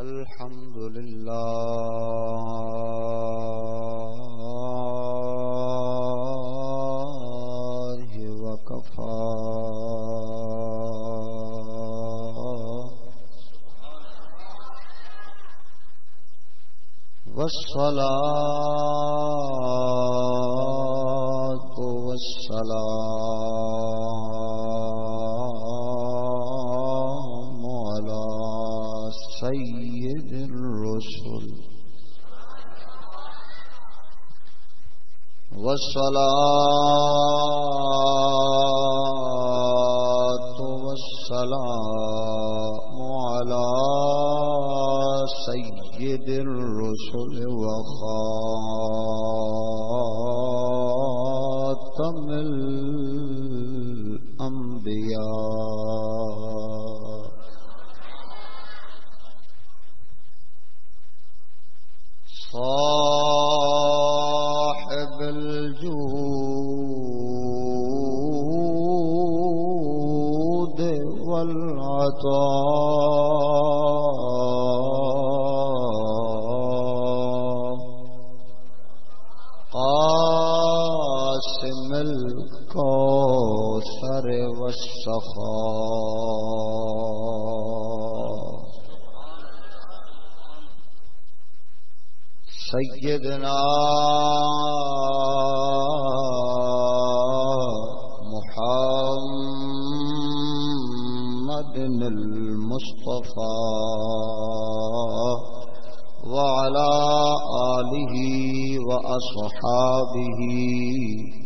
الحمد لله وكفى والصلاة والسلام والصلاة والسلام على سيد الرسل وخاتم الله والسخاء. سيدنا محمد المصطفى وعلى آله وأصحابه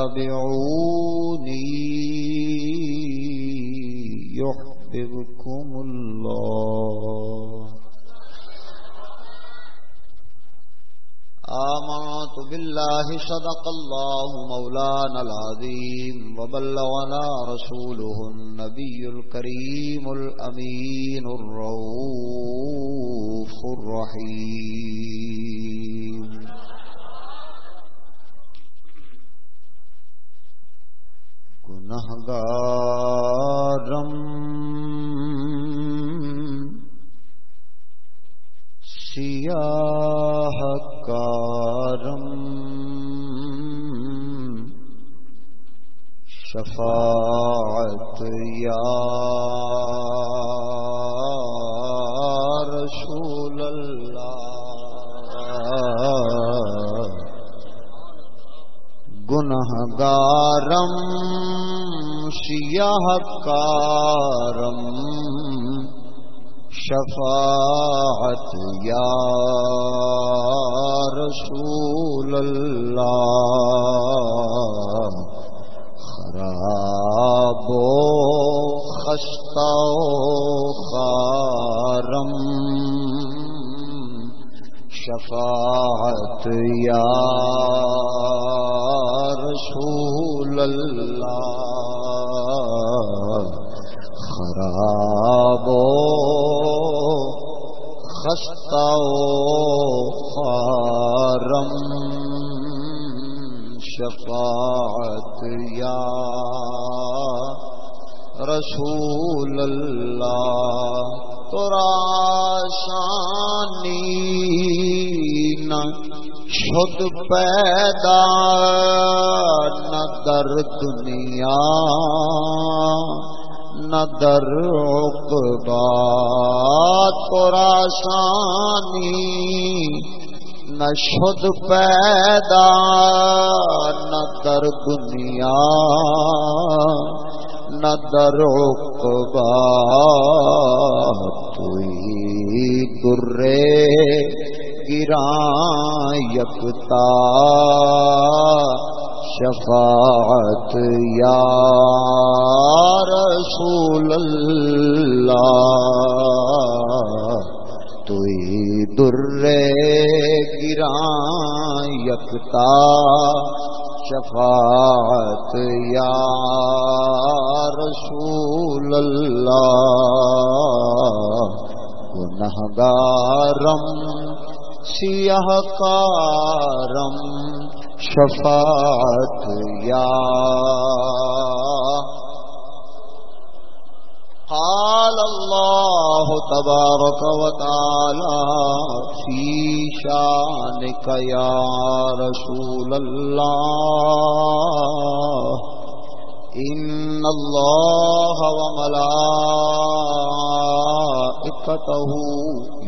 فاتبعوني يحببكم الله. آمنت بالله صدق الله مولانا العظيم وبلغنا رسوله النبي الكريم الأمين الرؤوف الرحيم. گنہگارم سیاہ کارم شفاعت یا رسول اللہ گنہگارم سیاہ کارم شفاعت یا رسول اللہ خراب و خستہ و خارم شفاعت یا رسول اللہ خراب و خستہ و خارم شفاعت یا رسول اللہ تراشانی نہ شد پیدا، نہ در دنیا نہ در عقبا تراشانی نہ شد پیدا نہ در دنیا نہ در عقبا تو در گران یکتا۔ شفاعت یا رسول اللہ۔ توئی در گران یکتا شفاعت یا رسول اللہ۔ گنہگارم سیاہ کارم شفاعت یا قال الله تبارك وتعالى في شانك يا رسول الله إن الله وملائكته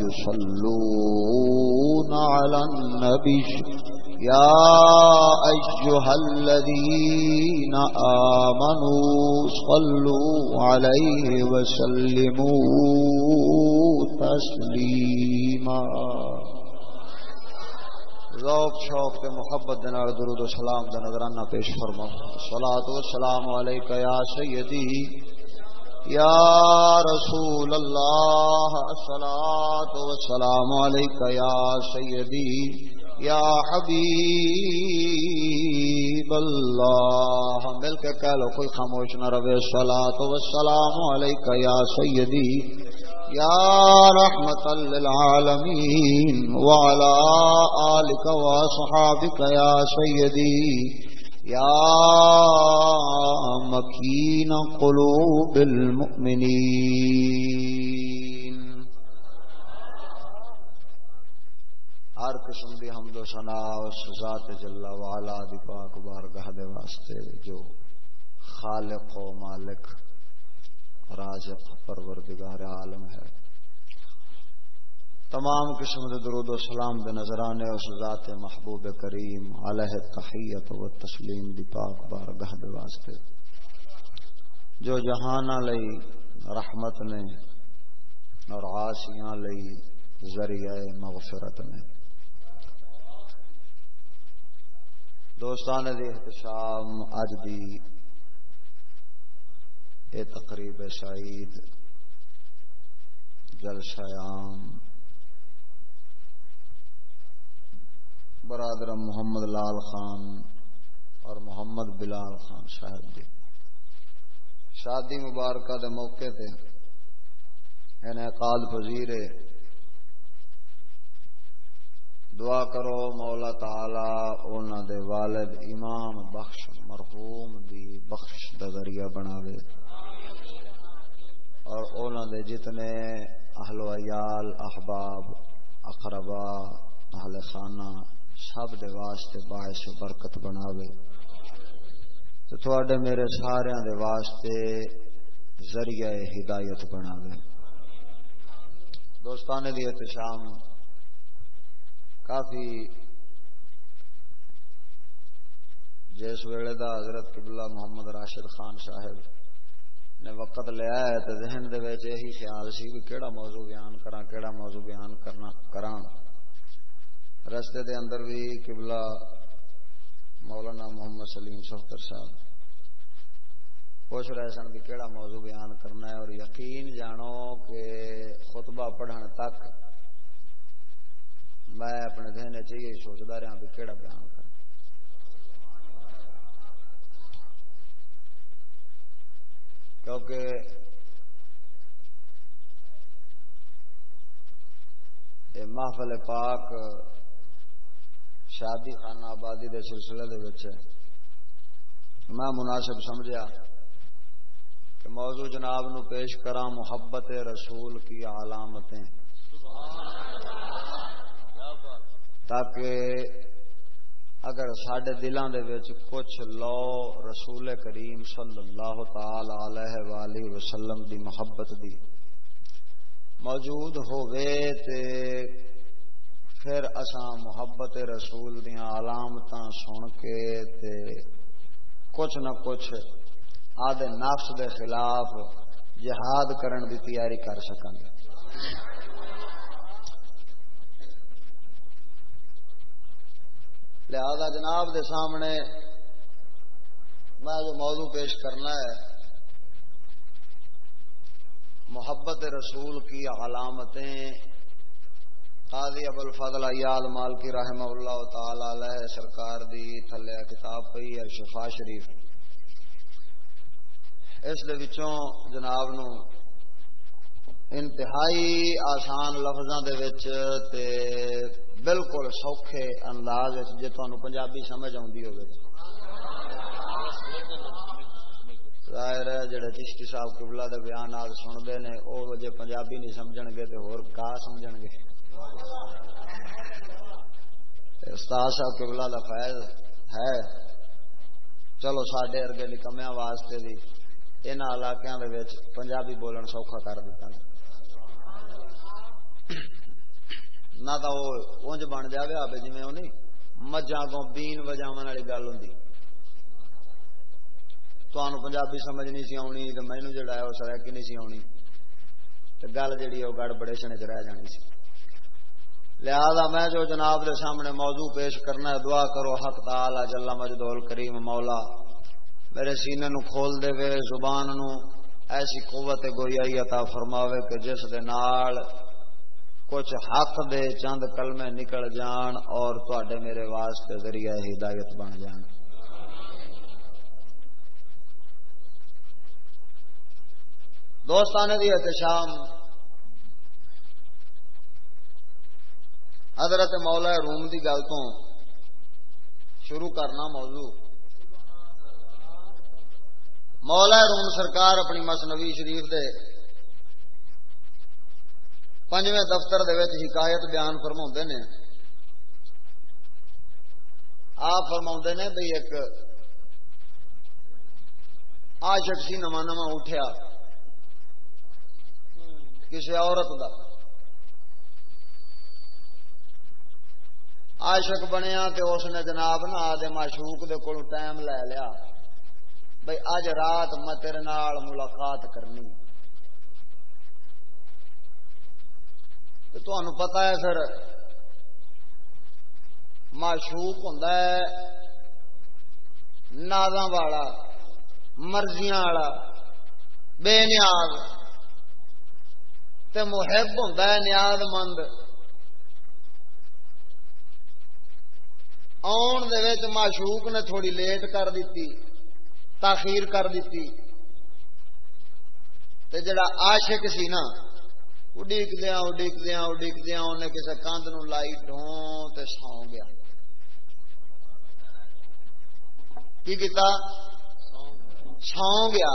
يصلون على النبي يا أيها الذين آمنوا صلوا عليه وسلموا تسليما. ذوق، شوق کے محبت دن درود و سلام دا نظرانہ پیش فرما. صلاة و سلام علیکہ یا سیدی. یا رسول اللہ صلاة و سلام علیکہ یا سیدی. یا حبیب اللہ مل کے کہہ لو کوئی خاموش نہ رہے۔ صلاة والسلام علیکہ یا سیدی، یا رحمت للعالمین، وعلا آلک وصحابک یا سیدی، یا مکین قلوب المؤمنین۔ ہر قسم دی حمد و ثنا اس ذات جل وعلا دی پاک بارگاہ دے واسطے جو خالق و مالک، رازق، پروردگار عالم ہے۔ تمام قسم دے درود و سلام دے نظرانے اس ذات محبوب کریم علیہ تحیت و تسلیم دی پاک بارگاہ دے واسطے۔ جو جہانا لئی رحمت نے اور عاصیاں لئی ذریعہ مغفرت نے۔ دوستان دی احتشام اج دی اے تقریب سعید، جلسہ عام، برادر محمد لال خان اور محمد بلال خان صاحب دی شادی مبارکہ دے موقع تے، انعقاد پذیر دعا کرو مولا تعالی، اونا دے والد امام بخش مرحوم دی بخش دا ذریعہ بناوے۔ اور اونا دے جتنے اہل و عیال، احباب، اقربا، اہل خانہ، سب دے واسطے باعث برکت بناوے۔ تو تھوڑے میرے سارے دے واسطے ذریعہ ہدایت بناوے۔ دوستانے دی احتشام کافی جس ویلے دا حضرت قبلہ محمد راشد خان صاحب نے وقت لیا ہے تو ذہن دے وچ یہی خیال سی کہ کیڑا موضوع بیان کراں، کیڑا موضوع بیان کرنا کراں۔ رستے دے اندر بھی قبلہ مولانا محمد سلیم صفدر صاحب پوچھ رہے سن کہ کیڑا موضوع بیان کرنا ہے اور یقین جانو کہ خطبہ پڑھن تک میں اپنے دہنے چاہیے سوچتا رہا بھی کہڑا بیان کر کیونکہ یہ محفل پاک شادی خانہ آبادی کے سلسلے دے میں مناسب سمجھا کہ موضوع جناب نو پیش کرا محبت رسول کی علامتیں۔ تاکہ اگر سڈے دلان دے وچ کچھ لو رسول کریم صلی اللہ تعالی علیہ وآلہ وسلم دی محبت دی موجود ہوئے تے پھر اساں محبت رسول دیاں علامتاں سن کے تے کچھ نہ کچھ آدھے نفس دے خلاف جہاد کرن دی تیاری کر سکیں لہذا جناب دے سامنے میں جو موضوع پیش کرنا ہے، محبت رسول کی علامتیں، قاضی ابو الفضل ایاد مال کی رحمہ اللہ تعالی علیہ سرکار دی تھلے کتاب پئی ہے، شفا شریف۔ اس دے وچوں جناب نو انتہائی آسان لفظاں دے وچ تے بالکل سوکھے انداز جی تمہیں پنجابی سمجھ آتی ہوگی ظاہر ہے جڑے چشتی صاحب قبلہ دے بیانات سنتے ہیں وہ جی پنجابی نہیں سمجھ گے تو ہور کا سمجھ گے۔ استاد صاحب قبلہ دا فیض ہے۔ چلو سڈے ارگے نکمیا واسطے بھی ان علاقوں کے پنجابی بولن سوکھا کر دیتا نہ تو وہ اونج بن جائے آپ جی وہ نہیں مجھا کو بین وجاو والی گل ہوں تمہوں پنجابی سمجھ نہیں سی آنی تو مینو جڑا ہے وہ سرکی نہیں سی آنی تو گل جی وہ گڑ بڑے سنے چ رہ جانی سی لہذا میں جو جناب دے سامنے موضوع پیش کرنا ہے دعا کرو حق تعالی جل مجدول کریم مولا میرے سینے نو کھول دے وے زبان نو ایسی قوت گوئی عطا فرماوے کہ جس دے نال کچھ حق دے چند کلمے نکل جان اور تے میرے واسطے ذریعہ ہدایت بن جان۔ دوستان دی احتشام حضرت مولا روم دی گل تو شروع کرنا موضوع۔ مولا روم سرکار اپنی مسنوی شریف دے پنجویں دفتر حکایت بیان فرما نے۔ آپ فرما نے بھائی ایک آشک سی نواں نواں اٹھیا۔ کسی عورت کا آشک بنیا تو اس نے جناب نہ آدھے معشوق دے کو ٹائم لے لیا۔ بھائی اج رات میں تیرے ملاقات کرنی۔ تو تمہیں پتا ہے پھر معشوق ہوں نازاں والا مرضیاں والا بے نیاز تے محب ہوں نیاز مند آن دے معشوق نے تھوڑی لیٹ کر دیتی تاخیر کر دیتی تے جڑا عاشق سی نا اڈیک دیا اڈیک انہیں کسی کندھ نو لائی ڈھون تے سو گیا کی سو گیا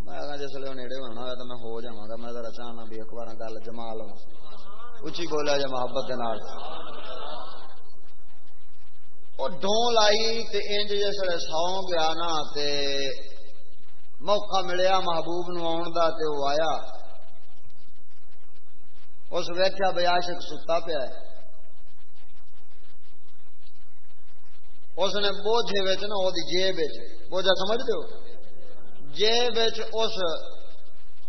میں جس لیے نیڑے ہونا ہوا تو میں ہو جا گا میں ذرا چاہنا بھی ایک بار گل جما لوا اچھی بولیا جا محبت وہ ڈون لائی تے انج جس سو گیا نا موقع ملیا محبوب نو آن دا تے وہ آیا اس ویخیا ستا پیا ہے۔ اس نے بوجھے نا وہ جیب بوجھا سمجھ دو جیب اس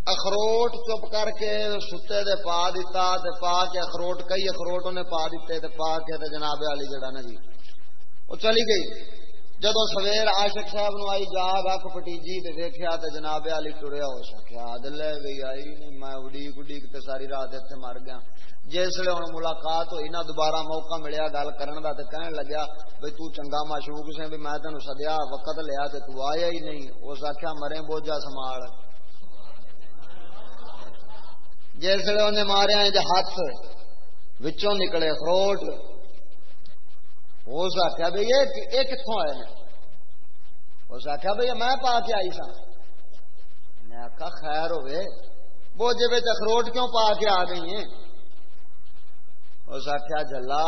اخروٹ چپ کر کے ستے دے پا دیتا تے پا کے اخروٹ، کئی اخروٹ انہیں پا دیتے تے پا کے تے جناب والی جڑا نا جی۔ وہ چلی گئی۔ جدو سویر آشک صاحب نو آئی جاگ اک پٹیجی تے دیکھیا تے جناب علی ٹریا ہو سکیا دل گئی آئی نہیں، میں اڈیک اڈیک تے ساری رات اتنے مر گیا۔ جس جسے ہوں ملاقات ہوئی نہ دوبارہ موقع ملیا، گل کرن دا تے کہن لگیا، بھئی تو چنگا معشوق سے بھی میں تینوں سدیا، وقت لیا تے تو آیا ہی نہیں۔ اس آخیا مرے بوجھا سمال جسے انہیں ماریا ہاتھ وچوں نکلے خروٹ اس آخیا بھائی یہ کتوں آئے اس آخیا بھائی میں پا کے آئی سا میں آخا خیر ہوے بوجھے بچ اخروٹ کیوں پا کے آ گئی ہیں؟ اس آخیا جلا،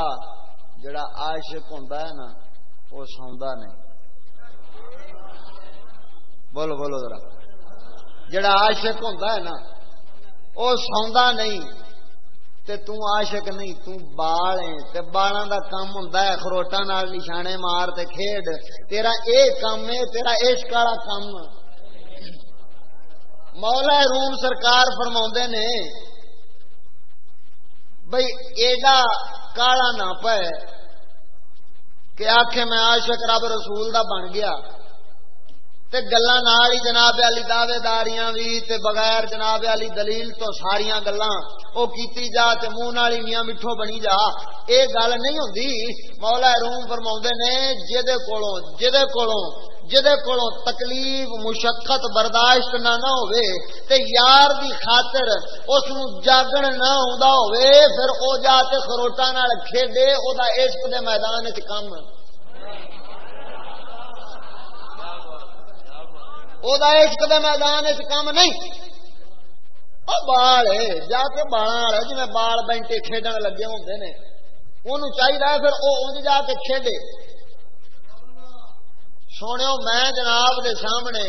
جڑا عاشق ہوں نا، وہ سوندا نہیں۔ بولو بولو ذرا۔ جڑا عاشق ہوں نا، وہ سوندا نہیں۔ تے تو عاشق نہیں، تو بال ہے تے بالاں دا کام ہوندا ہے، خروٹاں نال نشانے مار تے کھیڈ۔ تیرا اے کام ہے، تیرا عشق والا کام۔ مولا روم سرکار فرماوندے نے، بھئی ایڈا کالا نہ پے کہ آخے میں عاشق رب رسول دا بن گیا۔ تے گلا نال ہی جناب علی دعوے داریاں بھی تے بغیر جناب علی دلیل تو ساریاں گلاں او کیتی جا تے منہ نال ہی میاں مٹھو بنی جا۔ اے گل نہیں ہوندی۔ مولا روم فرماوندے نے جدے کولوں جدے کولوں جدے کولوں تکلیف، مشقت، برداشت نہ نہ ہوئے تے یار دی خاطر اس نو جاگن نہ ہوندا ہوئے پھر او جا کے خروٹا نال کھیڈے، او دا عشق دے میدان وچ کم۔ وہ عشق دے میدان اس کام نہیں وہ بال جا کے بالا والا جی بال بینٹے کھیڈن لگے ہوں نے وہ چاہیے پھر وہ انج جا کے کھیڈے سونے میں جناب دے سامنے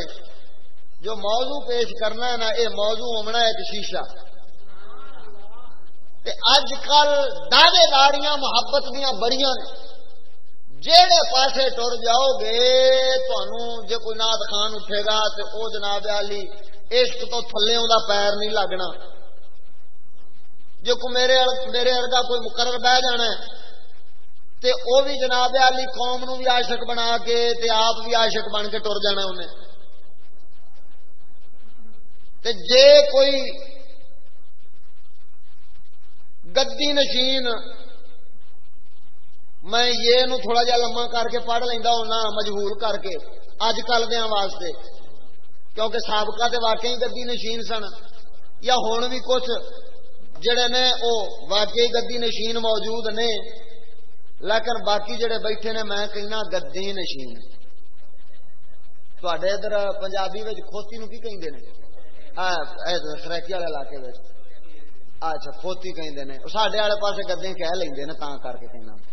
جو موضوع پیش کرنا ہے نا یہ موضوع ہونا ایک شیشہ اج کل دعوے داریاں محبت دیا بڑی نے جہے پاسے ٹر جاؤ گے جے کوئی ناد خان اٹھے گا تو او جناب علی عشق تو تھلے دا پیر نہیں لگنا۔ جے کو میرے میرے ارگا کوئی مقرر بہ جانا ہے، تے او بھی جناب علی قوم نو بھی عاشق بنا کے تے آپ بھی عاشق بن کے ٹر جانا انہیں۔ تے جے کوئی گدی نشین میں یہ نو تھوڑا جا لما کر کے پڑھ لینا ہونا مجبور کر کے۔ اج کل دیا واسطے۔ کیونکہ سابقہ تے واقعی گدی نشین سن۔ یا ہوں بھی کچھ جڑے نے او واقعی گدی نشین موجود نے۔ لیکن باقی جڑے بیٹھے نے، میں کہنا گدی نشین۔ تے ادھر پنجابی کھوتی نو کی سرکی والے علاقے اچھا کھوتی کہ سڈے والے پاس گدے کہہ لیں تا کر کے کہنا۔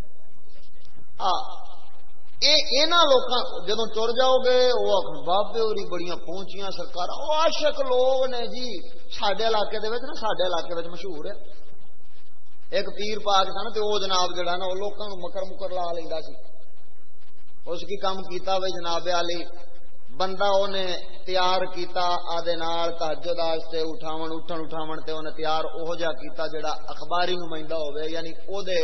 جدو تر جاؤ گے وہ آخر بابے ہوری بڑی پہنچیاں سرکار۔ وہ آشک لوگ نے جی سڈے علاقے دے نا سڈے علاقے مشہور ہے۔ ایک پیر پاک سن تو وہ جناب جہا نا وہ لوگوں مکر مکر لا لینا سی۔ اس کی کام کیتا بھائی جناب علی۔ بندہ انہیں تیار کیتا آدھے نال تحجد واسطے اٹھاون، اٹھن، اٹھاون تے انہیں تیار اوہ جا کیتا جڑا اخباری نمائندہ ہوئے یعنی او دے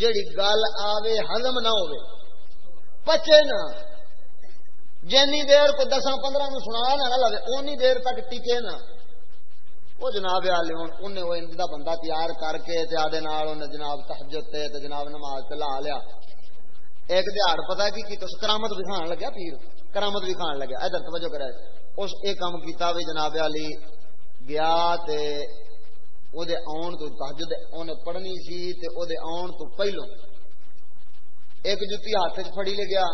جڑی گل آوے ہضم نہ ہوئے پچے نہ جنی دیر کو دساں پندرہ میں سنا نہ لگے، اونی دیر تک ٹکے نہ۔ وہ جناب آلے انہیں وہ اندہ بندہ تیار کر کے تے آدھے نال انہیں جناب تحجد تے تے جناب نماز تے لا لیا۔ ایک دیہڑ پتا کی کی تو کرامت دکھان لگیا پیر؟ کرامت بھی کھان لگا ادھر توجہ کرے اس ایک کام کیتا بھی جناب علی۔ گیا تے او دے آن تو تہجد اونے پڑھنی سی تے او دے آن تو پہلو۔ ایک جُتی ہاتھ وچ پھڑی لے گیا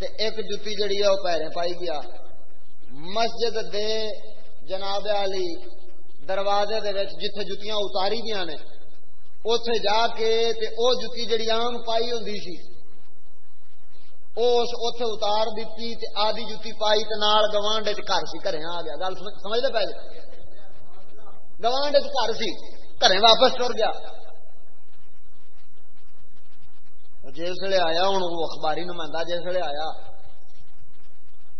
تے ایک جُتی جڑی ہے او پیرے پائی گیا۔ مسجد دے جناب علی دروازے دے وچ جتھے جُتیاں اتاری گیا نے، اوتھے جا کے تے او جُتی جڑی عام پائی ہوندی سی۔ اس اتے اتار دیتی تے آدھی جتی پائی تے نال گوانڈ گھر سی گھر آ گیا گل سمجھ لے پہ گوانڈ گھر سی گھر واپس ٹر گیا جس جسے آیا ہوں وہ اخباری نمائندہ جس جسے آیا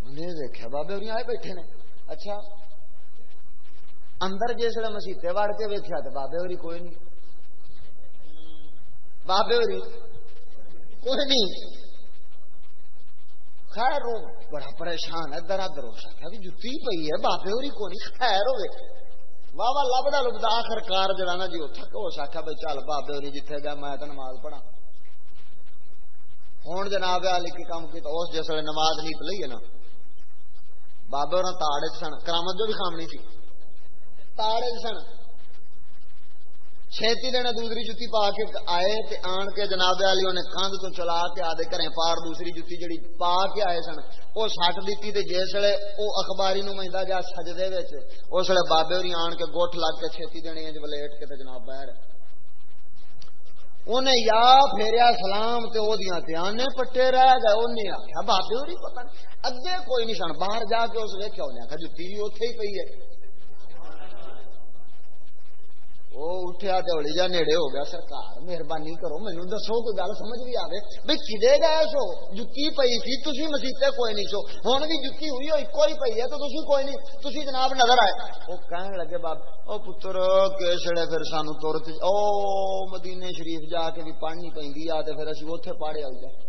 انہیں دیکھا بابے اور آئے بیٹھے نے اچھا اندر جس جسے مسیطے وڑ کے ویکیا تو بابے ہوری کوئی نہیں بابے ہوری کوئی نہیں خیر ہو، بڑا پریشان ہے، درا درو سکتا بھی جتی پی ہے، بابے ہوری کو نہیں خیر ہوئے۔ واہ واہ لبدا لبدا آخر کار جڑا نا جی اتھا کہ ہو سکتا بھائی چل بابے ہوری جتھے گیا میں تو نماز پڑھا ہوں جناب علی کی کام کی اس جس ویلے نماز نہیں پلی ہے نا۔ بابے اور تاڑے سن، کرامت جو بھی کام نہیں تھی تاڑے سن۔ چھتی دینا دوسری جتی پا کے آئے تے آن کے جناب علی انہیں کندھ تو چلا کے آدھے کریں پار دوسری جتی جڑی پا کے آئے سن وہ سٹ دیتی تے جس ویلے وہ اخباری نو مہندا گیا سجدے وچ، اس ویلے بابے ہوری آن کے گوٹھ لگ کے چھتی دینی انج ولیٹ کے تے جناب باہر۔ انہیں یا پھیریا سلام تے او دیاں تے آنے پٹے رہ گئے انہیں آخیا بابے ہوری پتہ نہیں، اگے کوئی نہیں سن، باہر جا کے اس ویکھیا انہیں آخیا جتی بھی اوتھے ہی پئی ہے۔ وہ اٹھیا تو ہولی جا نیڑے ہو گیا سرکار مہربانی کرو مینو دسو کوئی گل سمجھ بھی آئے بھائی کدے گئے سو جتی پی سی تھی مسیطے کوئی نہیں سو ہوں بھی جتی ہوئی ہوئی کوئی پی ہے تو تھی کوئی نہیں تھی جناب نظر آئے وہ کہنے لگے باب او پتر کیسڑے پھر سانو تر او مدینے شریف جا کے بھی پڑھنی پی آ پھر اسی اتنے پاڑے آئی جائے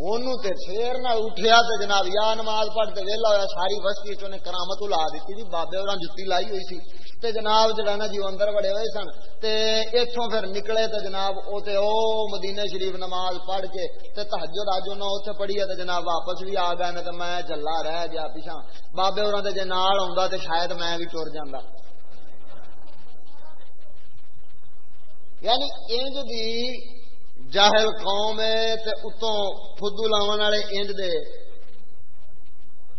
شیر نہ اٹھیا تو جناب یا نماز پڑھتے ویلا ہوا ساری بستی چ کرامت لا دیتی جی بابے اور جتی لائی ہوئی سی تے جناب جڑا نا جی اندر بڑے ہوئے سن، تے اتوں پھر نکلے تے جناب او تے او مدینے شریف نماز پڑھ کے تے تہجد اج انہاں اوتھے پڑھی تے جناب واپس بھی آ گئے تے میں جلا رہ گیا پیچھے بابے ہوراں دے جے نال ہوندا تے شاید میں بھی ٹر جاندا۔ یعنی انج دی جاہل قوم ہے تے اتوں فدو لاون والے انج دے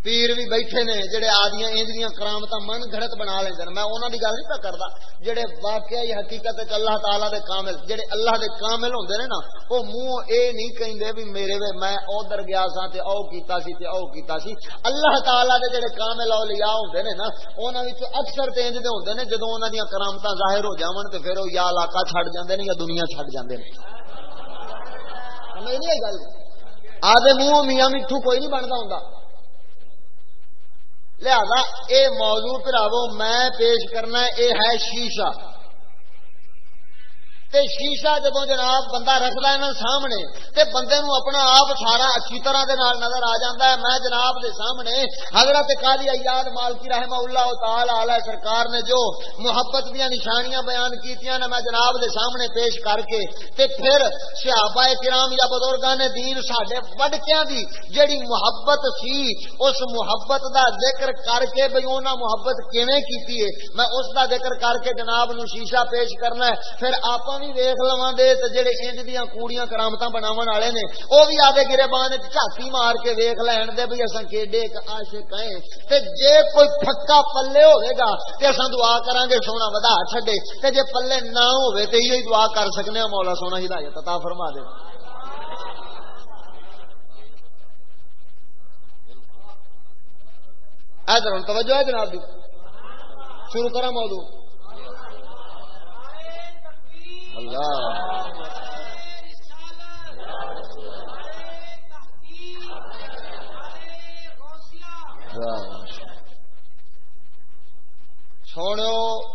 پیر بھی بیٹھے نے، جڑے آدیاں انج دیاں کرامت من گھڑت بنا لیندے میں انہاں دی گل نہیں پہ کردا، جڑے واقعی حقیقت وچ اللہ تعالی دے کامل، جڑے اللہ دے کامل ہوندے نے نا او منہ اے نہیں کہندے بھی میرے وے میں ادھر گیا سا تے او کیتا سی تے او کیتا سی۔ اللہ تعالی دے جڑے کامل اولیاء ہوندے نے نا، انہاں وچ اکثر تے انج دے ہوندے نے، جدوں انہاں دیاں کرامتاں ظاہر ہو جاون تے پھر او یا علاقہ چھڈ جاندے نے یا دنیا چھڈ جاندے نے۔ سمجھ نہیں گل؟ آدھے منہ میاں میٹھو کوئی نہیں بنتا ہوں لہذا اے موضوع پراو میں پیش کرنا اے ہے شیشہ۔ تے شیشہ جدو جناب بندہ رکھتا ہے نا سامنے، تے بندے نو اپنا آپ سارا اچھی طرح دے نال نظر آ جاتا ہے۔ میں جناب دے سامنے حضرت قاضی ایاد مالکی رحمہ اللہ تعالی علیہ سرکار نے جو محبت دیا نشانیاں بیان کیتیاں نے میں جناب دے سامنے پیش کر کے، تے پھر صحابہ کرام یا بزرگان دین ساڈے وڈکیاں دی جڑی محبت سی، اس محبت دا ذکر کر کے بھئی انہاں محبت کیویں کیتی ہے؟ میں اس دا ذکر کر کے جناب نو شیشہ پیش کرنا ہے۔ پھر آپاں بھی ویخ لوا دے تو جہے انج دیا کوڑیاں کرامت بناو والے نے وہ بھی آدھے گرے بان جھاتی مار کے ویخ لین دے بھائی اصا کیڈے آشک ہیں تے جے کوئی پھکا پلے ہوئے گا تے اصا دعا کران گے سونا ودا چھڈے تے جے پلے نہ ہوئے تے یہی دعا کر سکنے مولا سونا ہدایت عطا فرما دے ادھر توجہ ہے جناب دی شروع کرا موضوع اللہ سوڑو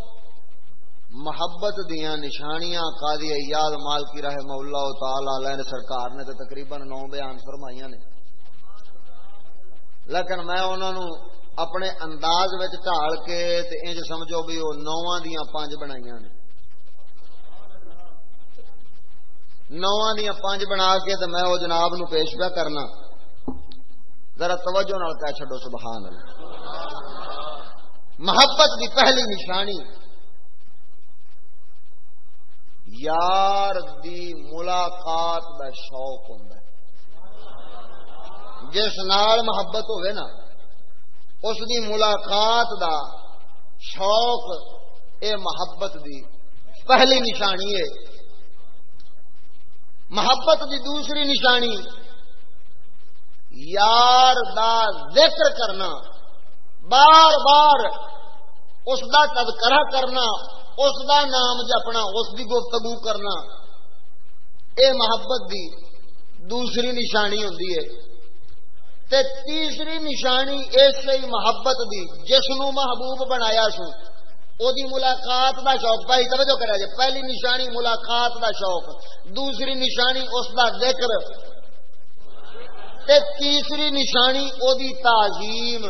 محبت دیا نشانیاں قاضی ایاد مال کی رہے مولا تعالی سرکار نے تو تقریباً نو بیان فرمائی نے۔ لیکن میں انہوں نے اپنے انداز ڈال کے انج سمجھو بھی وہ نواں دیا پانچ بنائی نے۔ نواں دیا پانچ جی بنا کے تو میں وہ جناب نو پیش پیا کرنا۔ ذرا توجہ نال کہہ چڈو سبحان اللہ۔ محبت کی پہلی نشانی۔ یار دی ملاقات دا شوق ہوں جس نال محبت ہوئے نا، اس دی ملاقات دا شوق، اے محبت دی پہلی نشانی ہے۔ محبت کی دوسری نشانی۔ یار دا ذکر کرنا، بار بار اس دا تذکرہ کرنا، اس دا نام جپنا، اس دی گفتگو کرنا۔ اے محبت دی دوسری نشانی ہوں تے تیسری نشانی اس محبت دی، جس نو محبوب بنایا سو دی ملاقات دا شوق پہلی توجہ کرا جائے پہلی نشانی ملاقات دا شوق دوسری نشانی اس دا ذکر تے تیسری نشانی او دی تعظیم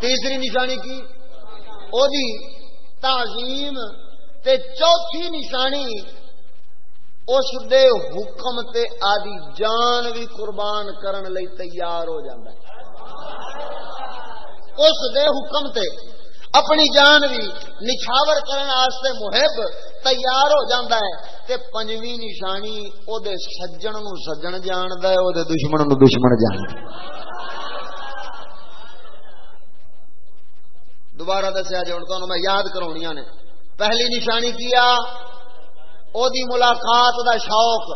تیسری نشانی کی او دی تعظیم تے چوتھی نشانی اس دے حکم تے آدی جان بھی قربان کرن لئی تیار ہو جاندہ ہے اس دے حکم تے اپنی جان بھی نچھاور کرنے محب تیار ہو جاتا ہے تے پنجویں نشانی او دے سجن نو سجن جاندا ہے او دے دشمن نو دشمن جاندا دوبارہ دسیا جی ہوں تمہیں میں یاد کرونیاں نے۔ پہلی نشانی کیا او دی ملاقات دا شوق۔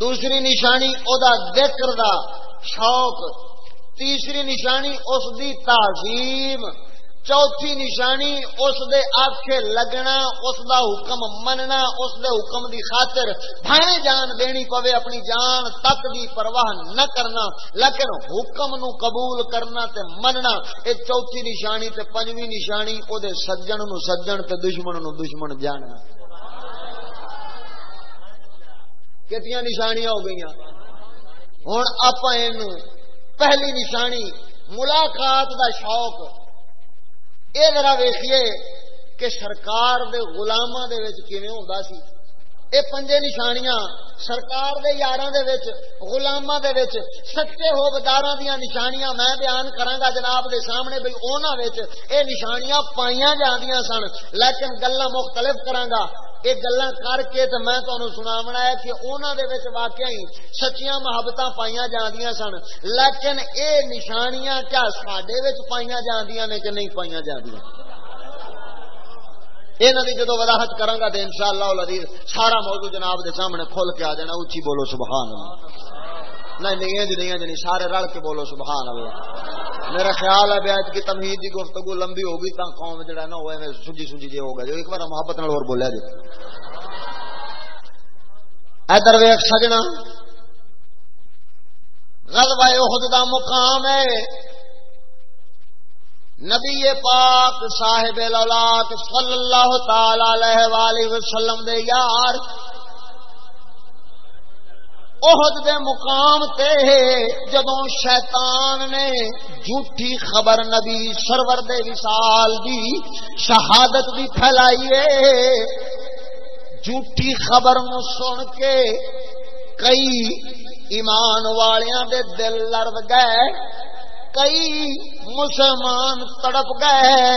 دوسری نشانی او دا ذکر دا شوق۔ تیسری نشانی اس دی تعظیم۔ چوتھی نشانی اس دے آکھے لگنا، اس دا حکم مننا، اس دے حکم دی خاطر بھائیں جان دینی پوے اپنی جان تک دی پرواہ نہ کرنا۔ لیکن حکم نو قبول کرنا تے مننا، اے چوتھی نشانی تے پنجویں نشانی، او دے سجن نو سجن تے دشمن نو دشمن جاننا۔ کتیاں نشانیاں ہو گئی ہوں آپ پہلی نشانی ملاقات دا شوق یہ ذرا ویخیے کہ سرکار دے غلاماں دے وچ کیویں ہوندا سی؟ اے پنجے نشانیاں سرکار دے یاراں دے وچ، غلاماں دے وچ، سچے ہوبداراں دیاں نشانیاں میں بیان کراں گا جناب دے سامنے بھئی انہاں وچ۔ اے نشانیاں پائیاں جاندیاں سن، لیکن گلاں مختلف کراں گا یہ گلا کر کے تو میں تمہیں سناونا ہے کہ انہوں دے وچ واقعی سچیاں محبت پائیا جاندیاں سن، لیکن اے نشانیاں کیا سڈے پائیا جاندیاں نے کہ نہیں پائیا جاندیاں؟ یہاں کی جدو وضاحت کروں گا تو ان شاء اللہ سارا موضوع جناب دے سامنے کھل کے آ جانا اچھی بولو سبحان اللہ۔ نہیں نہیں جی نہیں جی سارے رل کے بولو سبحان اللہ میرا خیال ہے بیعت کی تمہید کی گفتگو لمبی ہوگی تا قوم جڑا نا ہوئے سجی سجی جی ہوگا۔ جو ایک بار محبت نال اور بولیا جی ادھر ویخ سجنا۔ غلبہ احد دا مقام ہے۔ نبی پاک صاحب لولاک صلی اللہ تعالی علیہ وآلہ وسلم دے یار۔ احد دے مقام تے جدوں شیطان نے جھوٹی خبر نبی سرور دے وصال دی شہادت بھی پھیلائیے جھوٹی خبر نو سن کے کئی ایمان والیاں دے دل لڑ گئے، کئی مسلمان تڑپ گئے،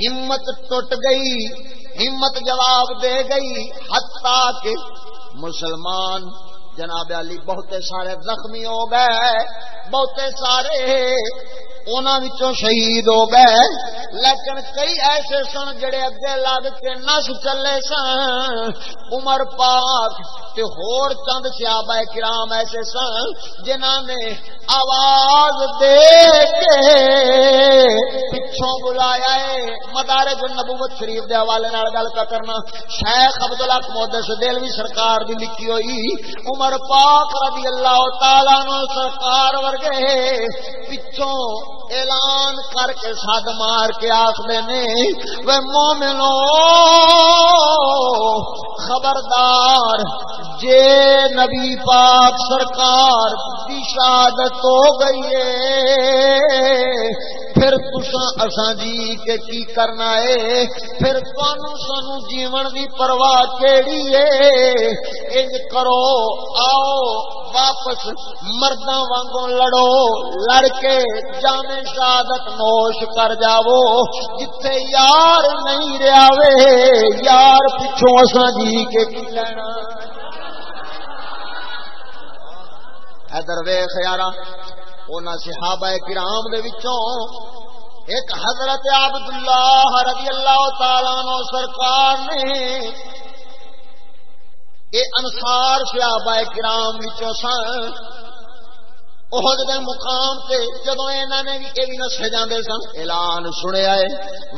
ہمت ٹوٹ گئی، ہمت جواب دے گئی، حتیٰ کہ مسلمان جناب علی بہتے سارے زخمی ہو گئے بہتے سارے انہوں شہید ہو گئے۔ لیکن کئی ایسے سن جڑے اگے لگ کے نس چلے سن۔ عمر پاک تے ہور چند سیابہ کرام ایسے سن جنہوں نے آواز دے کے پچھوں بلایا ہے مدارے جو نبوت شریف دے حوالے نال گل کا کرنا۔ شیخ عبداللہ محدث دلوی سرکار دی لکھی ہوئی عمر پاک رضی اللہ تعالی نو سرکار ورگے پچھوں اعلان کر کے سد مار کے آخر نے وہ مومنو، خبردار، جے نبی پاک سرکار کی شہادت ہو گئی ہے، پھر تسا جی کے کی کرنا ہے؟ پھر سانو جیون کی پرواہ کیڑی ہے؟ انج کرو، آؤ، واپس مردہ وانگوں لڑو، لڑ کے جان جانے شہادت نوش کر جاو جتھے یار نہیں رہا وے یار پچھوں اصا جی کے کی لینا ادھر ویخ یارہ ان صحابہ کرام دے وچوں ایک حضرت عبداللہ رضی اللہ تعالی نو سرکار نے اے انصار صحابہ کرام وچوں سن احد دے مقام تے جدو انہاں نے بھی یہ نسے جاندے سن، اعلان سنیا ہے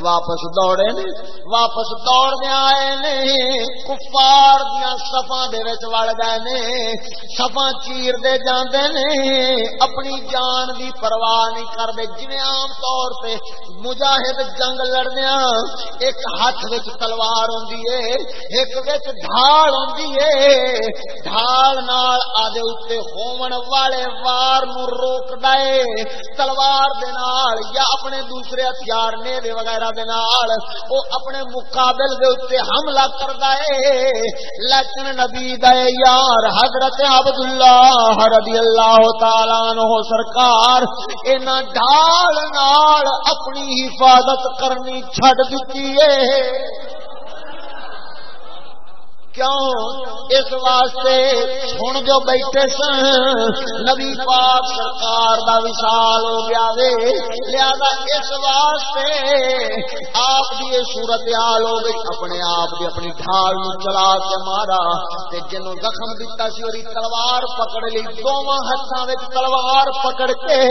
واپس دوڑے نے، واپس دوڑ دے آئے نے، کفار دیاں صفاں دے وچ وڑ گئے نے، صفاں چیر دے جاندے نے، اپنی جان دی پرواہ نہیں کردے۔ جویں عام طور تے مجاہد جنگ لڑدیاں ایک ہاتھ وچ تلوار ہوندی ہے ایک وچ ڈھال ہوندی ہے ڈھال نال آدے اوتے ہون والے وار تلوار نو روک دے۔ تلوار دے نال یا اپنے دوسرے ہتھیار نیوے وغیرہ دے نال او اپنے مقابل دے اوتے حملہ کردا اے لیکن نبی دے یار حضرت عبداللہ رضی اللہ تعالی عنہ سرکار انہاں ڈال نال اپنی حفاظت کرنی چھڈ دتی اے کیوں؟ اس واسطے سن جو بیٹھے سن، نبی پاک سرکار دا وشال ہو گیا وے۔ لہذا اس واسطے آپ کی یہ صورت حال ہو گئی۔ اپنے آپ کی اپنی ڈھال چلا کے مارا۔ تے جنوں زخم دتا سی اور تلوار پکڑ لی۔ دونوں ہاتھوں میں تلوار پکڑ کے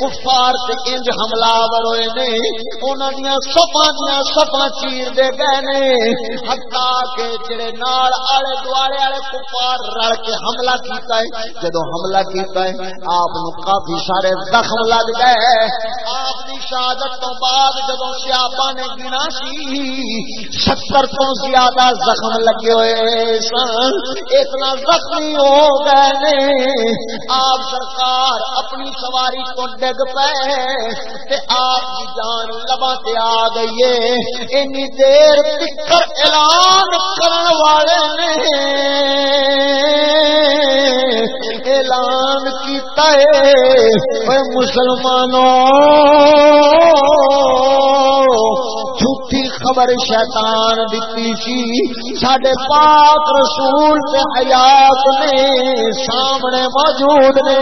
کفار تے انج حملہ ہوئے نے۔ انہاں دیاں سپاں دیاں سپاں چیر دے گئے نے۔ حتا کہ جڑے نال آلے دوالے والے کفار رل کے حملہ کیتا ہے۔ جدو حملہ کیتا ہے، آپ کافی سارے زخم لگ گئے۔ آپ کی شہادت تو بعد جدو سیاپا نے گنا سی، ستر تو زیادہ زخم لگے ہوئے سن۔ اتنا زخمی ہو گئے نے۔ آپ سرکار اپنی سواری کو ڈگ پے تے آپ کی جان لبا تے آ گئی ہے۔ اینی دیر تکر اعلان کرن والے نے اعلان کیتا ہے۔ مسلمانوں، جھوٹی خبر شیطان دیتی سی۔ ساڈے پاک رسول حیات نے، سامنے موجود نے۔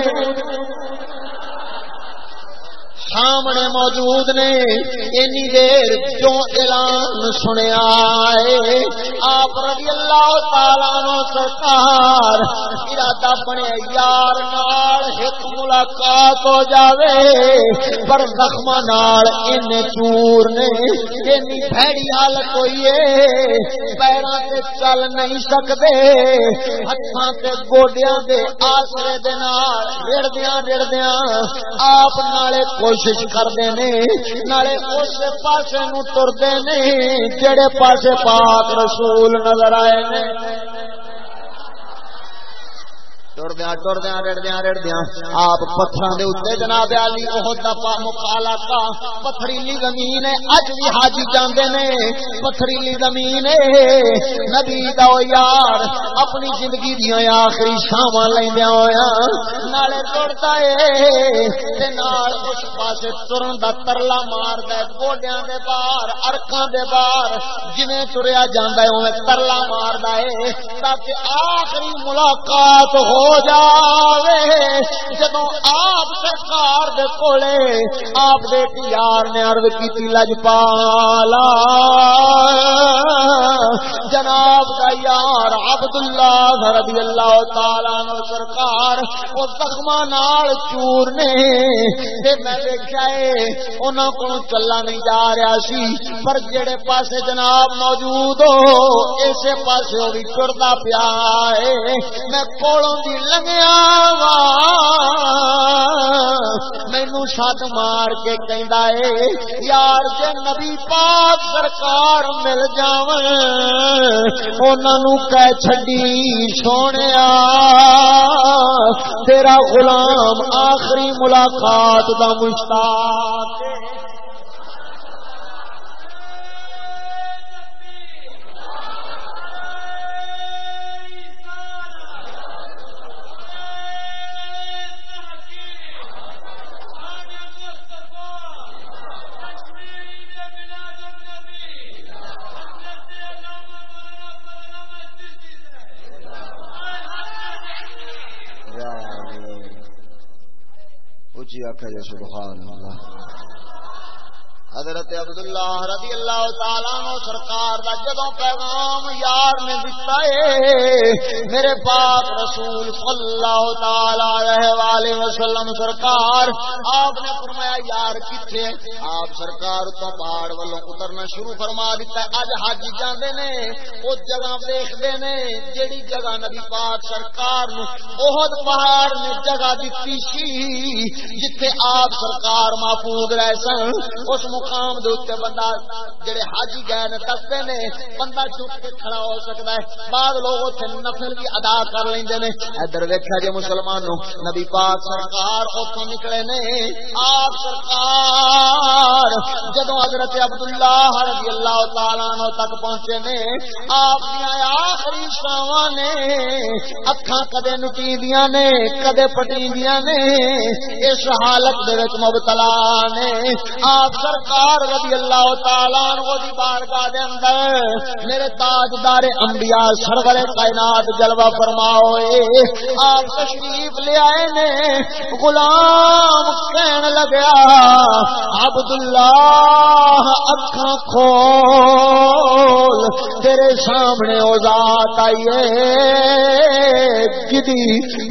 سامنے موجود نے اینی دیر جو اعلان سنیا ہے؟ آپ رضی اللہ تعالی نو سرکار ارادہ بنے یار نال ایک ملاقات ہو جاوے، پر زخم نال ان چور نے اینی بھڑی حالت ہوئی ہے، پیراں تے چل نہیں سکدے، ہتھاں تے گوڈیاں دے آسرے دے نال رڑدیاں رڑدیاں آپ نالے کوئی کوشش کرتے ہیں۔ نالے اس پاسے نو ترتے نہیں جڑے پاسے پاک رسول نظر آئے نے ٹردیا ٹردیا رڑدیا رڑدیا۔ آپ پتھر دے اتنے جناب علی بہت دفعہ مکالا کا۔ پتھریلی زمین ہے، اج بھی حاجی جاندے نے۔ پتھریلی زمین ہے۔ نبی دا یار، اپنی زندگی دیا آخری شام لیندیا ہویا۔ نالے ٹرتا ہے تے نال اس پاسے ترن دا ترلا مار دے گوڈیاں دے بار، ارکاں دے بار۔ جویں تریا جاندا ہے، اوویں ترلا ماردا ہے۔ تاکہ آخری ملاقات ہو۔ جاوے۔ جدو آپ سرکار دے کولے، آپ دے یار نے عرض کی لجپالا جناب کا یار عبد اللہ رضی اللہ تعالی نو سرکار او زخم نال چور نے۔ تے میں دیکھا اے، انہاں کو چلا نہیں جا رہا سی۔ پر جڑے پاسے جناب موجود ہو، اسے پاسے او بھی ٹردا پیا اے۔ میں کولوں دی لگیا وا۔ مینو سات مار کے کہندا اے، یار جے نبی پاک سرکار مل جاون انہاں نو کہہ چھڈی سونیا۔ تیرا غلام آخری ملاقات دا مشتاق اچھی آخر جی سبحان اللہ حضرت عبداللہ رضی اللہ تعالیٰ نو سرکار دا جدو پیغام یار نے دتا ہے، میرے پاک رسول صلی اللہ تعالی علیہ وسلم سرکار، آپ نے فرمایا، یار کتنے آپ سرکار تو پہاڑ والوں اترنا شروع فرما دیتا ہے۔ اج حج جاندے نے او جگہ دیکھتے نے، جیڑی جگہ نبی پاک سرکار نو بہت پہاڑ نے جگہ دیتی سی، جتھے آپ سرکار محفوظ رہ سن، اس مقام دے اوتے بندہ جڑے حاجی گئے نے، دستے نے، بندہ چپ کے کھڑا ہو سکتا ہے۔ بعد لوگ اوتھے نفل بھی ادا کر لیندے نے۔ ادھر ویکھیا جے مسلمانوں، نبی پاک سرکار اوتھوں نکلے نے۔ آپ سرکار، جدوں حضرت عبداللہ رضی اللہ تعالی عنہ تک پہنچے نے، آپ دی آخری شاواں نے۔ اکھاں کدے نٹیندیاں نے، کدے پٹیندیاں نے۔ اس حالت دے وچ مبتلا نے۔ آپ سرکار سرکار رضی اللہ تعالیٰ عنہ دی بارگاہ دے اندر میرے تاجدار انبیاء سرور کائنات جلوہ فرماؤ آپ تشریف لے آئے نے، غلام کہن لگیا، عبداللہ اکھاں کھول، تیرے سامنے او ذات آئیے جدی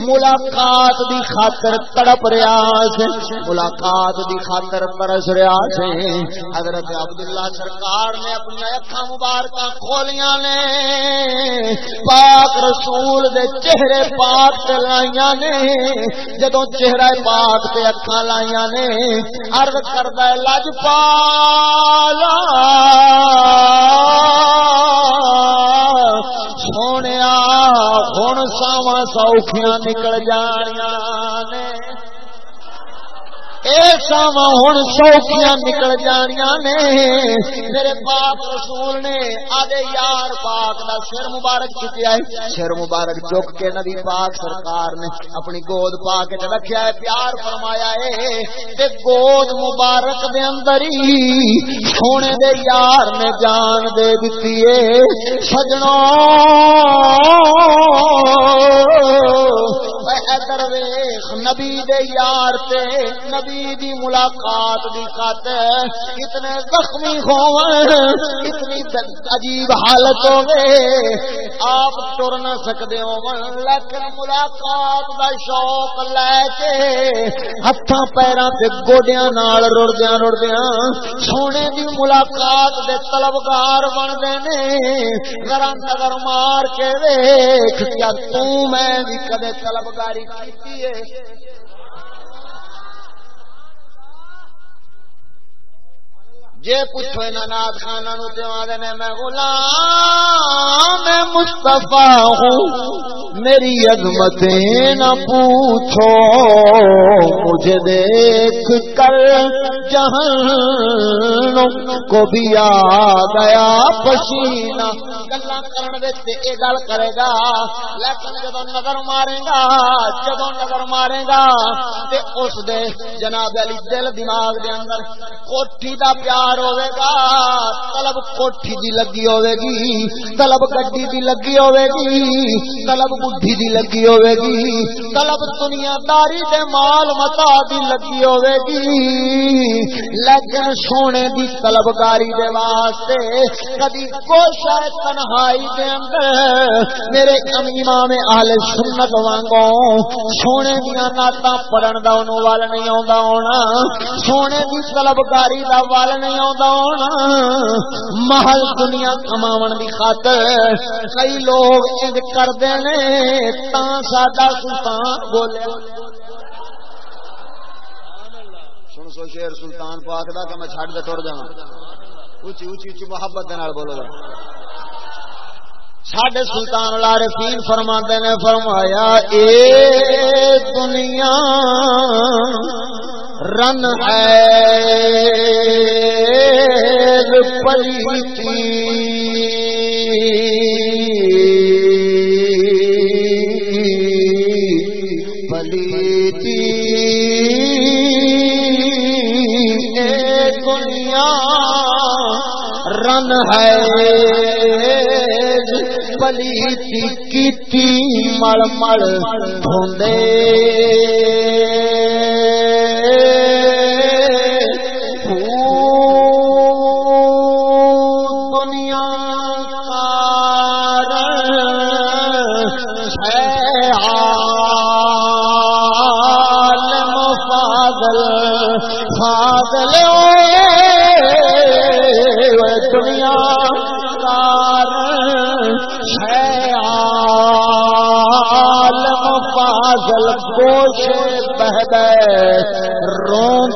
ملاقات دی خاطر تڑپ رہا سے، ملاقات دی خاطر ترس رہا سے۔ حضرت عبداللہ سرکار نے اپنی اکھا مبارکہ کھولیاں نے۔ پاک رسول دے چہرے پاک تے لائیاں نے۔ جدوں چہرہ پاک تے اکھا لائیاں نے، عرض کردہ لج پالا۔ سونے ہوں ساوا سوکھیاں نکل جانیا نے۔ ساوا ہوں سوکھیاں نکل جانیا نے۔ میرے پاک رسول نے آدھے یار پاک دا سر مبارک چکیا ہے۔ سر مبارک چک کے نبی پاک سرکار نے اپنی گود پا کے رکھیا ہے، پیار فرمایا ہے۔ تے گود مبارک دے اندر ہی سونے دے یار نے جان دے دیتی ہے۔ سجنوں ادھر ویخ نبی دے یار تے نبی نبی دی ملاقات دی خاطر اتنے زخمی ہو اتنی عجیب حالت ہوے آپ ٹر نہ سکتے ہو لیکن ملاقات دا شوق لے کے ہاتھاں پیراں تے گوڈیاں نال رڑدیاں رڑدیاں سونے دی ملاقات دے طلبگار بن نے۔ ذرا نظر مار کے ویکھ، کیا تو میں بھی کدے طلبگاری کی ہے؟ جے پوچھو ان ناد خانہ نو تے آدھے نے، میں غلام مصطفی ہوں، میری عظمتیں نہ پوچھو، مجھے دیکھ کر جہنم کو بھی آ گیا پسینہ گلا کرن وچ اے گل کرے گا، لیکن جب نظر مارے گا جب نظر مارے گا، تے اس دے جناب علی دل دماغ دے اندر کوٹھی دا پیار کار ہوے گا طلب کوٹھی دی لگی ہوے گی طلب گڈی دی لگی ہوے گی طلب بڈھی دی لگی ہوے گی طلب دنیا داری دے مال متا دی لگی ہوے گی لیکن سونے دی طلبگاری دے واسطے کدی کوشش تنہائی دے اندر میرے امام اہل سنت وانگوں سونے دیا نعتاں پڑھن دا انہوں وال نہیں آوندا ہونا، سونے دی طلبگاری دا وال نہیں محل دنیا کما کی خاطر کئی لوگ انج کرتے ساڈا سلطان بولے۔ سن سو شیر سلطان پاک دا کہ میں چھڈ دے ٹر جا اچھی اچھی اچھی محبت بولو۔ گا ساڈے سلطان لارے فین فرما نے، فرمایا، اے دنیا رن ہے پلیتی۔ پلیتی۔ دنیا رن ہے پلیتی کی مل مل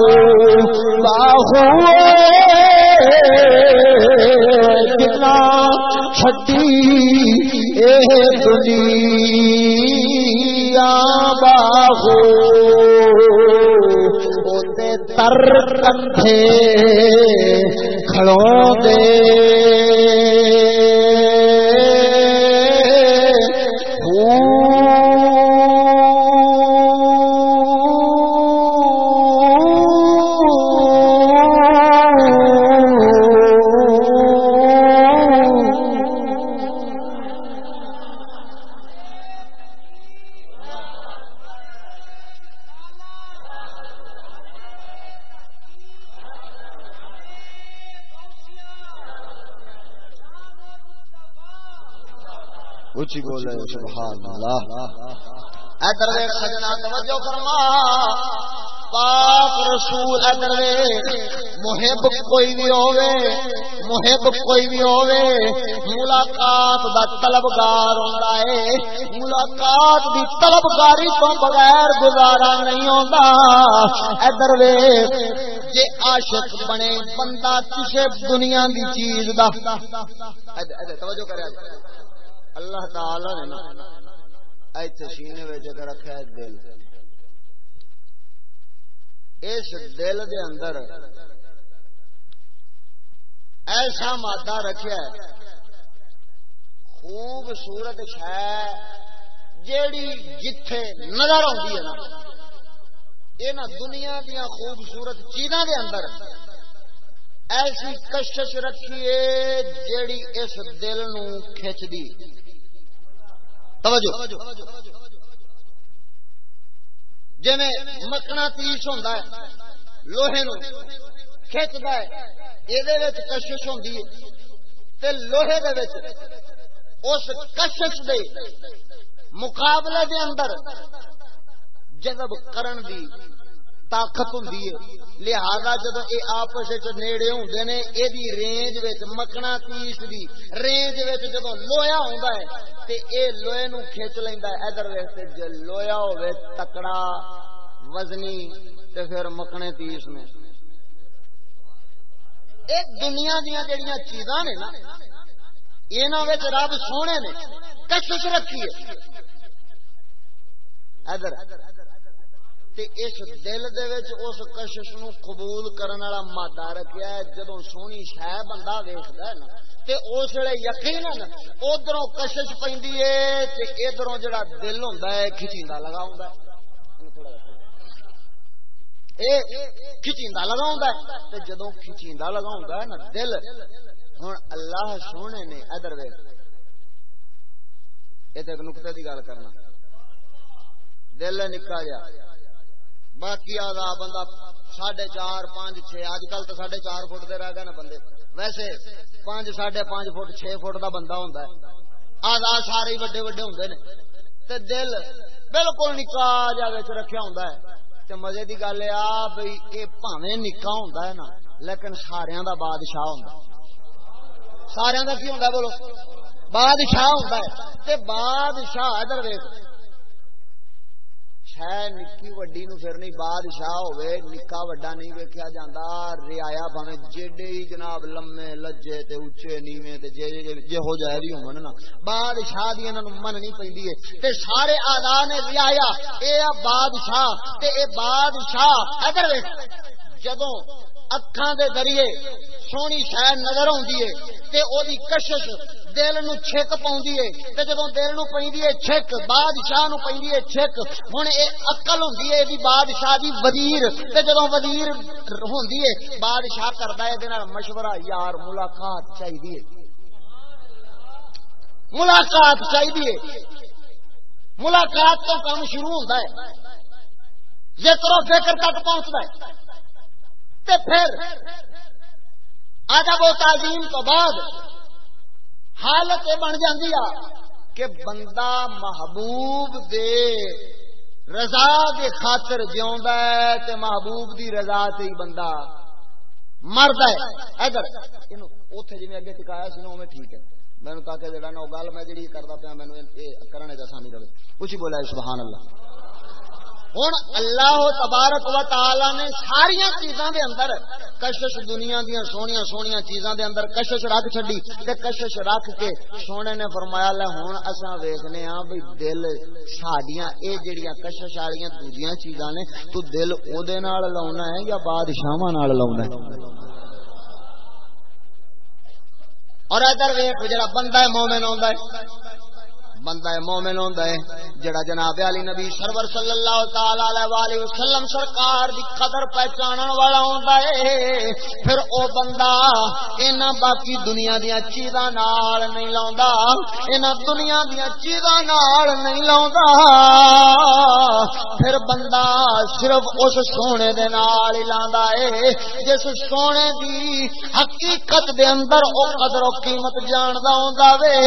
باہو باہو کتنا چھٹی اے دنیا باہو تر کندھے کھڑوں دے۔ اچھی بولے سبحان اللہ۔ ادھر سجنا توجہ فرما۔ پاک رسول ادھر محب کوئی بھی ہوے محب کوئی بھی ہوے ملاقات دا طلبگار ہوندا ہے ملاقات دی طلبگاری تو بغیر گزارا نہیں ہوندا۔ ادھر جے عاشق بنے، بندہ کسے دنیا دی چیز دا۔ توجہ کرے۔ اللہ تعالی نے ایتھے سینے وچ رکھا ہے دل۔ اس دل دے اندر ایسا مادہ رکھا ہے، خوبصورت شہ جیڑی جتھے نظر آتی ہے نا یہ دنیا دیا خوبصورت چیزاں دے اندر ایسی کشش رکھیے جیڑی اس دل نو کھچ دی۔ توجہ۔ جی مکنا تیس ہوں لوہے نو کھچد یہ کشش ہوں لوہے دے اس کشش دے مقابلے دے اندر جذب کرن دی طاقت ہوں لہذا جب یہ آپس نیڑے ہوں نے یہ رینج مکنا تیس دی رینج جب لویا ہوں تے اے لوہے نو کھچ لیندا ہے۔ ادھر ویسے لویا ہوے تکڑا، وزنی، تے پھر مکنے تیس نو اے دنیا دیاں جڑیاں چیزاں نے نا انہاں وچ رب سونے نے کشش رکھی ہے۔ ادھر تے اس دل دے وچ اس کشش نو قبول کرن والا مادہ رکھیا ہے، جدوں سونی شے بندہ ویکھدا ہے نا، تے اس ویلے یقین ادھروں کشش پیندی ہے تے ادھروں جڑا دل ہوندا ہے، کھچیندا لگا ہوندا ہے۔ اے کھچیندا لگا ہوندا ہے، تے جدوں کھچیندا لگا ہوندا ہے نا، دل ہن اللہ سونے نے ادھر ویکھ۔ اے تے نقطے دی گل کرنا۔ دل نکا جا۔ باقی آدھا بندہ ساڑھے چار، پانچ، چھ اج کل تو ساڑھے چار فٹ دے رہ گئے نا بندے۔ ویسے پانچ، ساڑھے پانچ فٹ، چھ فٹ دا بندہ ہوں آدھا سارے وڈے وڈے ہوں نے تے دل بالکل نکا جا رکھا ہوں تے مزے دی گل آ بھائی یہ پاویں نکا ہوں نا، لیکن سارا دا بادشاہ ہوں سارا دا کی ہوں بولو؟ بادشاہ ہوں بادشاہ ادھر ویک ہے نکی وڈی نو پھر نہیں، بادشاہ ہوئے نکا وڈا نہیں ویکھیا جاندا، رعایا بھاویں جیڈے ہی جناب لمے لجے تے اونچے، نیویں تے جے جے ہو جائے دی ہون نا۔ بادشاہ دی انہاں نو مننی پیندی ہے تے سارے آدھا نے رعایا، اے بادشاہ، تے اے بادشاہ۔ ادھر ویکھ، جدوں اکھاں دے ذریعے سونی شے نظر اوندی ہے تے او دی کشش دل نو چھک پاؤندی ہے تے جدوں دل نو پیندی ہے چھک، بادشاہ نو پیندی ہے چھک۔ ہن اے عقل ہوندی ہے دی بادشاہ دی وزیر۔ تے جدوں وزیر ہوندی ہے، بادشاہ کردا ہے دے نال مشورہ، یار، ملاقات چاہیے ملاقات چاہیے ملاقات تو کام شروع ہوتا ہے۔ ذکر و فکر تک پہنچتا ہے۔ تے پھر ادب و تعظیم تو بعد حالت یہ بن جاتی آ کہ بندہ محبوب دے رضا دے خاطر جیوندا ہے تے محبوب دی رضا تے ہی بندہ مرد ہے۔ ادھر اوتھے جویں اگے ٹکایا سی نا اوویں ٹھیک ہے۔ میں نے کہا کہ جڑا نا گل میں جڑی کردا پیا مینوں کرنے دا سامنے رہے کچھ بولا سبحان اللہ۔ ہوں اللہ تبارک و تعالی نے ساری چیزاں دے اندر کشش دنیا دیا سونیا سونیا چیزاں دے اندر کشش رکھ چڈی تے کشش رکھ کے سونے نے فرمایا، لے ہوں اصا ویخنے ہاں بھائی دل سڈیا یہ جہیا کشش والی دوجیاں چیزاں نے، تو دل او دے نال لاؤنا ہے یا بادشاہ نال لاؤنا ہے؟ اور ادھر ویخ جڑا بندہ مومن آتا ہے بندہ مومن ہوندا ہے، جڑا جناب علی نبی سرور صلی اللہ تعالی علیہ وسلم سرکار دی قدر پہچانن والا ہوندا ہے۔ پھر او بندہ اینا باقی دنیا دی چیزاں نال نہیں لاوندا اینا دنیا دی چیزاں نال نہیں لاوندا پھر بندہ صرف اس سونے دے نال ہی لاندا ہے، جس سونے دی حقیقت دے اندر او قدر و قیمت جاندا ہوندا وے۔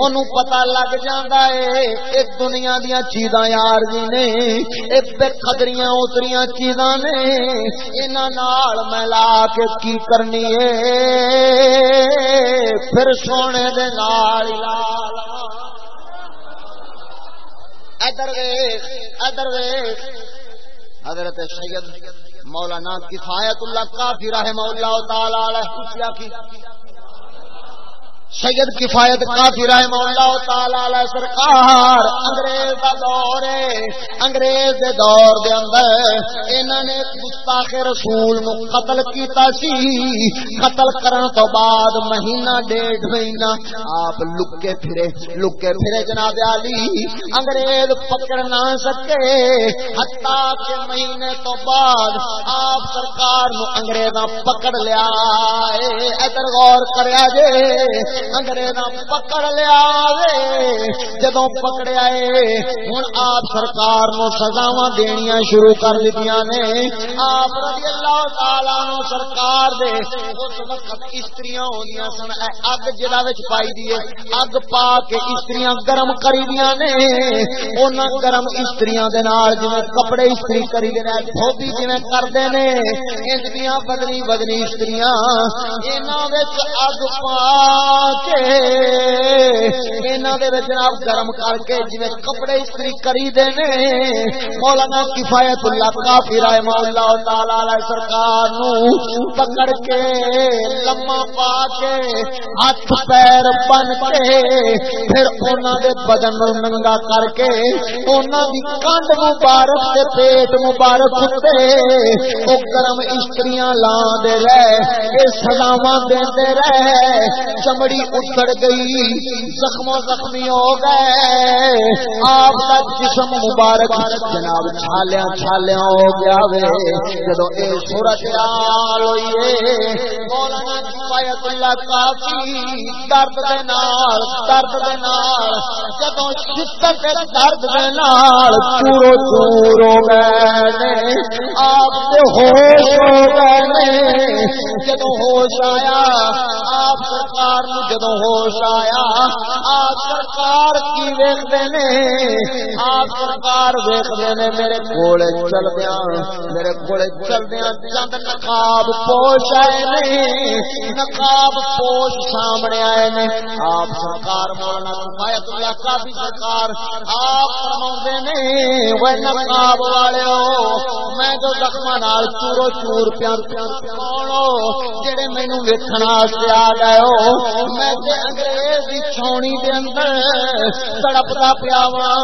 اونوں پتہ لگ ہے ایک دنیا دیا چیزاں یار جی نے۔ بے قدریاں اتریاں چیزاں نے۔ انہاں میں لا کے کی کرنی ہے پھر سونے دے نال لال ادر ویخ ادر ویخ حضرت سید مولانا کفایت اللہ کافی رحمہ اللہ تعالی علیہ کی؟ سید کفایت کافی رحمہ اللہ تعالی علیہ سرکار، انگریز دا دور ہے، انگریز دے دور دے اندر انہاں نے گستاخ رسول نو قتل کیتا سی۔ قتل کرن تو بعد مہینہ ڈیڑھ مہینہ آپ لکے پھرے لکے پھرے جناب علی۔ انگریز پکڑ نہ سکے۔ حتا کہ مہینے تو بعد آپ سرکار نو انگریزاں پکڑ لیا اے ادھر غور کریا جے انگریز پکڑ لیا جدو پکڑیا ہوں آپ سرکار نو سزاوا دنیا شروع کر لیا نے۔ آپ رضی اللہ تعالی نو سرکار دے اس وقت استری ہوندیاں سن۔ اگ جہاں پائی دی اگ پا کے استری گرم کری دیا نے۔ ان گرم استری جی کپڑے استری کری دے دھوبی جی کرتے نے۔ ان بدنی بدنی استری اگ پا کے۔ انہاں دے جناب گرم کر کے جی کپڑے استری کری دے نے۔ مولانا کفایت اللہ کافی رائے مولا تعالی سرکار نو پکڑ کے لما پا کے ہاتھ پیر بن کے پھر انہوں دے بدن ننگا کر کے انہوں دی کنڈ مبارک سے پیٹ مبارک تے وہ گرم استریاں لا دے رہے یہ سلاوا دے رہے۔ چمڑی اچھڑ گئی، زخم و زخمی ہو گئے۔ آپ کا جسم مبارک جناب چھالیا چھالیا ہو گیا وے۔ جدو اے صورت حال ہوئی مولانا کفایت اللہ کافی درد دے نال، درد دے نال۔ جدو شدت درد دے نال چورو چور ہو گئے آپ سے ہوش ہو گئے جدو ہوش آیا، آپ سرکار جدو ہوش آیا، آپ سرکار کی ویکتے نے، آپ سرکار ویکتے نے، میرے گھوڑے چل دیا میرے گھوڑے چل دیا چند نقاب پوش آئے نے، نقاب پوش سامنے آئے نے۔ آپ سرکار مولانا کفایت اللہ کافی سرکار، آپ فرما نے، وہ نقاب والے میں تو زخم نال چورو چور پیار پیار جڑے مینو ویکھنا آ گئے ہو میں انگریز کی چھونی دے اندر تڑپتا پیا وا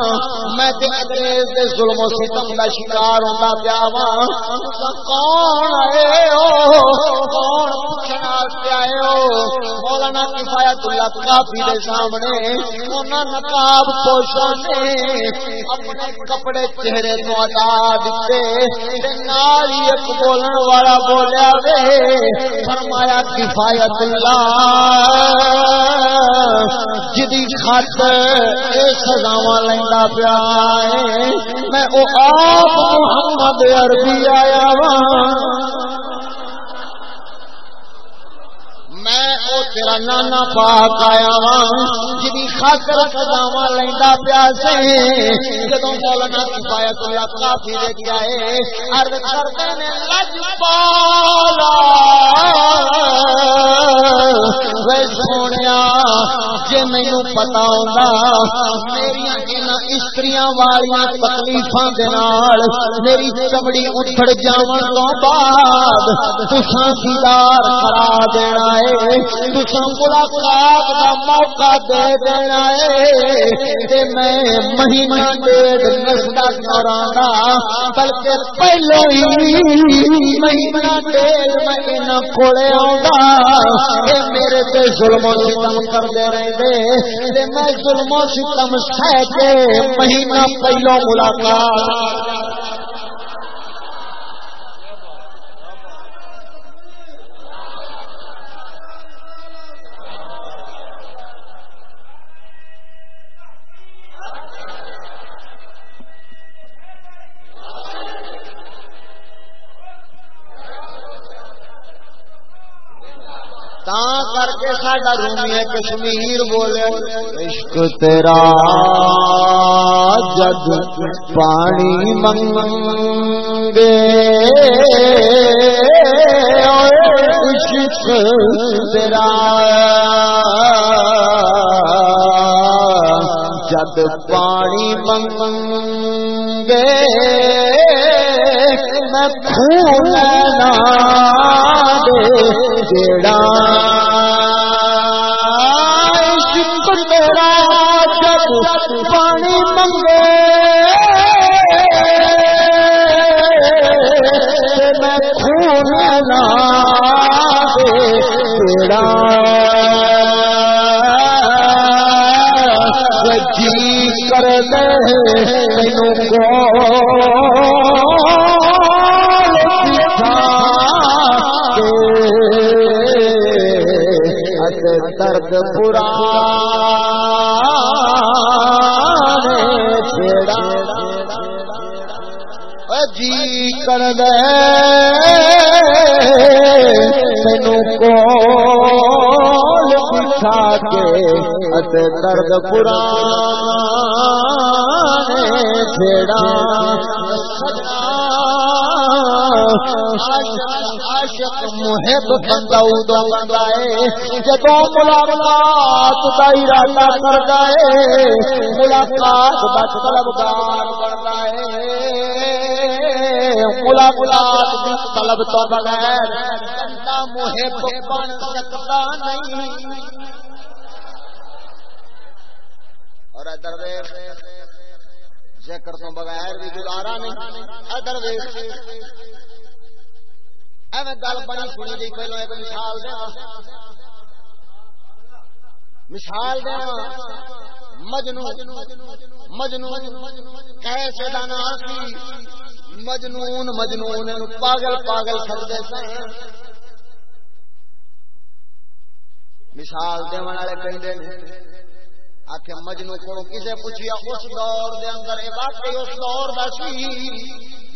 میں انگریز دے ظلم و ستم کا شکار ہوتا پیا وا کون آئے ہو؟ کون پوچھنا آئے ہو؟ مولانا کفایت اللہ کافی دے سامنے انہوں نقاب پوشن نے اپنے کپڑے چہرے تو ہٹا دیتے۔ نال ہی ایک بولن والا بولیا وے۔ فرمایا کفایت اللہ جدی خاطر اے سزاوا لیندا پیا میں او آپ محمد عربی آیا وا میں او تیرا نانا پاک آیا وا جی خاطر سزاوا لینا پیا سے جدو مولانا کفایا تو کافی دیکھ آئے۔ ارد کرتے نے لج پالا وے سونے جی مینو پتا ہوتا میری استری والی تکلیف میری چمڑی اٹھڑ جان تو بعد تسان دیدار کرا دینا اے۔ ہے تسان ملاقات کا موقع دے دینا ہے میں مہینہ ڈیڑھ نستا کرانا بلکہ پہلو ہی مہینہ ڈیڑھ مہینہ کھولے آؤں میرے تے ظلم و ستم کرتے رہتے میں ظلم و ستم سہ کے مہینہ پہلو ملاقات کر کے ساڈا رومی کشمیر بولے، عشق تیرا جد پانی منگے۔ عشق تیرا جد پانی منگے۔ میں خون جڑا پانی منگے میں خون لا تیرا جی کر دے تینوں کو درد پورا جی کر دے کو بچھا کے درد پورا چھیڑا عاشق محب بندہ ادو بندہ ہے۔ جدو ملاقات کا ارادہ کرتا ہے، ملاقات کا طلبگار بنتا ہے۔ ملاقات کی طلب تو بغیر بندہ محب بن سکتا نہیں۔ اور ادھر ذکر تو بغیر بھی گزارا نہیں۔ ادھر ایویں گل بڑی سنی گئی پہلو ایک مثال دیا ہاں۔ مثال دیا ہاں۔ مجنو مجنو کیسے دانا سی۔ مجنون مجنون پاگل پاگل کرتے سن۔ مثال دے والے کہندے آخ مجنو کو کسے پوچھیا، اس دور دے اندر واقعی اس دور دا سی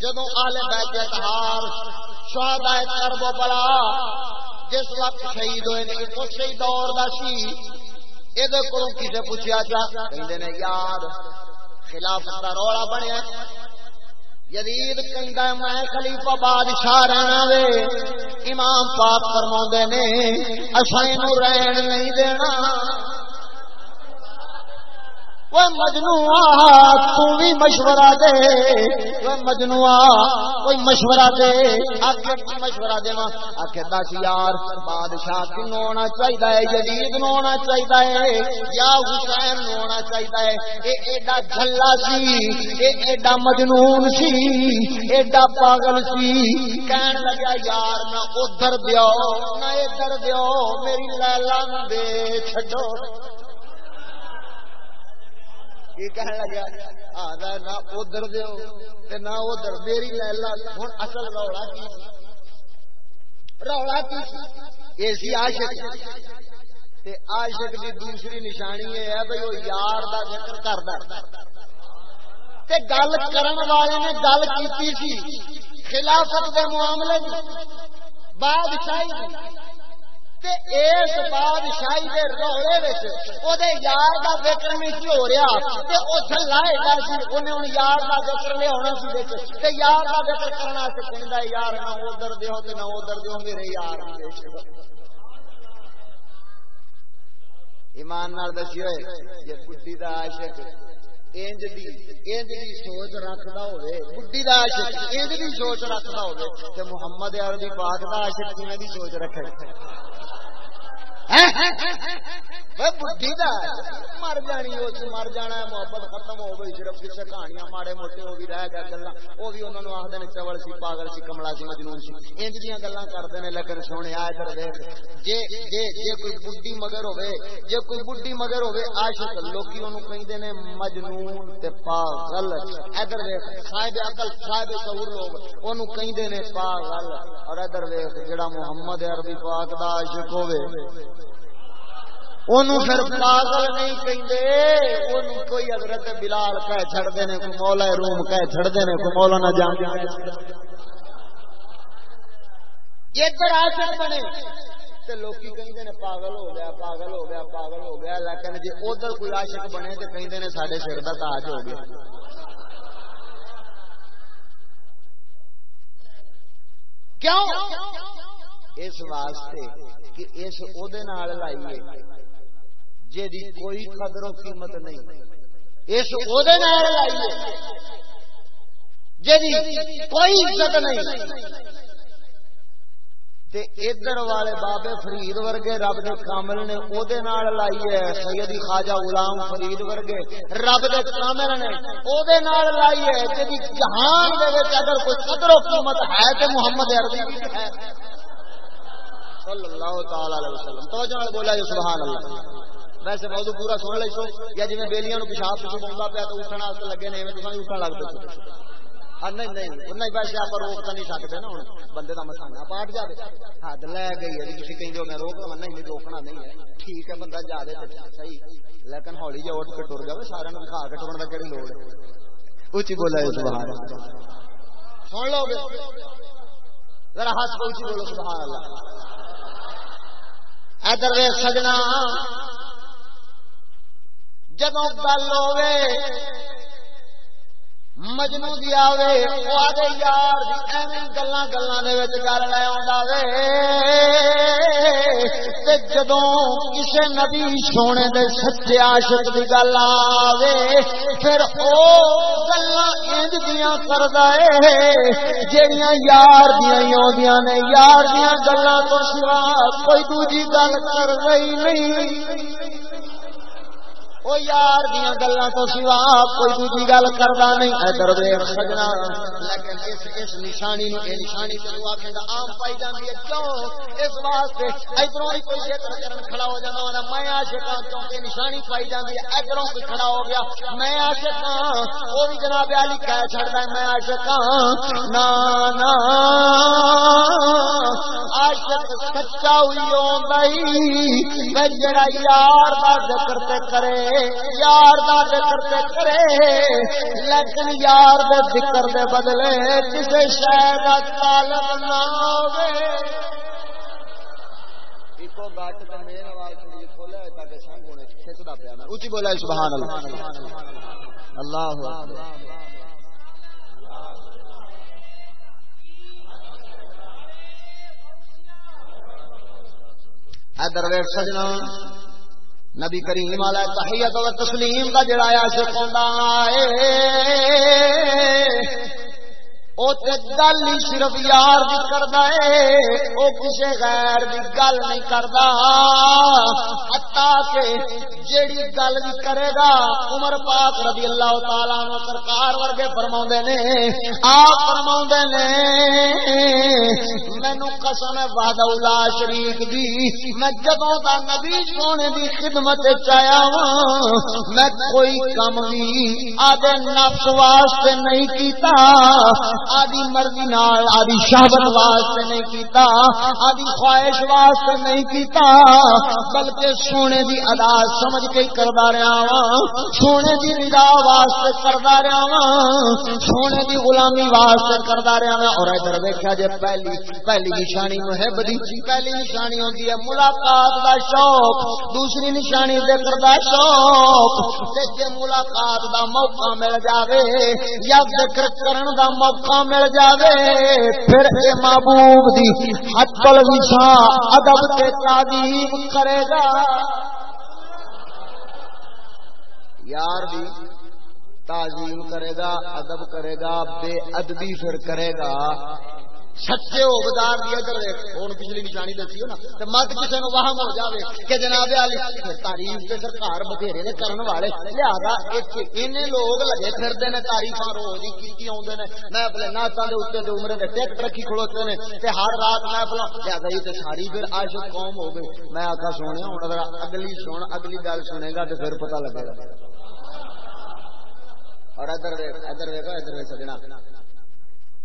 جدو آلے بیت اتہار شہدا کرب بڑا جس وقت شہید ہوئے نے اس شہید دور دا سی۔ یہ کو کسے پوچھا جا۔ کہندے نے، یار خلافت دا روڑا بنیا یزید کہندا میں خلیفہ بادشاہ رہنا وے۔ امام پاک فرماوندے نے اساں نو رہن نہیں دینا۔ مجنو بھی مشورہ دے مجنو کوئی مشورہ دے۔ مشورہ دے آخ دس یار، بادشاہ کن ہونا چاہیے جدید نو ہونا چاہیے یا حسین نو ہونا چاہیے یہ ایڈا جلا سی یہ ایڈا مجنون سی، ایڈا پاگل سی۔ کہن لگا یار نہ ادھر دیو نہ ادھر دیو میری لالا دے چھڈو۔ کی کہنے لگا آدھا نہ ادھر دیو نہ ادھر، میری لیلا ہوں اصل رولا کی رولا کی یہ سی عاشق تے عاشق دی دوسری نشانی یہ ہے بھائی وہ یار دا ذکر کردا تے گل کرن والے نے گل کیتی سی، خلافت دے معاملے بادشاہی اس بادشاہی کے روڑے وہ یار کا ذکر نہیں سی ہو سی یار ذکر سی یار ذکر کرنا یار، نہ ادھر نہ ادھر میرے یار ایمان عاشق انج دی انج دی سوچ رکھدا ہوے بڈی دا عاشق انج دی سوچ رکھدا ہوے تے محمد عربی پاک دا عاشق کیویں دی سوچ رکھے؟ مر جانی اس مر جانا محبت ختم ہو گئی صرف کسی کہانیاں ماڑے موٹے وہ بھی رہ گیا گلا وہ بھی انہوں نے آخر چول سی پاگل سی کملا سی مجنون سی انج دیا گلا کرتے ہیں لیکن سونے آ ادھر دیکھ جے جے جے کوئی بڈی مگر ہوے جے کوئی بڈی مگر ہوے عاشق لوکی انہوں کہندے نے مجنون تے پاگل ادھر دیکھ صاحب عقل صاحب شعور لوگ انہوں کہندے نے پاگل اور ادھر دیکھ جڑا محمد عربی پاک دا عاشق ہوے پھر پاگل نہیں کہیں کوئی حضرت بلال کہہ چھڑتے ہیں کوئی مولا روم کہہ چھڑتے ہیں کوئی مولا نہ جان ادھر آشر بنے لوکی کہیں پاگل ہو گیا پاگل ہو گیا پاگل ہو گیا لیکن جی ادھر کوئی عاشق بنے تو کہیں نے سر کا تاج ہو گیا کیوں اس واسطے کہ اس لائیے جی کوئی قدر و قیمت نہیں۔ اس جی کوئی عزت نہیں۔ ادھر والے بابے فرید ورگے رب دے کامل نے نال لائی ہے۔ سیدی خواجہ غلام فرید ورگے رب دے کامل نے نال لائی ہے۔ جی جہان دے وچ اگر کوئی قدر و قیمت ہے تے محمد عربی ہے۔ صلی اللہ تعالی علیہ وسلم۔ توجہ بولا سبحان اللہ۔ ویسے موضوع پورا سن لے سو یا جی بےلیاں پیشاب پیچھے پیا تو اٹھنا لگے نہیں تو لگ پے ہاں، نہیں نہیں آپ روک تو نہیں سکتے نا ہوں بندے کا مسانا پاٹ جائے حد لے گئی ہے جی، تھی کہیں میں روک لوا نہیں روکنا نہیں ہے۔ ٹھیک ہے، بندہ جا دے صحیح۔ لیکن ہولی اٹھ کے ٹر جائے سارے دکھا کے ٹرن کا کہڑی لوڑ اچھی بولا سن لو گے۔ ذرا ہس اچھی بولو، سبحان اللہ۔ ادھر سجنا۔ جدو گل ہوے مجنو دی آوے وہ آدھے یار ایویں گلا گلا گل لے آ جدو کسے نبی سونے دے سچے عاشق دی گل آوے، پھر او گلا انج دیاں کردا اے جڑیاں یار دیاں آدیاں نے۔ یار دیاں گلاں تو سوا کوئی دوجی گل کر رہی نہیں۔ وہ یار دیا گلا تو سوا کوئی دوسری گل کرتا نہیں. ادھر سجنا. لیکن اس اس نشانی نو یہ نشانی تینوں آخر آم پائی جاتی ہے، کیوں؟ اس واسطے ادھر ہی کوئی ذکر کرن کھڑا ہو جانا ہونا، میں آشکا ہاں، کیونکہ نشانی پائی جاتی ہے، ادھروں کوئی کھڑا ہو گیا، میں آشکا ہاں، وہ بھی جناب علی کہہ چڑھتا ہے، میں آشکا ہاں، نا نا عاشق سچا ہوئی ہوں جڑا یار کا ذکر کرے یار دا ذکر تے کرے، لیکن یار دے ذکر دے بدلے کسے شہر کا تعلق نہ ہوے ایکو گاٹ تے میرے آواز تھوڑی جی کھولا ہے تاکہ سنگ ہونے کھچدا پیا میں اونچی بولا سبحان اللہ۔ اللہ اکبر۔ ادر ویٹ سجنا نبی کریم والا تحیت و تسلیم کا جڑا عاشق ہوندا او تے گل ہی صرف یار دی کردا اے، او کسے غیر دی گل نہیں کردا۔ حتا کہ جیڑی گل بھی کرے گا، عمر پاک رضی اللہ تعالی عنہ سرکار ورگے فرماوندے نے، آپ فرماوندے نے، مینوں قسم ہے وعدہ الا شریک دی۔ میں جدوں دا نبی سونے دی خدمت وچ آیا ہاں میں کوئی کم بھی آدھے نفس واسطے نہیں کیتا۔ آدی مرضی نال آدی شہبت واسطے نہیں کیتا آدی خواہش واسطے نہیں کیتا، بلکہ سونے دی ادا سمجھ کے کردا رہا وا سونے دی رضا واسطے کردا رہا وا سونے دی غلامی واسطے کردا رہا وا اور ادھر ویکھیا جے پہلی پہلی نشانی محب دی پہلی نشانی ہوندی ہے ملاقات دا شوق، دوسری نشانی ذکر دا شوق۔ تے ملاقات دا موقع مل جاوے یا ذکر کرن دا موقع مل جاوے، پھر اے محبوب دی حد الوسا ادب تے تعظیم کرے گا۔ یار دی تعظیم کرے گا، ادب کرے گا، بے ادبی پھر کرے گا۔ سچے ہو بازار دیا کرے ہوں پچھلی نشانی دسی ہو نا تو مت کسی نے وہم ہو جائے کہ جناب علی تاریف کے سرکار بتھیرے نے کرن والے، لہذا ایک این لوگ لگے پھرتے ہیں تاریف روز ہی کی آدھے نے میں اپنے ناسا کے اتنے تو عمر ٹکٹ رکھی کھڑوتے ہیں تے ہر رات میں اپنا لہذا یہ تو ساری پھر آج قوم ہو گئی۔ میں آخا سونے ہوں اگر اگلی سن، اگلی گل سنے گا تو پھر پتا لگے گا۔ اور ادھر ادھر ویکو ادھر ویک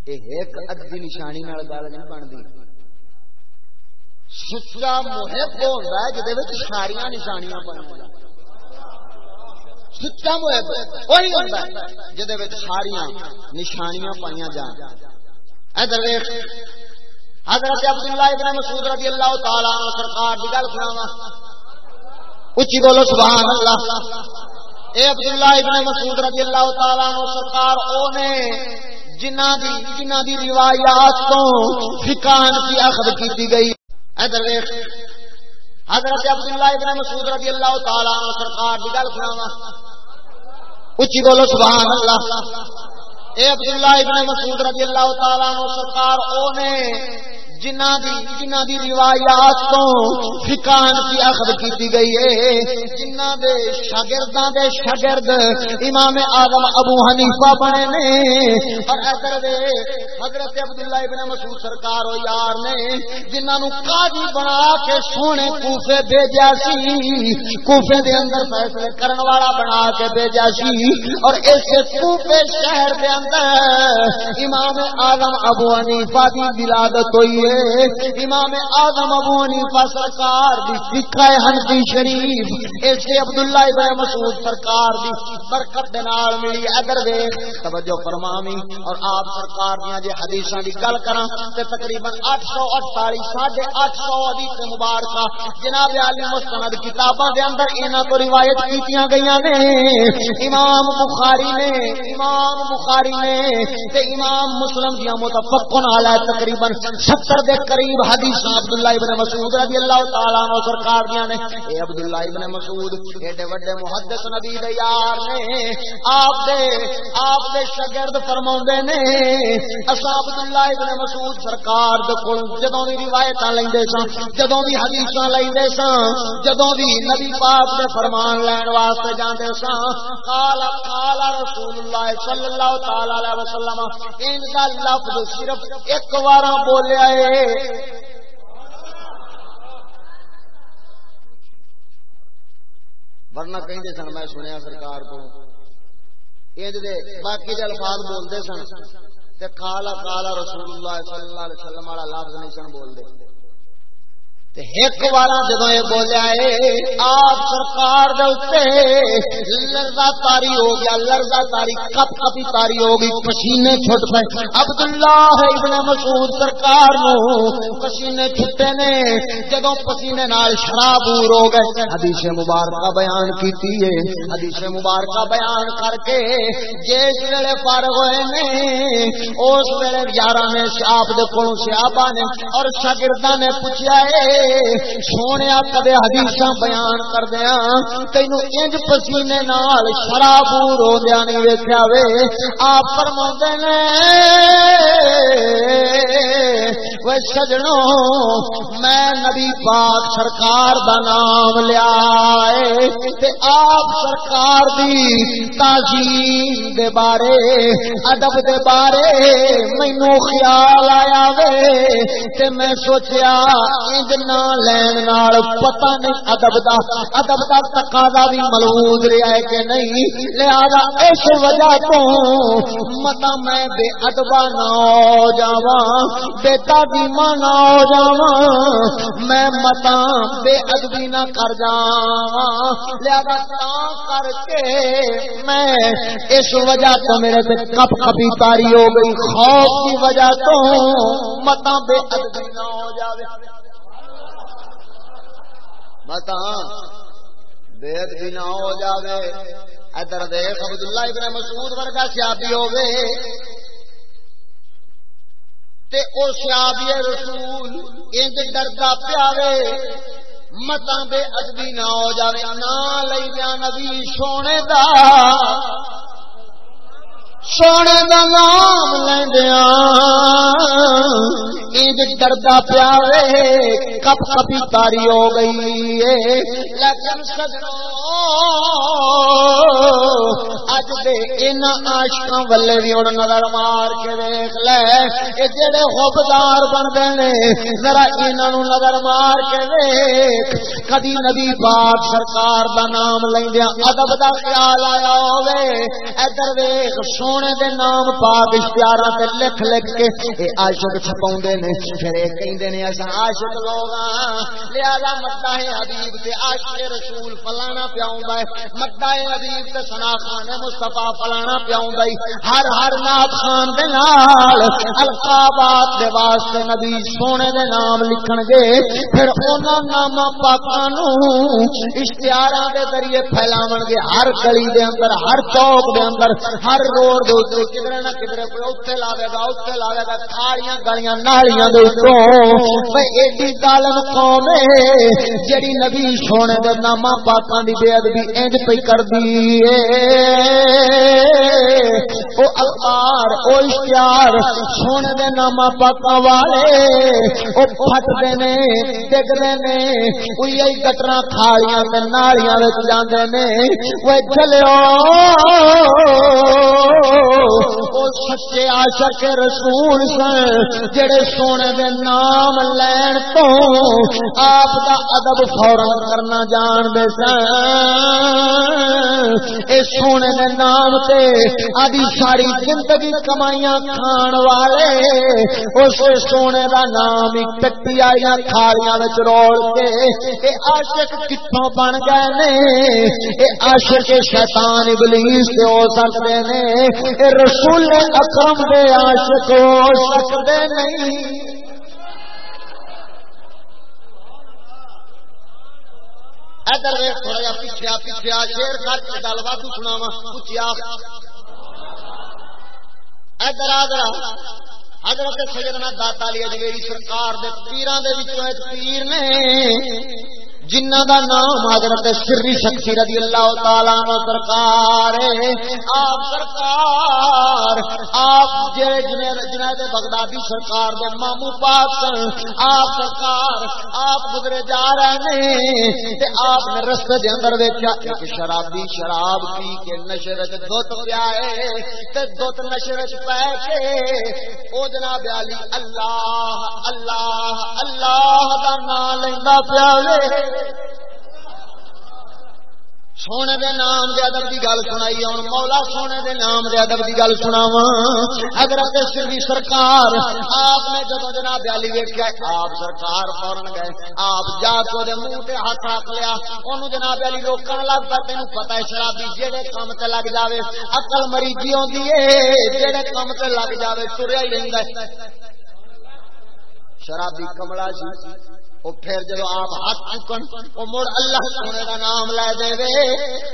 سجنا ایک ادی نشانی گل نہیں بنتی۔ سچا محب ہوتا ہے جہد ساریا نشانیاں بن سچا محب وہی ہوتا ہے جہد ساریا نشانیاں پائی جان۔ ادھر حضرت عبداللہ ابن مسعود رضی اللہ تعالی عنہ سرکار دی گل سناوا اچھی بولو سبحان اللہ اے عبداللہ ابن مسعود رضی اللہ تعالی عنہ سرکار او نے جنہ دی جنہ دی روایات تو فکان کی اخذ کیتی گئی۔ ادھر حضرت عبداللہ ابن مسعود رضی اللہ تعالی عنہ سرکار دی گل سناوا اچھی بولو سبحان اللہ۔ اے عبداللہ ابن مسعود رضی اللہ تعالی عنہ سرکار او نے جنہ دی جنہ دی روایات تو فکان کی اخذ کی گئی ہے، جنہ دے شاگرداں دے شاگرد امام اعظم ابو حنیفہ بنے نے۔ اور ادھر دے حضرت عبداللہ ابن مسعود سرکار و یار نے جنہاں نو قاضی بنا کے سونے کوفے بھیجا سی۔ کوفے دے اندر فیصلے کرن والا بنا کے بھیجا سی۔ اور اس کوفے شہر دے اندر امام اعظم ابو حنیفہ دی ولادت ہوئی ہوئے امام آدم ابو حنیفہ سرکار دی فقہ حنفی شریف، اس ایسے عبداللہ ابن مسعود سرکار دی برکت دے نال ملی اگر دیکھ توجہ فرمامی اور آپ سرکار دیاں جے حدیثاں دی گل کراں تے تقریباً 848 ساڑھے 800 حدیث مبارکہ جناب علی مستند کتاباں دے اندر انہاں کو روایت کیتیاں گئیاں نے۔ امام بخاری نے، امام بخاری نے تے امام مسلم دیاں متفقن علی تقریباً 70 دے قریب حدیث عبداللہ ابن مسعود رضی اللہ تعالی عنہ سرکار دیاں نے۔ اے عبداللہ ابن مسعود، ایڈے بڑے محدث نبی دے یار نے۔ آپ دے آپ دے شاگرد فرماوندے نے۔ اسا عبداللہ ابن مسعود سرکار دے کول جدوں بھی روایتاں لیندے سان جدوں بھی حدیثاں لیندے سان جدوں بھی نبی پاک دے فرمان لین واسطے جاندے سان قال قال رسول اللہ صلی اللہ تعالی علیہ وسلم، ان دا لفظ صرف ایک بار بولیا ہے ورنہ کہیں سن، میں سنیا سرکار کو باقی دے الفاظ بولتے سن کالا کالا رسول اللہ صلی اللہ علیہ وسلم والا لفظ نہیں سن بولتے ایک بار جدو یہ بولیا ہے آپ سرکار لرزا تاری ہو گیا لرزا تاری، کپ کپی تاری ہو گئی پسینے چھٹ پے عبد اللہ ابن مسعود سرکار نو پسینے چھٹے نے جدو پسینے نال شراب ہو گئے۔ حدیث مبارکہ بیان کیتی ہے۔ حدیث مبارکہ بیان کر کے جس ویلے فارغ ہوئے نے، اس ویلے یارہ نے آپ دے کولوں سیابا نے اور شاگرداں نے پوچھا ہے سونے کدے حدیث بیان کر دیا ہاں۔ تین انج پسینے نال شراب رو دیا نہیں ویکیا وے۔ آپ فرما نے وہ سجنوں میں نبی پاک سرکار دا نام لیا آپ سرکار دی تعظیم دے بارے، ادب دے بارے مینو خیال آیا وے۔ تے میں سوچیا، انج نام لین نال پتہ نہیں ادب دا ادب دا تقاضا بھی ملحوظ رہا ہے کہ نہیں؟ لہذا اس وجہ تو متا میں بے ادبا نہ ہو جاواں، بے تعلیمہ نہ ہو جاواں، میں متا بے ادبی نہ کر جاواں۔ لہذا تا کر کے میں اس وجہ تو میرے سے کپ کپی تاری ہو گئی، خوف کی وجہ تو متا بے ادبی نہ ہو جاوے۔ متا بے ادبی نہ ہو جاوے۔ ادھر دیکھ، عبداللہ ابن مسعود ورگا سیابی ہوگے تے او سیابی رسول انج ڈردا پیاوے متا بے ادبی نہ ہو جاوے، نہ لئی جا نبی سونے دا۔ سونے دا نام لیندیا انج ڈردا پیاوے کپ کپی تاری ہو گئی ہے۔ لیکن سجنوں اج دے ان عاشقاں ولے بھی ہن نظر مار کے دیکھ لے۔ اے جڑے حبدار بن نے، ذرا انہاں نو نظر مار کے دیکھ کدی نبی پاک سرکار دا نام لیندیا ادب دا خیال آیا ہوے ادھر ویکھ سونے دے نام پاک اشتہاراں تے لکھ لکھ کے اے عاشق چھپاوندے نے پھر اے کہندے نے اساں عاشق لوگ ہاں لہذا مدح حبیب تے عاشق رسول فلانا پیاوندا ہے مدح حبیب تے سنا خان مصطفی فلانا پیاوندا ہے ہر ہر نات خان دے نال القابات دے واسطے نبی سونے دے نام لکھن گے پھر انہاں نام پاکاں نو اشتہاراں دے ذریعے پھیلاون گے ہر گلی دے اندر ہر چوک دے اندر ہر روڈ روڈ دے اوتے کدھر نہ کدھر کوئی اوتے لاوے گا اوتے لاوے گا، کھاڑیاں گلیاں، نالیاں دے اوتوں بے ایڈی ظالم قوم ہے جڑی نبی سونے دے نام پاکاں دی بے ادبی انج پئی کردی اے او اخبار، او اشتہار سونے دے نام پاکاں والے۔ او پھٹ دے نے، ڈگ دے نے، اوئی ای گٹراں کھالیاں تے نالیاں وچ جاندے نے۔ اوے چلو او سچے عاشق رسول سن، جڑے سونے دے نام لین تو آپ دا ادب فورن کرنا جان دے سن۔ اے سونے دے نام تے آدھی ساری زندگی کمائیاں کھان والے، اس سونے دا نام ہی کٹی آئی کھالیاں وچ رول کے اے عاشق کتوں بن گئے نے، اے عاشق شیطان ابلیس تے ہو سکدے نے۔ رسول اکرم دے عاشق، ہو سکدے نہیں۔ ادھر تھوڑا جا پیچھے پیچھے شیر کر کے گل وادو سناوا پوچھیا ادھر آدر حضرت سیدنا داتا علی اجمیری سرکار دے پیراں دے وچوں ایک پیر نے۔ جنہ دا نام حضرت سری شخصی رضی اللہ تعالی عنہ سرکار آپ سرکار، آپ جڑے جنہیں جنید بغدادی سرکار دے مامو پاک سن، آپ سرکار، آپ گزرے جا رہے نے تے آپ نے رستے دے اندر ویکھیا، ایک شرابی شراب پی کے نشے وچ دھت پیا ہے۔ تے دھت نشے وچ پے کے او جناب علی، اللہ اللہ اللہ دا نام لیندا پیا وے۔ سونے دے نام دے ادب کی گل سنائی ہوں مولا سونے دے نام دے ادب کی گل سناوا حضرت سری سرکار، آپ نے جب جناب علی ویکیا آپ سرکار فورن گئے۔ آپ جا کے دے منہ تے ہاتھ رکھ لیا۔ اونوں جناب علی روکن لگ پیا تینوں پتہ ہے شرابی جڑے کام تے لگ جاوے۔ عقل مریضی ہوندی ہے جڑے کام تے لگ جاوے تریا ہی رہندا ہے۔ شرابی کملا سی وہ پھر جب آپ ہاتھ چکن وہ مڑ اللہ سونے کا نام لے دے وے۔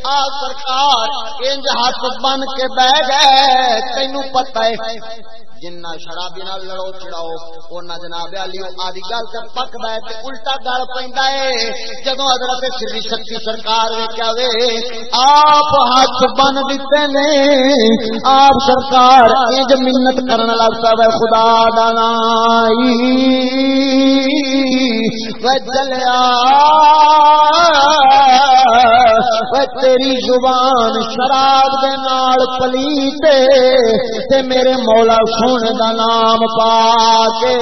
آپ سرکار، انج ہاتھ بن کے بہ گئے تینوں پتہ ہے۔ جنہ شرابی نال لڑو چڑاؤ اونا جناب علی گل تے پک دے تے الٹا گل پیندا ہے جدوں حضرت سری شکتی سرکار ویکھیا وے، آپ ہاتھ بن دتے نے۔ آپ سرکار انج منت کرن لگ پیا خدا دا نائی وجلیا تیری زبان شراب دے نال پلیتے تے میرے مولا سونے دا نام پا کے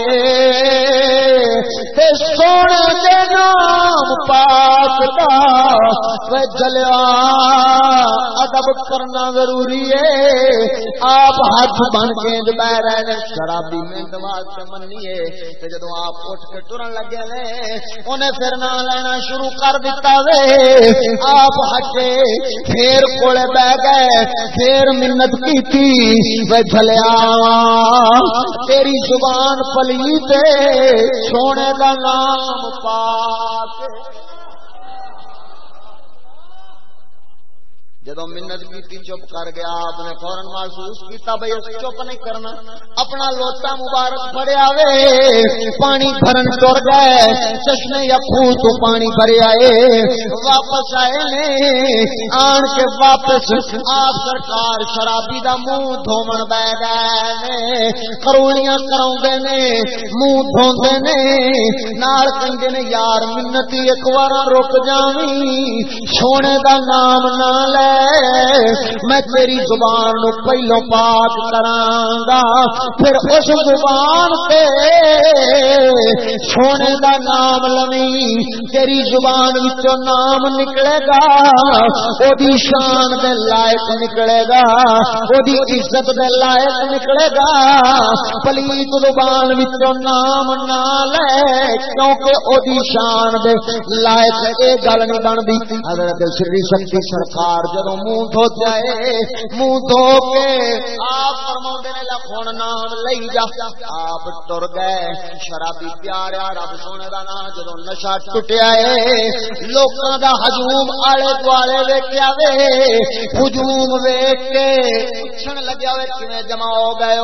تے سونے دے نام پاک دا جلیا، ادب کرنا ضروری ہے آپ ہاتھ بن کے بہ رہے شرابی منٹ واسطے منیے۔ جدو آپ اٹھ کے ٹرن لگے نے، انہیں پھر نہ لینا شروع کر دیتا وے۔ آپ ہٹے، پھر کولے بہ گئے، پھر منت کی تھی جلیا تیری زبان پلی تے سونے کا نام پاک جدو منت کی چپ کر گیا، آپ نے فورن محسوس کیا بھائی چپ نہیں کرنا۔ اپنا لوٹا مبارک بھریا وے پانی بھرن ٹر گئے، چشمے یا خوہ تو پانی بھرے آئے۔ واپس آئے نے، آن کے واپس آپ سرکار شرابی دا منہ دھومن بہ گئے کروڑیاں کراؤ نے، منہ دھوندے نے۔ نال کہندے نے، یار منتی ایک بار رک جاویں، سونے دا نام نہ لے۔ میں تیری زبان نو پہلو پاک کرانگا۔ پھر اس زبان تے سونے دا نام لوی تیری زبان وچوں نام نکلے گا۔ او دی شان دے لائق نکلے گا۔ او دی عزت دے لائق نکلے گا۔ پلیت زبان وچوں نام نہ لے، کیونکہ او دی شان دے لائق اے گل نہیں بندی حضرت سری شکتی سرکار جو جدو منہ دھو جائے، منہ دھو کے آپ فرما نے لکھن نام لئی جا۔ آپ ٹر گئے، شرابی پیارا رب سونے کا نام جدو نشا ٹوٹیا ہے لوگوں کا ہجوم آلے دوالے ویکیا وے، ہجوم ویک کے پوچھن لگیا وے کھے جمع ہو گئے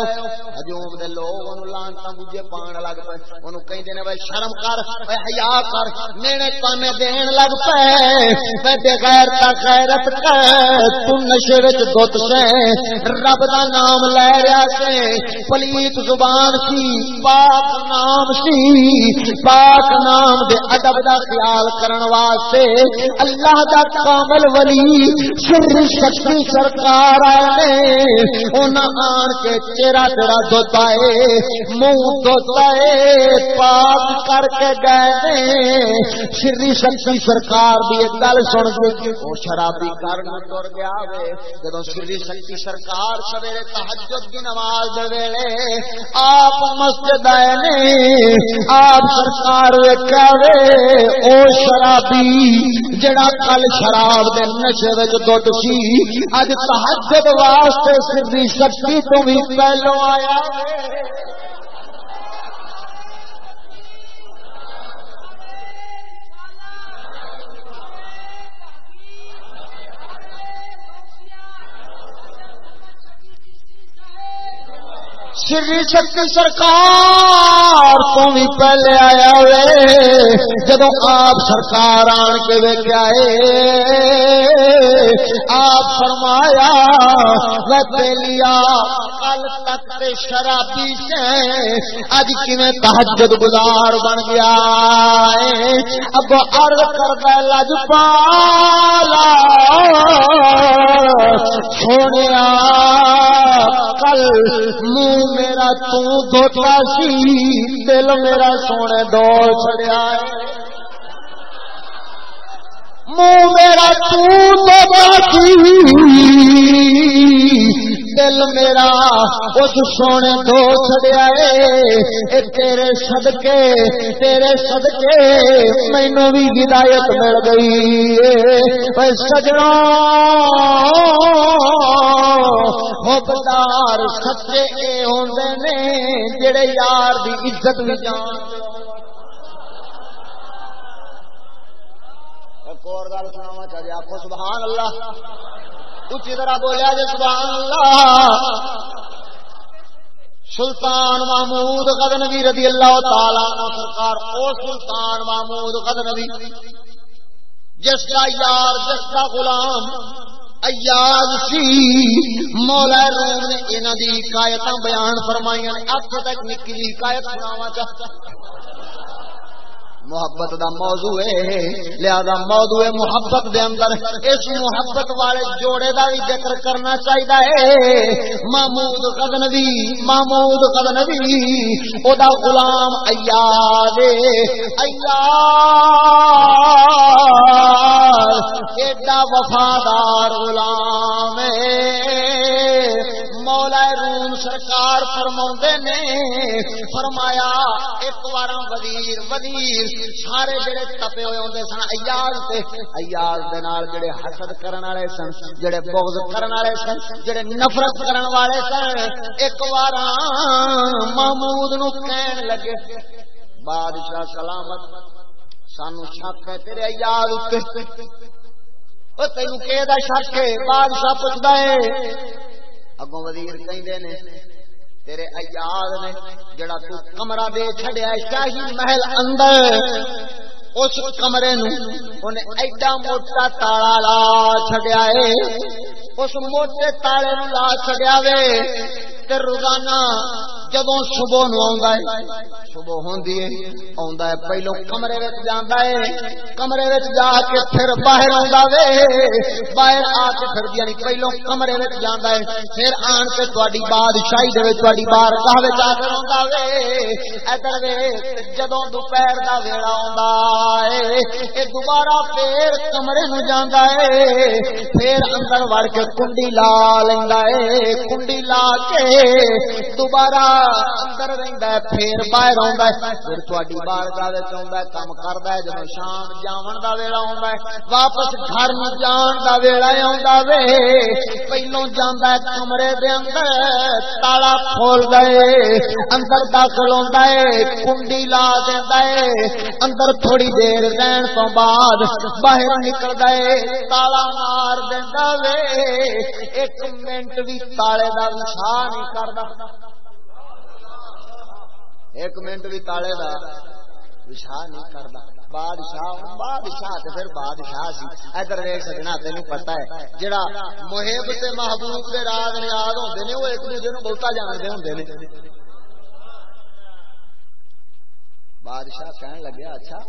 ہجوم دے لوگ انہوں لانتا مجھے پان لگ پے۔ انہوں کہیں دینے بھائی شرم کر، بھائی حیا کر میرے کانے دین لگ پے بے غیر تا غیرت کر۔ تم نشے دت سے، رب دا نام لے رہا سے۔ پلیت زبان سی، پاک نام سی۔ پاک نام دے ادب دا خیال کرن واسطے اللہ دا کامل ولی سر شکتی سرکار آئے۔ انہاں آن کے چہرہ تیرا دھوتا ہے منہ دھوتا ہے پاک کر کے گئے سری شکتی سرکار دی گل سن کے وہ شرابی کرنا تر گیا جب سری شکتی سرکار سویرے تحجد کی نماز ویلے، آپ مسجد آئے نے آپ سرکار ویکیا وے او شرابی، جڑا کل شراب دے نشے وچ دودھ سی اج تحجد واسطے سری شکتی تو بھی پہلو آیا وے شری شکتی سرکار تو بھی پہلے آیا وے جب آپ سرکار آن کے ویک آئے، آپ فرمایا وہ پہلیا کل تک شرابی سے اج کی تحجد گزار بن گیا اب ارد کر لج پالا سونے کل منہ میرا تو سی دل میرا سونے دو چڑیا منہ میرا تو دل میرا اس سونے دو چڑیا تیرے سدکے تیرے سدکے مینو بھی ہدایت مل گئی سجنا حبدار سچے ہوندے نے، جڑے یار دی عزت بھی جان ایک اور گل سنا چاہیے آپ سبحان اللہ۔ اچھی طرح بولیا جی سبحان اللہ۔ سلطان محمود غزنوی رضی اللہ تعالی عنہ سرکار، او سلطان محمود غزنوی۔ جس کا یار، جس کا غلام، ایاز سی، مولا روم نے انہاں دی حکایتاں بیان فرمائیاں۔ اب تک نکی حکایت سناواں چاہتا محبت دا موضوع ہے، لہذا موضوع محبت دے اندر اس محبت والے جوڑے دا بھی ذکر کرنا چاہیے محمود غزنوی محمود غزنوی، او دا غلام ایاد ایاد ایڈا وفادار غلام مولا روم سرکار فرما نے، فرمایا، ایک بار وزیر وزیر، سارے جڑے تپے ہوئے ہوں سن ایاز تے ایاز دے نال جڑے حسد کرن والے سن، جڑے بغض کرن والے سن، جڑے نفرت کرن والے سن، ایک بار محمود نو کہن لگے، بادشاہ سلامت، سانو شک ہے تیرے ایاز تے۔ او تینو کہ شک ہے؟ بادشاہ پوچھدا ہے اگوں وزیر کہندے نے، تیرے ایاد نے جڑا تو کمرہ دے چھڑیا شاہی محل اندر، اس کمرے نو انہیں ایڈا موٹا تالا لا چھڑیا ہے، اس موٹے تالے نو لا چھڑیا وے تے روزانہ جدو صبح نو آندا ہے، صبح ہوندی ہے آندا ہے، پہلو کمرے وچ جاندا ہے، کمرے وچ جا کے پھر باہر آندا وے، باہر آ کے پھر یعنی پہلو کمرے وچ جاندا ہے، پھر آن کے تہاڈی بادشاہی دے وچ تہاڈی بارگاہ وچ آ کے آندا وے۔ ادھر وے جدوں دوپہر دا ویلا آندا ہے، اے دوبارہ پھر کمرے نو جاندا ہے۔ پھر اندر وڑ کے کنڈی لا لیندا ہے، کنڈی لا کے دوبارہ اندر رہندا ہے، پھر باہر آندا ہے۔ پھر تہاڈی بارگاہ وچ آندا ہے، کم کردا ہے، جدوں شام جاون دا ویلا آندا ہے۔ واپس گھر نوں جان دا ویلا آندا وے۔ پہلوں جاندا ہے، کمرے دے اندر تالا کھول دے اندر داخل ہوندا ہے، کنڈی لا دیندا ہے۔ اندر تھوڑی دیر رہن تو بعد باہر نکلدا ہے، تالا مار دیندا وے۔ ایک منٹ بھی تالے دا وچھا نہیں کردا ایک منٹ بھی تالے دا وشا نہیں کرتا بادشاہ بادشاہ تے پھر بادشاہ سی ادھر ویکھ سجنا تینوں پتہ ہے جڑا محب تے محبوب دے راز نیاز ہوندے نے وہ ایک دوسرے نوں بہتا جاندے ہوندے نے بادشاہ کہن لگیا اچھا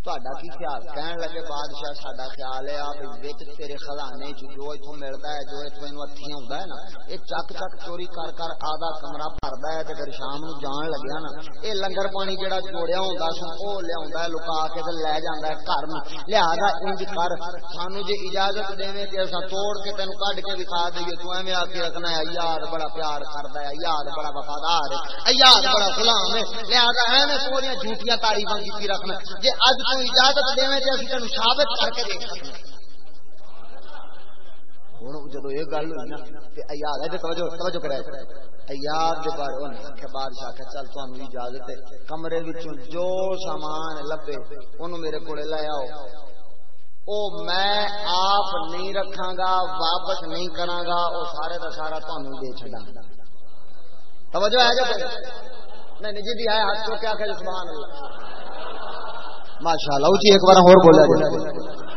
کی خیال کہن لگے بادشاہ ساڈا خیال ہے آپ وچ تیرے خزانے چ جو ایتھوں ملدا ہے جو ایتھوں اینو ہوندا ہے نا اے چک چک چوری کر کر آدھا کمرہ بھردا ہے تے پھر شام نو جان لگیا نا اے لنگر پانی جڑا جوڑیا ہوندا سو او لیاوندا ہے لکا کے تے لے جاندا ہے گھر نو لہذا انج کر سانو جے اجازت دیویں تے اساں توڑ کے تینو کڈ کے دکھا دئیے تو ایویں آ کے رکھنا ہے یار بڑا پیار کردا ہے یار بڑا وفادار ہے یار بڑا غلام ہے لہذا ایویں سوریاں جھوٹیاں تعریفاں کیتی رکھنا جے اج تو اجازت دے تو اسی تین ثابت کر کے دیکھ سکتے ہوں جب یہ گل ہوئی نا ایاد ہے توجہ توجہ کرے ایاد جو بار کہ بادشاہ کہ چل تمہیں اجازت ہے کمرے وچوں جو سامان لبے، اونوں میرے کولے لے آؤ۔ او میں آپ نہیں رکھاں گا، واپس نہیں کراں گا، او سارے دا سارا تانوں دے چھڈاں گا۔ توجہ ہے جو نہیں نہیں جی ہے، ہاتھ تو کیا کہ سبحان اللہ۔ ماشاء اللہ اچھی ایک بار اور بولا جائے۔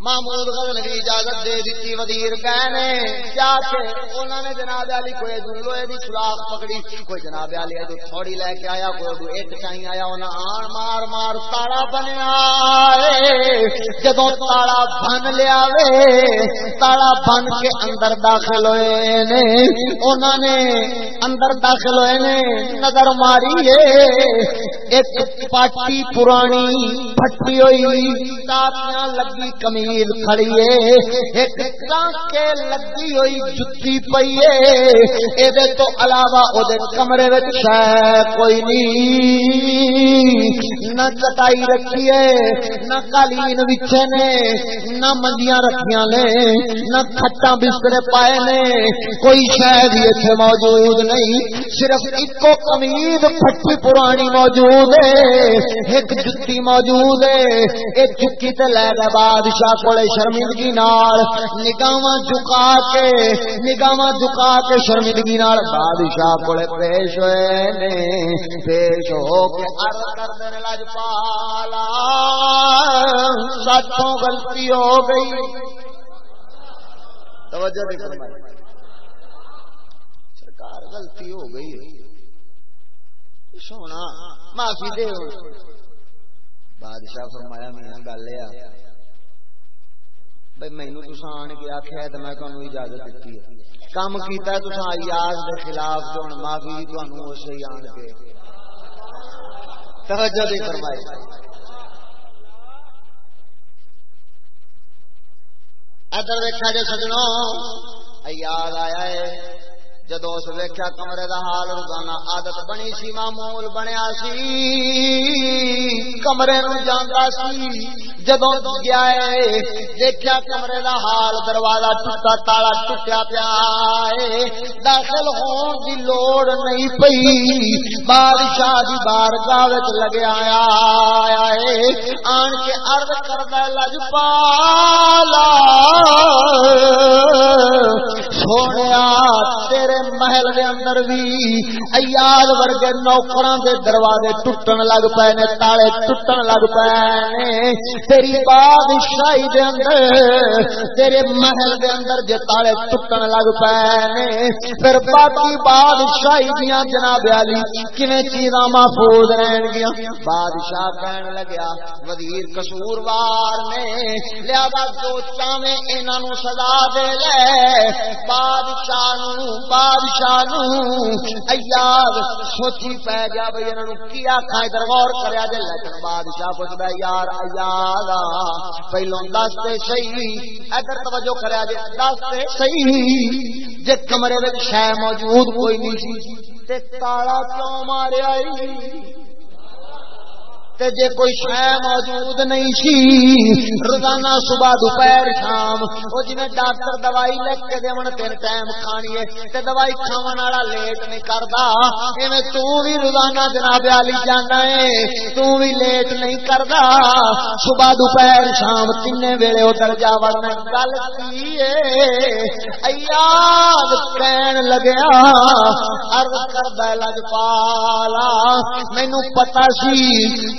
محمود غزن کی اجازت دے دیتی وزیر کہنے کیا تھے انہوں نے جناب علی کوئی لوہے دی سلاخ پکڑی، کوئی جناب علی جو تھوڑی لے کے آیا، کوئی دو ایک چاہیے آیا، انہاں آن مار مار تاڑا بنیا جدو تاڑا بن لیا وے تاڑا بن کے اندر داخل ہوئے نے۔ انہوں نے اندر داخل ہوئے نے، نظر ماری ہے۔ ایک پاٹی پرانی پھٹی ہوئی، تاپیاں لگی کمی تمیز کھڑیے، ایک ٹانکے لگی ہوئی جتی پئی اے تو علاوہ او دے کمرے وچ شے کوئی نہیں۔ نہ چٹائی رکھی ہے نہ قالین وچے نے، نہ منجیاں رکھیاں نے، نہ کھٹا بستر پائے نے۔ کوئی شے بھی ایتھے موجود نہیں، صرف اکو قمیض پھٹی پرانی موجود ہے، ایک جتی موجود ہے، ایک چکی تے لے گا بادشاہ کولے شرمندگی نال نگاواں جھکا کے نگاواں جھکا کے شرمندگی نال بادشاہ کولے پیش ہوئے نے، پیش ہو کے عرض کر دے لاج پالا غلطی ہو گئی۔ توجہ نہیں فرمائی۔ سرکار غلطی ہو گئی سونا، معافی دے۔ بادشاہ فرمایا میاں گل یہ بھائی مینو تسا آن کے آخیا تو میں تمہیں اجازت دیتی ہے۔ کام کیتا ہے تسا ایاز دے خلاف تو معافی اسے آن کے۔ توجہ دی فرمائی ادھر دیکھا جی سجنوں یاد آیا ہے۔ جدو اس ویخیا کمرے دا حال روزانہ عادت بنی سی، معمول بنیا سی، کمرے نو جانا سی۔ جدو گیا دیکھا کمرے دا حال دروازہ ٹوٹا، تالا ٹوٹیا پیا داخل ہون دی لوڑ نہیں پئی۔ بادشاہ دی بار گاہ لگیا آیا آن کے ارد کردہ لج پالا سونے تیرے محل دے اندر بھی ایاد ورگے نوکراں دے دروازے ٹوٹن لگ پے نے، تالے ٹوٹن لگ پے نے۔ تیری بادشاہی دے اندر، تیرے محل دے اندر جے تالے ٹوٹن لگ پے نے۔ پھر باقی بادشاہی دیاں جناب علی کیویں چیزاں محفوظ رہن گیاں؟ بادشاہ کہن لگیا، وزیر قصوروار نے، لہذا جو چاہے انہاں نو سزا دے لے۔ بادشاہ نو بادشاہ ایاد سوچی پی گیا بھائی انہوں کی آخا ادھر غور کریا جے لیکن بادشاہ پوچھتا یار ایاد پہلو دس تے صحیح، ادھر توجہ کریا جے، دس تے صحیح، جے کمرے میں شہ موجود کوئی نہیں سی، تے تالا کیوں ماریا تے جے کوئی شے موجود نہیں سی، روزانہ صبح، دوپہر، شام، او جویں ڈاکٹر دوائی لکھ کے دیون تین ٹائم کھانی ہے تے دوائی کھاون والا لیٹ نہیں کردا، ایویں تو بھی روزانہ جناب علی جاندا ہے تو بھی لیٹ نہیں کردا، صبح، دوپہر، شام کنے ویلے ادھر جا وڑنا گل کی ہے ایاد کہن لگیا، عرض کردا لجپالا مینوں پتہ سی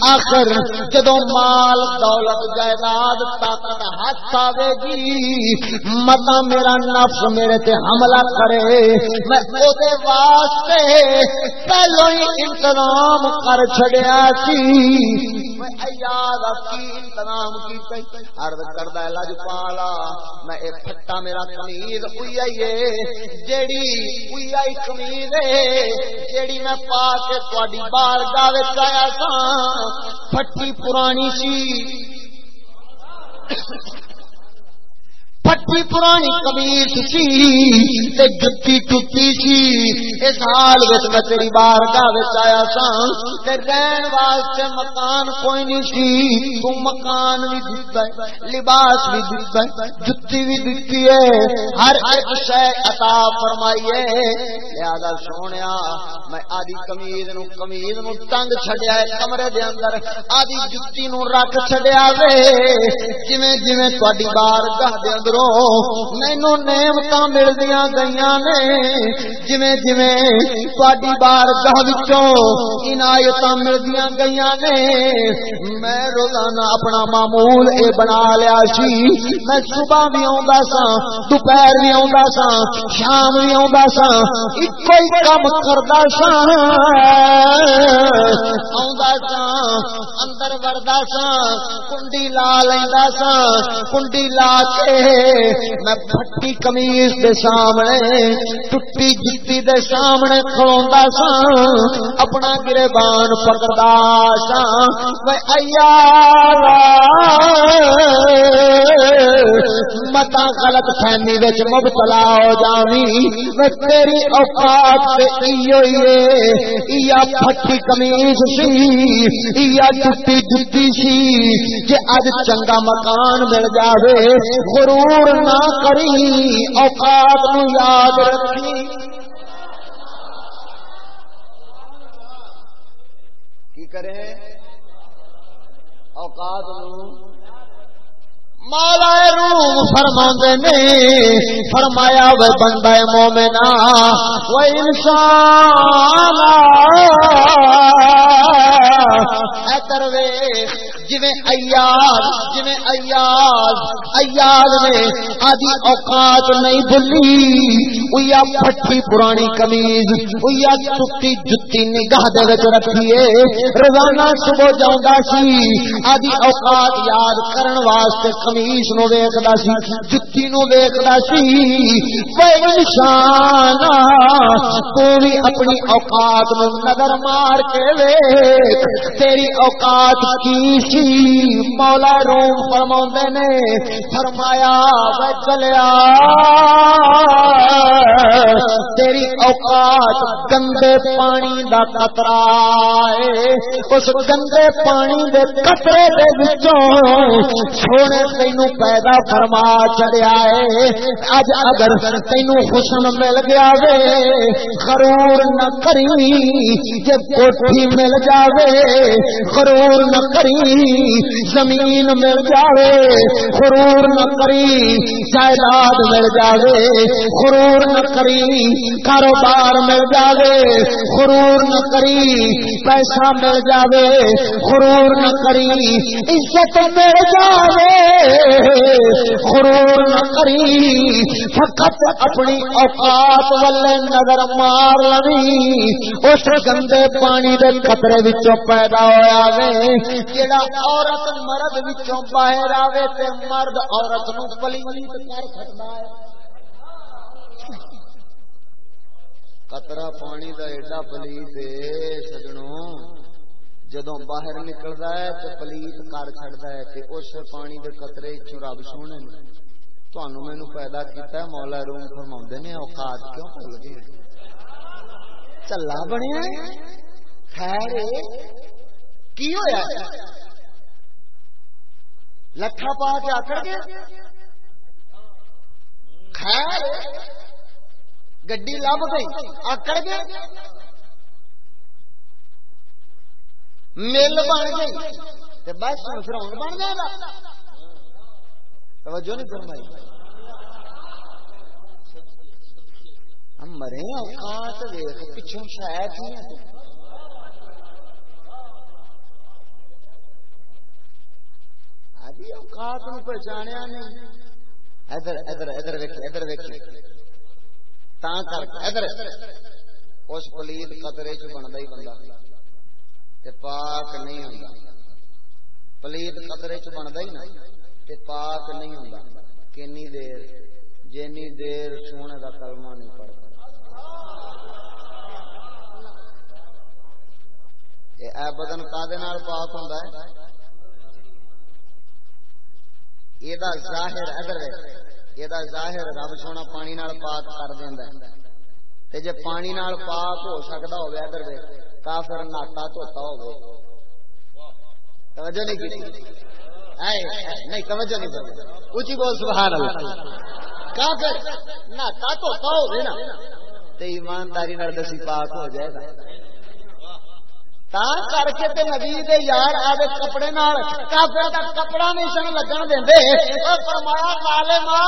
آخر جدو مال دولت جائیداد طاقت ہاتھ آئے گی، متا میرا نفس میرے تے حملہ کرے، میں دے واسطے پہلو ہی انتظام کر چھڑیا سی۔ میں انتظام کی عرض لج پالا، میں اے پھٹا میرا قمیض اوئی جیڑی اوئی جیڑی میں پا کے تواڈی بارگاہ وچ آیا سا پٹی پرانی سی پٹی پرانی کمیس سی تے جتی ٹوٹی سی۔ اس حال وچ میں تیری بارگاہ وچ آیا سا۔ تے رہن واسطے مکان کوئی نہیں سی۔ تو مکان بھی دتا ہے، لباس بھی دتا ہے، جتی بھی دتی ہے۔ ہر ایک شے عطا فرمائی ہے لہذا سونیا، میں آدی کمیز نو کمیز نو ٹنگ چھڈیا ہے کمرے دے اندر۔ آدی جتی نو رکھ چھڈیا وے۔ جویں جویں تہاڈی بارگاہ دے اندر مینو نعمت ملدیا گئی نے جویں جویں تاری بار گاہ عنایت ملدیا گئی نے میں روزانہ اپنا معمول اے بنا لیا سی میں صبح بھی آ سا دوپہر بھی آ سا شام بھی آ سا ایک کام کرتا سا سا اندر وڑتا سا کنڈی لا لینا سا کنڈی لا کے میں پھٹی کمیز دے سامنے، ٹوٹی جتی دے سامنے کھلوندا سا اپنا گربان پکڑدا سا میں ایار متا غلط فہمی وچ مبتلا ہو جاویں۔ میں تیری اوقات تے ایو ہی یا پھٹی کمیز سی یا ٹوٹی جتی سی۔ جے اج چنگا مکان مل جاوے، غرور نہ کری، اوقات نو یاد رکھی۔ کی کرے؟ اوقات نو۔ مالا روم فرما نے، فرمایا وہ بندہ مومنا وہ انسان ادھر وے ایاز جی ایاز ایاز نے آدھی اوقات نہیں بھلی۔ پٹھی پرانی کمیز، اویا ٹوٹی جتی نگاہ دے رکھیے۔ روزانہ صبح جاؤں سی، آدھی اوقات یاد کرن واسطے کمیز نو ویکدا سی، جتی نو ویکدا سی۔ بے نشان تو بھی اپنی اوقات نو نظر مار کے ویکھ۔ تیری اوقات کی سی؟ مولا روم فرما نے، فرمایا چلیا۔ تیری اوقات گندے پانی دا قطرہ ہے۔ اس گندے پانی دے قطرے دے وچوں سونے تینو پیدا فرما چڑیا ہے۔ اج اگر تینو حسن مل گیا وے، غرور نہ کری جے کوٹھی مل جاوے۔ غرور نہ کری، زمین مل جائے خرور نہ کری، جائیداد مل جائے خرور نہ کری، کاروبار مل جائے خرور نہ کری، پیسہ مل جائے خرور نہ کری، عزت مل جائے خرور نہ کری، فقط اپنی اوقات والے نظر مار لوی، اس گندے پانی دے قطرے وچوں پیدا ہوا وے جڑا عورت مرد وچوں باہر آوے تے مرد عورت نو پلیت کر سکتا ہے۔ قطرہ پانی دا ایڈا پلیت ہے سجنوں جدوں باہر نکلدا ہے تے پلیت کر چھڑدا ہے تے اس پانی دے قطرے چوں رب سونے نے۔ تانوں مینوں پیدا کیتا ہے، مولا روم فرماوندے نے، اوقات کیوں بھول گئے؟ چلا بنیا خیر کی ہویا لٹھا پا کے آکڑ گیا خیر گڈی لب گئی آکڑ گیا مل بن گئی بس فراؤنڈ بن جائے گا توجہ نہیں فرمائی ہم مرے اوقات دیکھ پچھوں شاید ہی اوقات نو پہچانیا نہیں۔ ادھر ادھر ادھر ویکھی ادھر ویکھی تا کر، ادھر۔ اس پلید قطرے چ بندا ہی بندہ تے پاک نہیں ہوندا۔ پلید قطرے چ بندا ہی نا تے پاک نہیں ہوندا۔ کینی دیر، جینی دیر سونے دا کلمہ نہیں پڑھدا۔ اے بدن کا پاک ہوندا ہے؟ یہ ظاہر ادھر یہ ظاہر رب سونا پانی نال پاک کر دینا تے جے پانی نال پاک ہو سکتا ہو ادھر کافر ناٹا دھوتا ہو توجہ نہیں کی نہیں توجہ نہیں کر اچھی بول سبحان اللہ کافر ناٹا دھوتا ہو نا تے ایمانداری نال دسی پاک ہو جائے گا کر کے تے نبی دے یار آدھے کپڑے نال کافر دا کپڑا نہیں سن لگن دیندے او فرمایا ظالما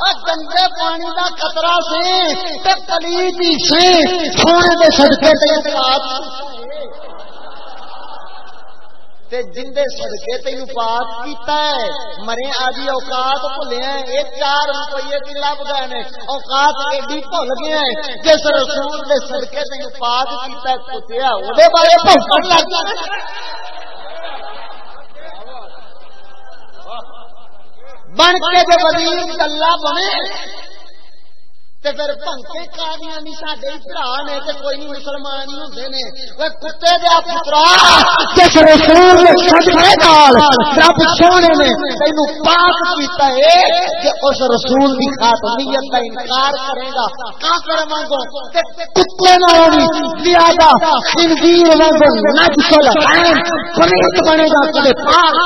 او گندے پانی دا قطرہ سی تے کلی دی سی سونے دے صدقے تے تے جندے صدقے تین پاک کیتا ہے، مرے آدھی اوقات بھولے ہیں یہ چار روپیے کی لب گئے نے، اوقات ایڈی بھول گئے ہیں۔ جس رسول دے صدقے تین پاک کیتا ہے کتیا وہ بارے بھوکن لگ بن کے جو وزیر اللہ بنے پھر پنکے کاریاں نہیں سڈے برا نے کوئی نہیں مسلمان ہی ہوتے نے۔ کتے دیا پترا جس رسول رب سونے نے تین پاک کیتا ہے کہ اس رسول کی خاتمیت کا انکار کرے گا۔ کافر مانگو کتے نہ ہوگی زیادہ خنزیر مانگو نجسل عین بنے گا کبھی پاک۔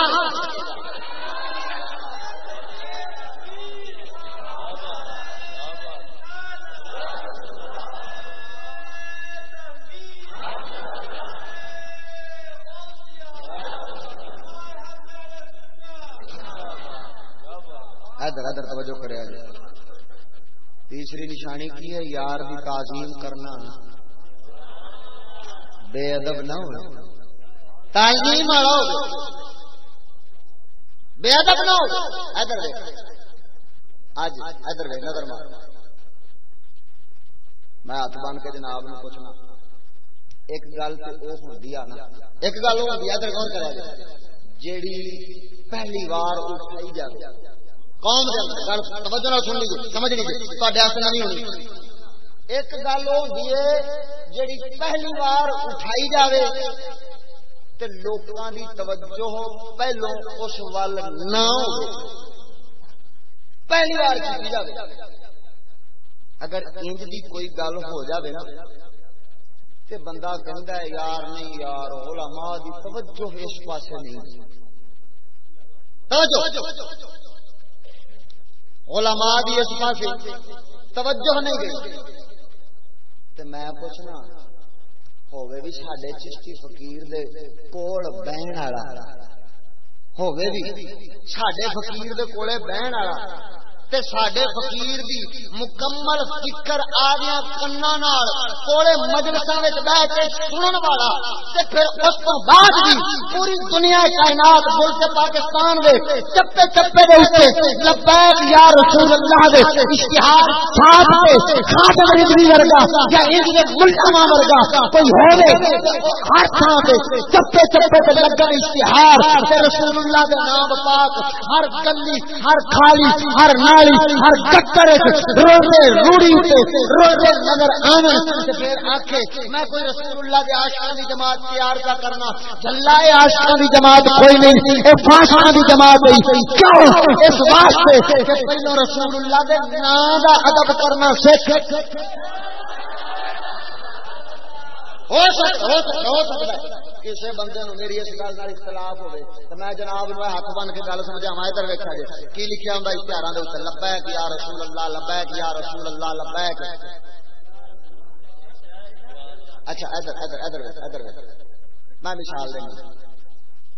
ادھر ادھر توجہ کرے تیسری نشانی کی ہے، یار کی تعظیم کرنا۔ بے ادب نہ ہو۔ تعلیم والا بے ادب نہ ہو۔ ادھر اج ادھر نظر مار۔ میں ہاتھ بن کے جناب نے پوچھنا۔ ایک گل تو وہ ہوتی ہے نا ایک گل وہ ہوتی ہے ادھر کون کرا جیڑی پہلی بار اٹھائی جائے قوم گل توجہ نہ سن لیجیے سمجھ لیجیے تے نہیں ہونی۔ ایک گل وہ ہے، جیڑی پہلی بار اٹھائی جاوے تے لوکاں دی توجہ پہلو اس ول نہ ہو۔ پہلی بار کی جاوے۔ اگر انج دی کوئی گل ہو جاوے نا، تے بندہ کہندا ہے، یار نہیں یار، علماء دی توجہ اس پاسے نہیں۔ توجہ۔ علماء دی اس پاسے توجہ نہیں گئی۔ تے میں پوچھنا ہوے بھی ساڈے چشتی فقیر دے کول بہن والا؟ ہوے بھی ساڈے فقیر دے کولے بہن والا؟ تے ساڈے فقیر دی مکمل فکر آ گیا کنا نال کوڑے مجلساں وچ بیٹھ کے سنن والا، تے پھر اس تو بعد بھی پوری دنیا کائنات ملک پاکستان دے چپے چپے دے اوپر لبیک یا رسول اللہ دے اشتہار چھاپ کے خاتم رضوی ورگا یا ان دے ملتما ورگا کوئی ہوے ہر تھاں تے چپے چپے تے لگن اشتہار، تے رسول اللہ دے نام پاک، ہر گلی، ہر کھالی، ہر نال والی ہر چکر روزے روڑی روزے نظر آنا پھر میں کوئی رسول اللہ کے آشکا کی جماعت تیار کا کرنا۔ جلا آشکا کی جماعت کوئی نہیں فاشا کی جماعت نہیں کیوں؟ اس واسطے کہ پہلو رسول اللہ نام کا ادب کرنا سیکھ ہو سکتا کسی بندے نو میری اس گل اختلاف ہوئے تو میں جناب نو ہاتھ بن کے گل سمجھا ادھر ویکا جی کی لکھا ہوں اشتہار کے لبیک یا رسول اللہ، لبیک یا رسول اللہ، لبیک۔ اچھا ادھر ادھر ادھر ادھر میں مثال دینا۔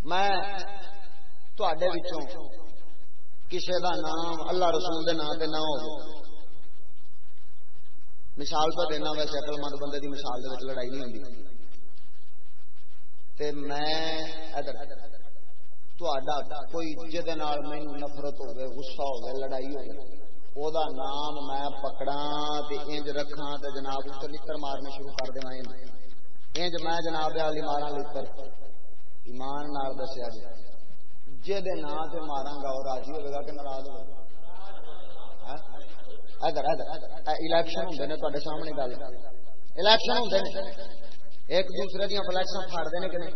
میں کسی کا نام اللہ رسول دے نام نہ ہو مثال تو دینا ویسے اکل مند بندے کی مثال لڑائی نہیں ہوتی تے میں ادھر کوئی جہد مینو نفرت ہوگی غصہ ہوگی لڑائی ہوگی او دا نام میں پکڑا تے انج رکھا تے جناب اس لکر مارنے شروع کر دیا انج میں جناب علی مارا لکر ایمان نال دسیا جی جہد نام سے مارا گا وہ راضی ہوگا کہ ناراض ہوگا ادھر ادھر الیکشن ہوں تے سامنے گل الیکشن ہوں ایک دوسرے دیا فلیکس فاڑتے ہیں کہ نہیں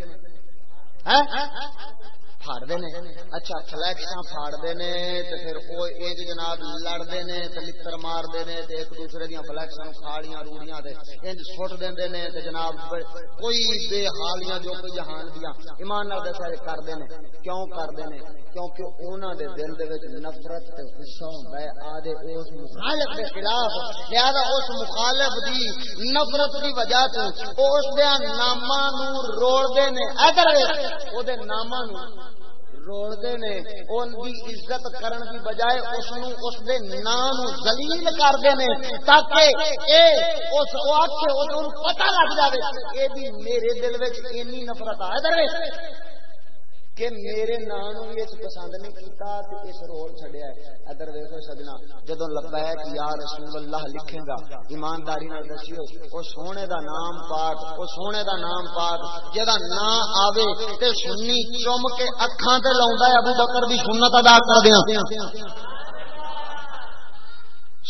فاڑتے ہیں۔ اچھا فلیکس فاڑتے ہیں تو پھر وہ انج جناب لڑتے ہیں تو لڑ مارتے ہیں تو ایک دوسرے دیا فلیکس کھاڑیاں روڑیاں انج سٹ دے نے تو جناب کوئی بے حالیاں جو کوئی جہان دیا ایمان نال دسا کرتے ہیں۔ کیوں کرتے ہیں؟ کیونکہ انہوں دے دل دے وچ نفرت تے غصہ ہوندا ہے۔ آدے اس مخالف دے خلاف، لہذا اس مخالف دی نفرت دی وجہ تو اس دے ناماں نو روڑ دے نے ادھر او دے ناماں نو روڑ دے نے، ان دی عزت کرن دی بجائے اس نو اس دے نام ذلیل کر دے نے، تاکہ اے اس وقت اس نوں پتہ لگ جاوے اے دی میرے دل وچ اینی نفرت آ درویش کہ میرے نام بھی اس پسند نہیں کیتا تے اس رول چڈیا ادھر ویسو سجنا، جدوں لبیک یا رسول اللہ لکھے گا، ایمانداری نال دسیو، او سونے دا نام پاک، او سونے دا نام پاک جدا نا آوے تے سنی چم کے اکھاں تے لاوندا ہے، ابو بکر دی سنت ادا کر دیاں۔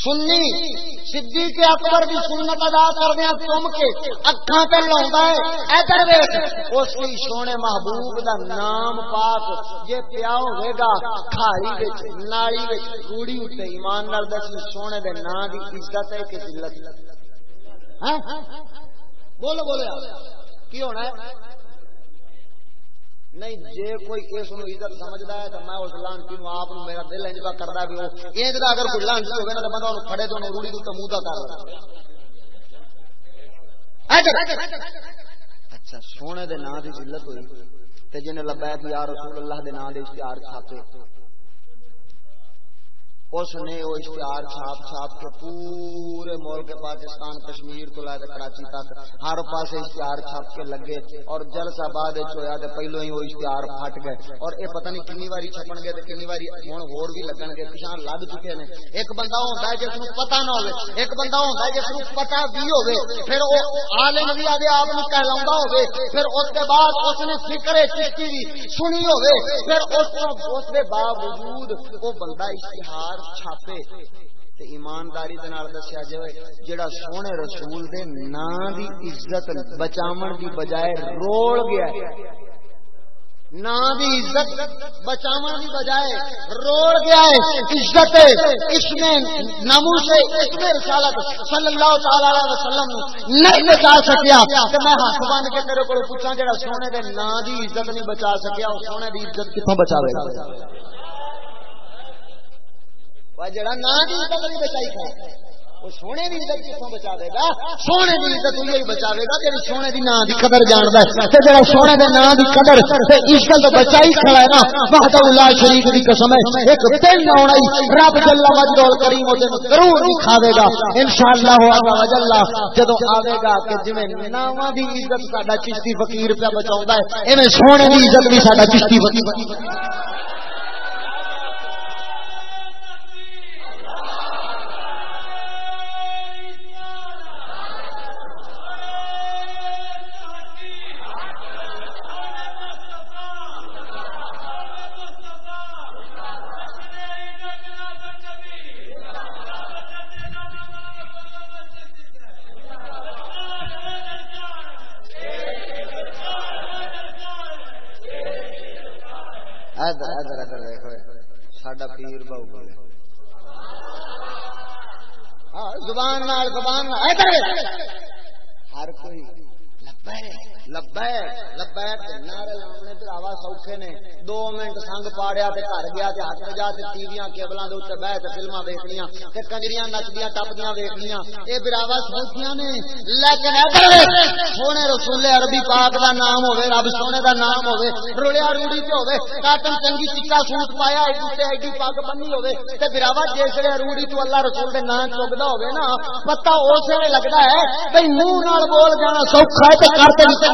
سنی سدھی کے اکبر بھی سنت ادا کردیا تم کے اکھاں تے لاوندا ہے۔ ادھر ویکھ، اس کی سونے محبوب دا نام پاک جے پیا ہوے گا، کھائی وچ نالی وچ، روڑی تے ایمان نال دس سونے دے نام دی عزت ہے کہ ذلت۔ ہاں؟ بولو بولو۔ کی ہونا ہے؟ نہیں، جے کوئی اس نو عزت سمجھدا ہے تے میں اس لانتی نو آپ میرا دل انج کا کردا بھی او انج دا اگر کوئی لانتی ہوے نا تے بندہ اونوں کھڑے تو روڑی تو منہ کر اچھا سونے دے نام دی ذلت ہوئی تے جن لبیک یا رسول اللہ دے نام دے اشتہار چھاپے۔ اس نے وہ اشتہار چھاپ چھاپ کے پورے ملک پاکستان، کشمیر تو لے کے کراچی تک ہر پاس اشتہار چھاپ کے لگے اور جلسہ بعد ہوا تو پہلو ہی وہ اشتہار پھٹ گئے اور یہ پتہ نہیں کنی باری چھپن گے کنی باری ہوں ہور بھی لگن گے پچھان لگ چکے ہیں ایک بندہ ہوتا ہے جس کو پتا نہ ہو ایک بندہ ہوتا ہے جس کو پتا بھی ہو پھر وہ عالم بھی آدھے آپ کہلا ہو پھر اس کے بعد اس نے فکر چشتی بھی سنی ہو پھر اس کے باوجود وہ بندہ اشتہار چھاپے تے ایمانداری دے نال دسیا جائے جڑا سونے رسول دے نا دی عزت بچاون دی بجائے روڑ گیا نا دی عزت بچاون دی بجائے روڑ گیا ہے۔ عزت اس میں نمو سے، اس میں رسالت صلی اللہ تعالی علیہ وسلم نہیں بچا سکیا۔ کہ میں ہاتھ بن کے تیرے کو پوچھا جڑا سونے دے نا دی عزت نہیں بچا سکیا وہ سونے دی عزت کتوں بچاوے گا؟ جڑا نا کی عزت نہیں بچائی تھا وہ سونے کی عزت کتوں بچا دے گا؟ سونے کی عزت بچا گا سونے نام قدر ہے۔ جڑا سونے نام قدر عزت بچائی کھڑا ہے نا اللہ قسم ہے۔ ایک دن آنا رب کریم ضرور گا۔ جدو آئے گا کہ عزت چشتی فقیر پہ بچا ہے، ایویں سونے کی عزت بھی چشتی فقیر۔ ادھر ادھر ادھر دیکھو ساڈا پیر بہو بولے ہاں زبان نال زبان ہر کوئی سوکھے نے۔ دو منٹ سنگ پاڑیا گھر گیا ہاتھ جا ٹی نے۔ لیکن سونے رسولے عربی پاک دا نام ہوے رب سونے دا نام ہوے رولیا روڑی سے ہوے کاٹن چنگی چکا سوٹ پایا، ایڈی پگ بنی ہوے تے براوا جس روڑی تو اللہ رسول دے نام چکتا ہوے نا پتا اس ویلے لگتا ہے بھائی منہ بول جانا سوکھا ہے کرتے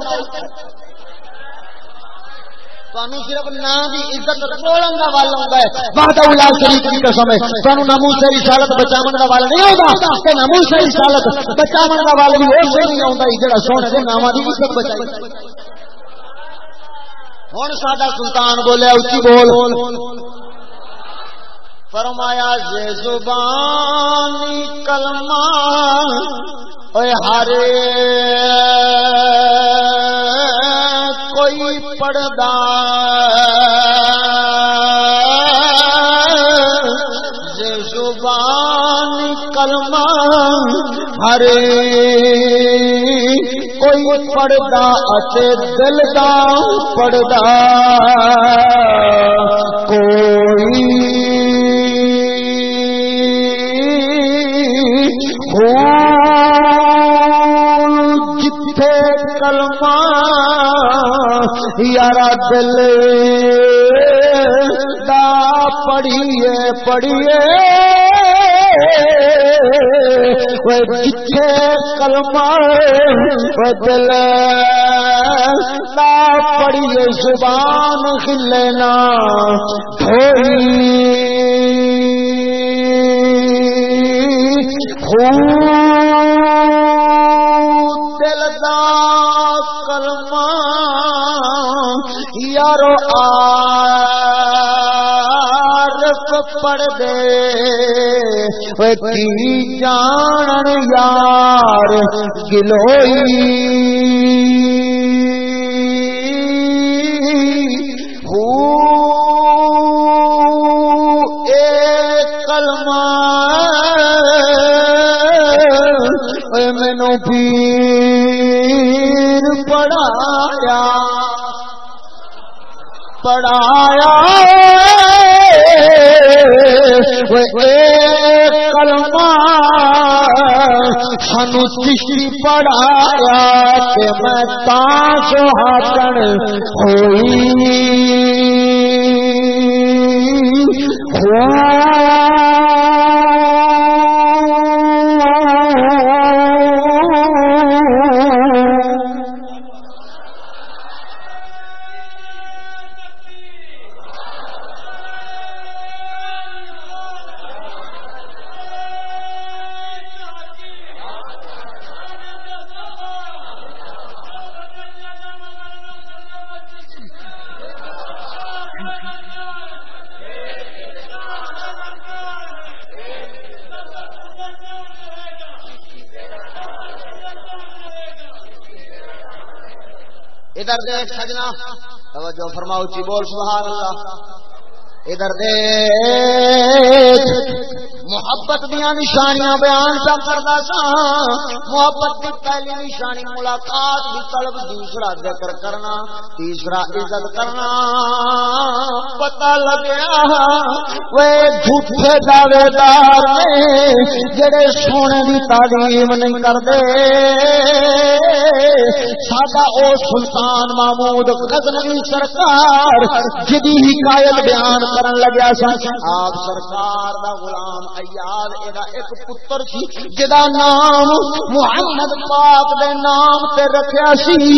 صرف نام کی عزت بولن کا ول آتا ہے۔ الا شریک کی قسم ہے۔ تانوں سے رسالت بچاون کا ول نہیں سے رسالت بچاون کا ول بھی سے نہیں جڑا سونے دے ناماں دی عزت بچائی۔ ہن ساڈا سلطان بولے، اونچی بول۔ فرمایا، جے زبان کلمہ اے ہر کوئی پڑدا زبان کلمہ ہر کوئی پڑدا اچھے دل دا پڑدا کوئی جتھے کلمہ یارا دل دا پڑھیے پڑھیے۔ جتھے کلمہ دل دا پڑھیے، زبان کھلنا دھوئی۔ دل کی جان یار گلوئی. پیر پڑھایا. پڑھایا. فرما سانو چشتی پڑھایا کہ میں تاش ہاتھ ہوئی۔ ہوا ادھر دیکھ سجنا۔ توجہ فرماؤ چی بول؟ سبحان اللہ۔ ادھر دیکھ۔ محبت دیا نشانیاں بیان سا کرتا سا۔ محبت کی پہلی نشانی ملاقات کی طلب دوسرا ذکر کرنا، تیسرا عزت کرنا۔ پتا لگیا وہ جھوٹے دعوے دار نے جڑے سونے کی تعلیم نہیں کرتے ساڈا او سلطان محمود غزنوی سرکار، جدی حکایت بیان کرن لگیا سا، آپ سرکار دا غلام ایاد ایدا ایک پتر سی جدا نام محمد پاک دے نام تے رکھیا سی۔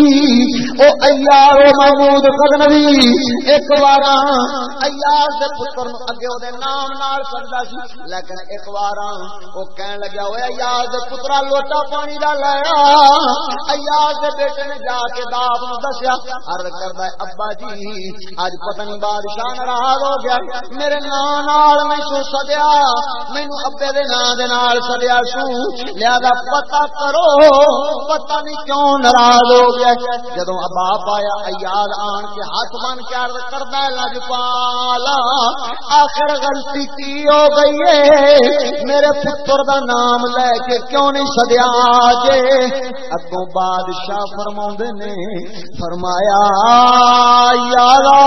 او ایار و محمود قدنوی ایک وارا ایار دے پتر نو اگے او دے نام نال سکدا سی۔ لیکن ایک وارا او کہن لگیا اوے ایار دے پترا لوٹا پانی دا لایا۔ ایار دے بیٹے نے جا کے داپ نو دسیا، عرض کردا ہے، ابا جی اج پتہ نہیں بادشاہ ناراض ہو گیا۔ میرے نام نال میں سو سدیا مینو ابے دے نام دے نال سدیا سو لہذا پتا کرو پتا نہیں کیوں ناراض ہو گیا جدو ابا پایا ایاد آن کے ہاتھ بن کے عرض کردا لج آخر غلطی کی ہو گئی ہے میرے پتر دا نام لے کے کیوں نہیں سدیا جے اگوں بادشاہ فرما نے فرمایا یارا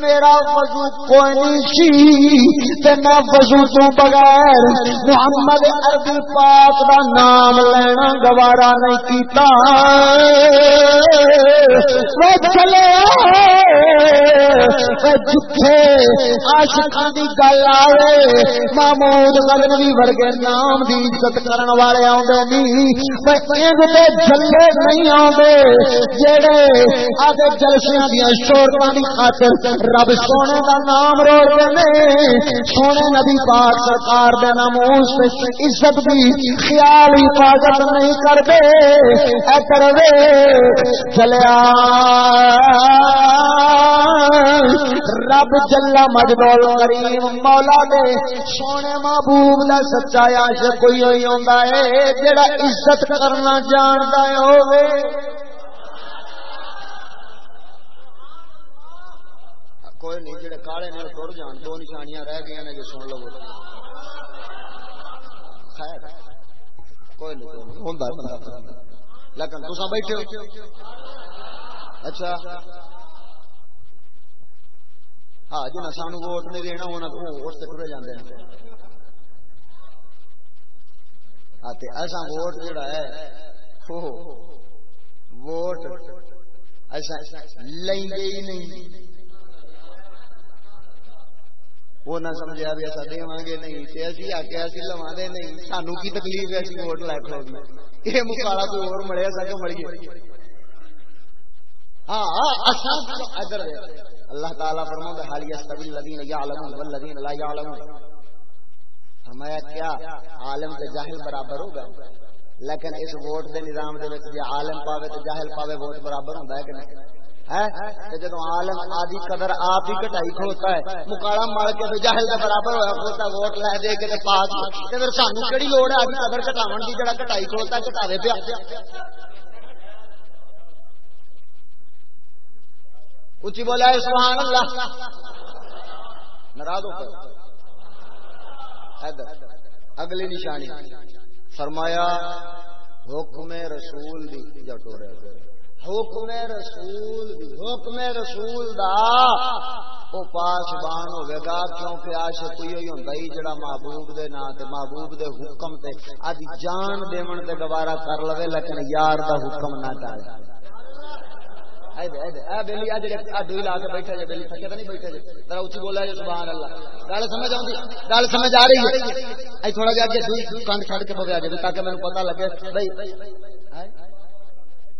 میرا وضو کوئی نہیں سی تے میں وضو تو بغیر محمد عربی پاک دا نام لینا گوارا نہیں کیتا۔ وہ چلے جتھے عاشقاں دی گل آوے محمود غزنوی ورگے نام دی عزت کرن والے آوندے نہیں میں انج تے جلے نہیں آوندے جڑے آگے جلسیاں دی شورتاں دی خاطر رب سونے دا نام روڑ نے۔ سونے نبی پاک سرکار دے ناموس عزت دی خیال حفاظت نہیں کرتے۔ اے کروے چلیا رب جلا مجدول کریم مولا دے۔ سونے محبوب دا سچا عاشق کوئی ہوئی ہوندا ہے جڑا عزت کرنا جاندا ہوے کوئی نہیں، جڑے کالے نے ٹر جان، دو نشانیاں رہ گئی نے جو سن لو۔ خیر، کوئی نہیں ہوندا بندہ۔ لیکن تساں بیٹھے ہو۔ اچھا۔ ہاں جنہیں سانو ووٹ نہیں دینا ہونا تو ووٹ سے ٹرے جاندے ہیں ایسا ووٹ جڑا ہے ووٹ ایسا لیں گے ہی نہیں وہ نہ سمجھا بھی ایسا دے گے نہیں تے اسی آکے اسی لواں دے نہیں سانو کی تکلیف ہے اسی ووٹ لے کھڑو میں یہ مکالا کوئی اور مڑے ایسا کیوں مڑ گئے ہاں اساں ادھر اللہ تعالی فرماتا ہے حال یستوی الذین یعلمون والذین لا یعلمون. فرمایا، کیا عالم تے جاہل برابر ہوگا؟ لیکن اس ووٹ دے نظام دے وچ جے عالم پاوے تے جاہل پاوے، ووٹ برابر ہوندا ہے کہ نہیں؟ ہے جدو عالم آدھی قدر آپ ہی کٹائی کھوتا ہے، مکالا مار کے جاہل کے برابر ہوا کھوتا، ووٹ لے دے کے تے پاس تے پھر سانو کہڑی لوڑ ہے آدھی قدر کٹاو کی جڑا کٹائی کھوتا، کٹاوے پیا۔ اچھی بولا ہے سبحان اللہ۔ ناراض ہو اگلی نشانی۔ فرمایا، حکم رسول دی۔ جٹو رہے حکم رسول دی۔ حکم رسول دا۔ وہ پاسبان ہوے گا کیونکہ عاشق کوئی ہوئی ہوندا ہی جڑا محبوب دے نا تے محبوب دے حکم تے ادی جان دیون تے گوارا کر لوے، لیکن یار دا حکم نہ ٹالے اے لا کے بیٹھے جے، بیلی تھکے تے نہیں بیٹھے جے۔ ذرا اونچی بولا جے، سبحان اللہ۔ گل سمجھ آوندی؟ گل سمجھ آ رہی ہے؟ تھوڑا جہا اگے دوئی کان چھڑ کے بویا جے، تاکہ مینوں پتہ لگے۔ بھائی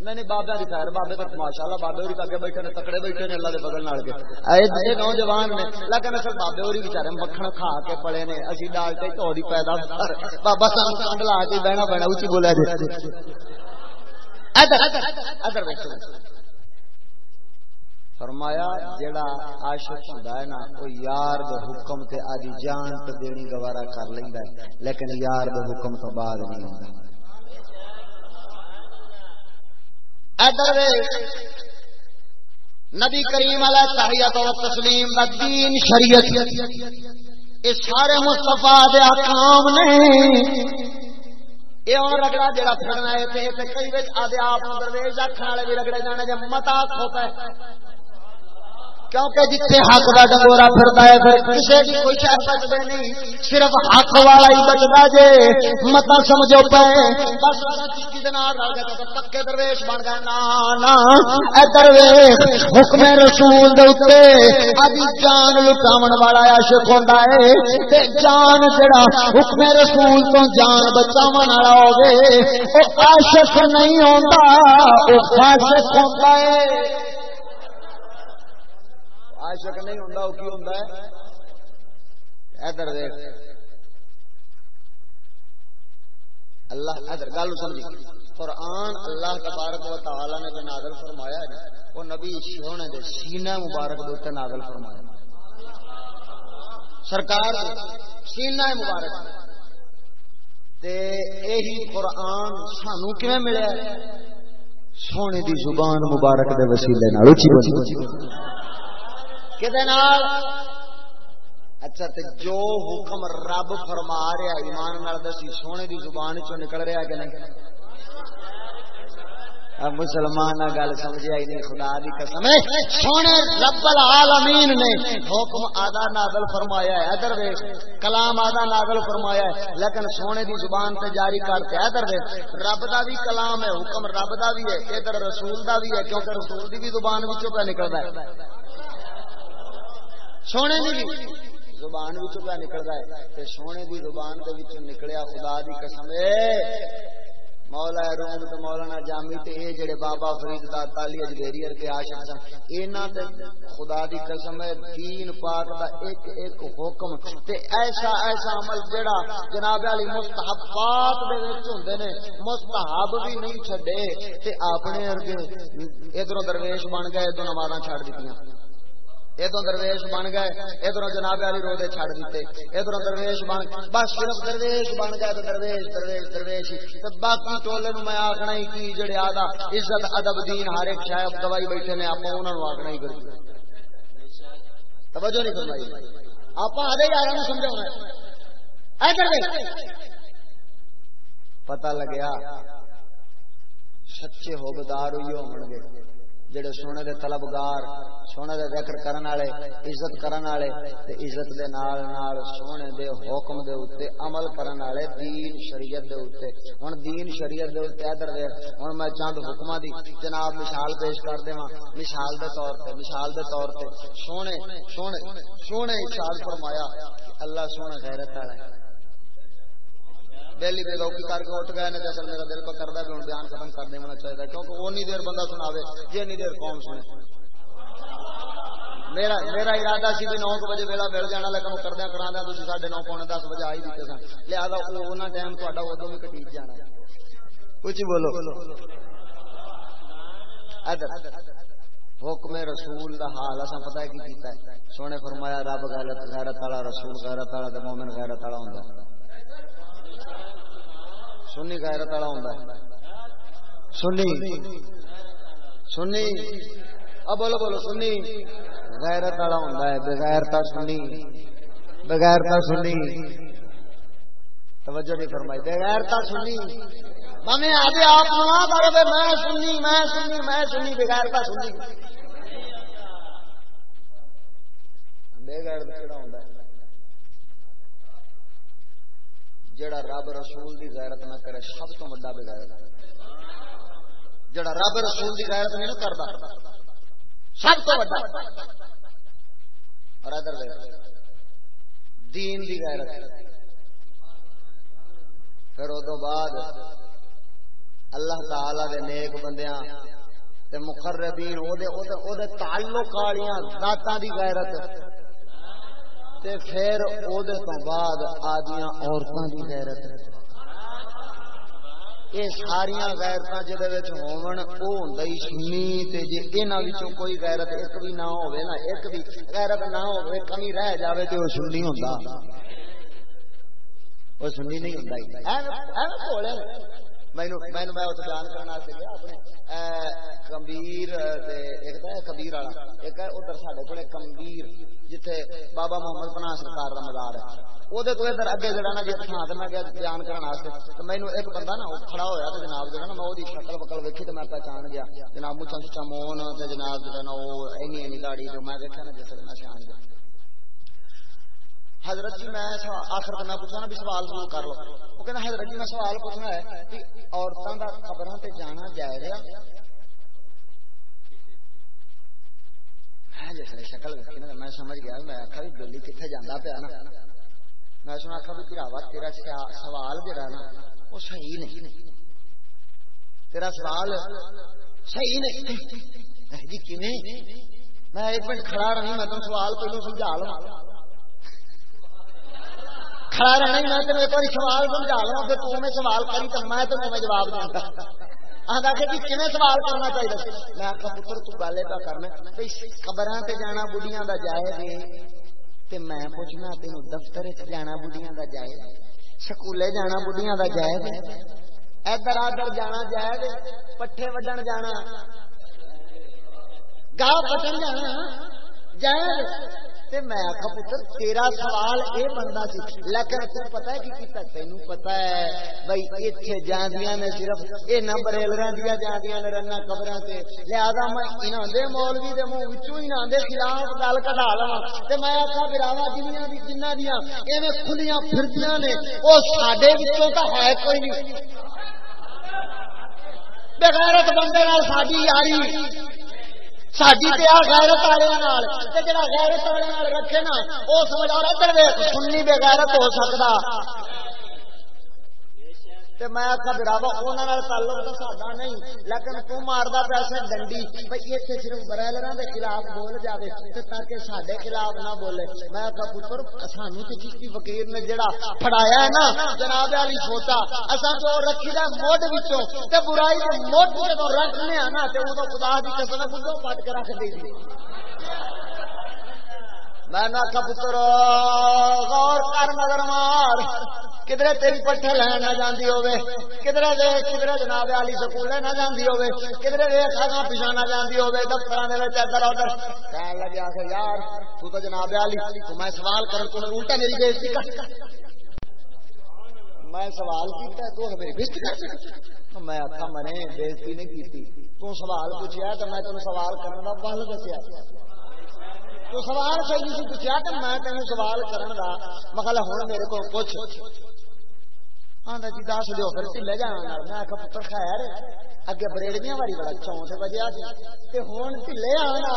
نہیں نہیں بابا دی خیر، بابے تک ماشاء اللہ بابے ہوری تک بیٹھے نے، تکڑے بیٹھے نے اللہ دے بدل نال کے۔ اے نوجوان نے۔ لیکن اصل بابے ہوری بیچارے مکھن کھا کے پڑے نے۔ اسی ڈال تے توڑی پیدا بابا سانو کنڈ لا کے بہنا بہنا اونچی بولیا جی ادھر ادھر بیٹھو۔ فرمایا جڑا عاشق ہوندا ہے نا او یار دے حکم تے آدی جان تے دینی گوارا کر لیندا ہے، لیکن یار دے حکم تو بعد نہیں ہوندا۔ ادھر نبی کریم علیہ تحیت و تسلیم دا دین شریعت یہ سارے مستفا دے احکام نے یہ رگڑا جڑا پھرنا ہے کئی بچ آدھے آپ درویش آخر والے بھی رگڑے جانے جب متا کھوتا ہے۔ کیونکہ جتنے حق کا ڈنگورا پھرتا ہے، پھر کسی کی کوئی شہر بچتے نہیں۔ صرف حق والا ہی بچتا جے۔ مت سمجھو پے۔ بس پکے درویش بن گئے۔ نا درویش، حکم رسول دے جان لٹاون والا عاشق ہوندا ہے۔ جان جڑا حکم رسول تو جان بچاون والا ہوے او عاشق نہیں ہوندا، او فاسق ہوندا ہے۔ عاشق نہیں ہوں وہ کی ہوں ادھر دیکھ۔ اللہ، ادھر گل سمجھی۔ قرآن اللہ تبارک و تعالی نے جو نازل فرمایا ہے، وہ نبی سونے دے سینہ مبارک دے اوپر نازل فرمایا۔ سرکار سینہ مبارک۔ تے یہی قرآن سانو کیویں ملیا سونے دی زبان مبارک دے وسیلے نال۔ اونچی اونچی اچھا تے جو حکم رب فرما رہا ایمان نال دسی سونے دی زبان چوں نکل رہا کہ نہیں؟ اب مسلمان گل سمجھا ہی نہیں جی، خدا دی قسم سونے رب العالمین نے حکم آدھا نازل فرمایا ہے، ادھر ویکھ، کلام آدھا نازل فرمایا ہے، لیکن سونے دی زبان تے جاری کرتے ادھر ویکھ۔ رب دا بھی کلام ہے، حکم رب دا بھی ہے، ادھر رسول دا بھی ہے، کیونکہ رسول دی بھی زبان وچوں پہ نکلدا ہے۔ سونے دی زبان پہ نکلتا ہے۔ تے سونے دی زبان دے نکلیا خدا دی قسم۔ اے مولا روم تو مولانا جامی تے اے جڑے بابا فرید دا تالی اجمیری ورگے عاشق سن انہاں تے خدا دی قسم ہے دین پاک دا ایک ایک حکم۔ تے ایسا ایسا عمل جڑا جناب علی مستحبات دے وچ ہوندے نے، مستحب بھی نہیں چھڈے۔ تے اپنے ارگے ادھروں درویش بن گئے، ادھر نمازاں چھڑ دتیاں۔ ادھر درویش بن گئے ادھر جناب علی روزے چھڑ دیتے ادھر درویش بن، بس صرف درویش بن گئے تو درویش درویش درویش باقی ٹولے نو میں آخنا ہی کی جڑے آدھا عزت، ادب، دین، ہر ایک شاید دوائی بیٹھے نے آپ انہوں نے آخنا ہی کر توجہ نہیں فرمائی۔ آپ آدھے یار سمجھا پتا لگیا، سچے ہوگدار ہوئی ہو گے جڑے سونے دے طلبگار، سونے دے ذکر کرن والے، عزت کرن والے، تے عزت دے نال نال سونے دے حکم دے اوتے عمل کرن والے دین شریعت دے اوتے ہن دین شریعت دے اوتے ادھر ویکھ ہن میں چند حکماں دی جناب مثال پیش کر دیواں۔ مثال دے طور تے، مثال دے طور تے۔ سونے سونے سونے ارشاد فرمایا اللہ سونا غیرت والا ہے دہلی بے لوکی کر کے اٹھ گئے اصل میرا دل پہ کرتا بھی ہوں بیان ختم کر دینا چاہیے۔ کیونکہ اونی دیر بندہ سناوے جی دیر قوم سنے۔ میرا میرا ارادہ سی بھی نو بجے ویلا مل جانا، لیکن کردیا کرا دیا تھی ساڑھے نو پونے دس بجے آئی دیتے سن۔ لہٰذا وہ ٹائم تا ادو بھی کٹیچ جانا۔ کچھ بولو۔ حکم رسول دا حال اصا پتا کی کیتا ہے۔ سونے فرمایا، رب غیرت غیرت والا رسول، غیرت والا مومن غیرت والا ہوں سنی غیرت والا ہوں سنی۔ سنی۔ اب بولو بولو، سنی۔ غیرت والا ہوں بغیر تا سنی۔ بغیر تا سنی۔ توجہ نہیں فرمائی۔ بغیر تا سنی۔ مامی آگے آپ نہ کرو میں سنی میں سنی میں سنی، بغیر تا سنی۔ بغیر کہڑا ہوں جڑا رب رسول دی غیرت نہ کرے، سب تو بڑا بغیرت جڑا رب رسول دی غیرت نہیں کرتا سب تو بڑا اور ادھر دین دی غیرت۔ پھر ادو بعد اللہ تعالی دے نیک بندیاں تے مقربین او دے او دے تعلق والیاں، ذاتاں دی غیرت۔ تے پھر او دے تو بعد آدیاں عورتاں دی غیرت اے ساریاں غیرتاں جدے وچ ہون او ہوندا ہی سنی تے جے انہاں وچوں کوئی غیرت ایک بھی نہ ہوے نا ایک بھی غیرت نہ ہوے کمی رہ جاوے تے او سنی ہوندا او سنی نہیں ہوندا ایویں ایویں کولے گیا اپنے کمبیر کبیر بابا محمد پناہ سرکار کا مزار ہے۔ وہ ادھر اگے جڑا نا تھان سے میں گیا بیان کرنے تو مینو ایک بندہ نا کھڑا ہوا تو جناب جو نا میں شکل وکل ویکھی تو میں پہچان گیا۔ جناب مچھا چچا مون جناب جو نا وہ اینی اینی میں دیکھا نا جیسے میں سیان گیا۔ حضرت جی میں آخر میں پوچھا نا بھی سوال ضرور کر لو۔ وہ کہنا حضرت جی میں سوال پوچھنا ہے کہ عورتوں کا خبروں سے جانا جائے گا میں جس نے شکل نا، میں سمجھ گیا میں آخا بھی کتنے جانا پیا نا۔ میں سنا آخا بھی تیرا سوال جڑا نا، وہ صحیح نہیں۔ تیرا سوال صحیح نہیں۔ جی میں ایک منٹ کھڑا رہی، میں تم سوال پہلو سمجھا لوں۔ کھڑا رہنا میں تین ایک بار سوال سمجھا لوا پھر تو میں سوال کری تو میں تمہیں میں جواب دوں آتا کہ جی سوال کرنا چاہیے میں آخا پتر، تو گل کرنا جانا بڑھیاں کا جائز میں پوچھنا تین دفتر جانا بڑھیاں سکولے جانا بڑھیاں ادھر ادھر جانا جائز پٹھے وڈن جانا، گاہ پٹن جانا جائز میں آخا پتر، تیرا سوال اے بنتا سی۔ لیکن تو پتا ہے کی تین پتا ہے۔ بھائی اتنے جاندیاں نے صرف یہ نہ بریلر دیا جاندیاں نے رنا قبر سے لہذا میں انہوں دے مولوی دے منہ وچوں انہوں دے خلاف گل کٹا لوا تے میں آخا براوا جنیاں دی جنہ دیاں، ایویں کھلیاں پھردیاں نے۔ او ساڈے وچوں تا ہے کوئی نہیں۔ بغیرت بندے نال ساڈی یاری۔ ساری غیرت والے جڑا غیرت والے رکھے نا وہ سمجھ اور ادھر سننی بے غیرت ہو سکتا تے میں آخا براوا انہوں تعلق تو ساڈا نہیں، لیکن تو ماردا پیسے ڈنڈی بھائی اتنے صرف برائلر کے خلاف بول جائے تاکہ سڈے خلاف نہ بولے۔ میں آخا پتر سانو تو چیشتی فقیر نے جڑا فڑایا ہے نا، جناب والی چھوٹا اصا جو رکھی دا موڈ وچوں، تے برائی دے موڈ جدو رکھنے نا، تے ادو خدا دی قسم بندوں پٹ کے رکھ دے میں آخا پتر، غور کر نظر مار۔ کدھر تیری پٹھے لین نہ جاندی ہوے کدھر دے کدھر جناب علی سکول نہ جاندی ہوے کدھر دے کھانا پیچھا نہ جاندی ہوے دفتر دے وچ ادھر ادھر کہن لگا کہ یار تو تو جناب علی تو میں سوال کرن تو الٹا میری بےزتی کر میں سوال کیتا تو میری بےزتی کر میں آخا میں بےزتی نہیں کیتی تو سوال پوچھیا تو میں تینوں سوال کرنے کا بل دسیا تو سوال صحیح سی پوچھا کہ میں تینوں سوال کرن دا مگر ہوں میرے کو پوچھ آندا جی دس دیو پھر سی ٹھلے جانا میں آخا پتر خیر اگے بریڑیاں واری بڑا چون سے بجیا سی تے ہن سی لے ٹھلے آنا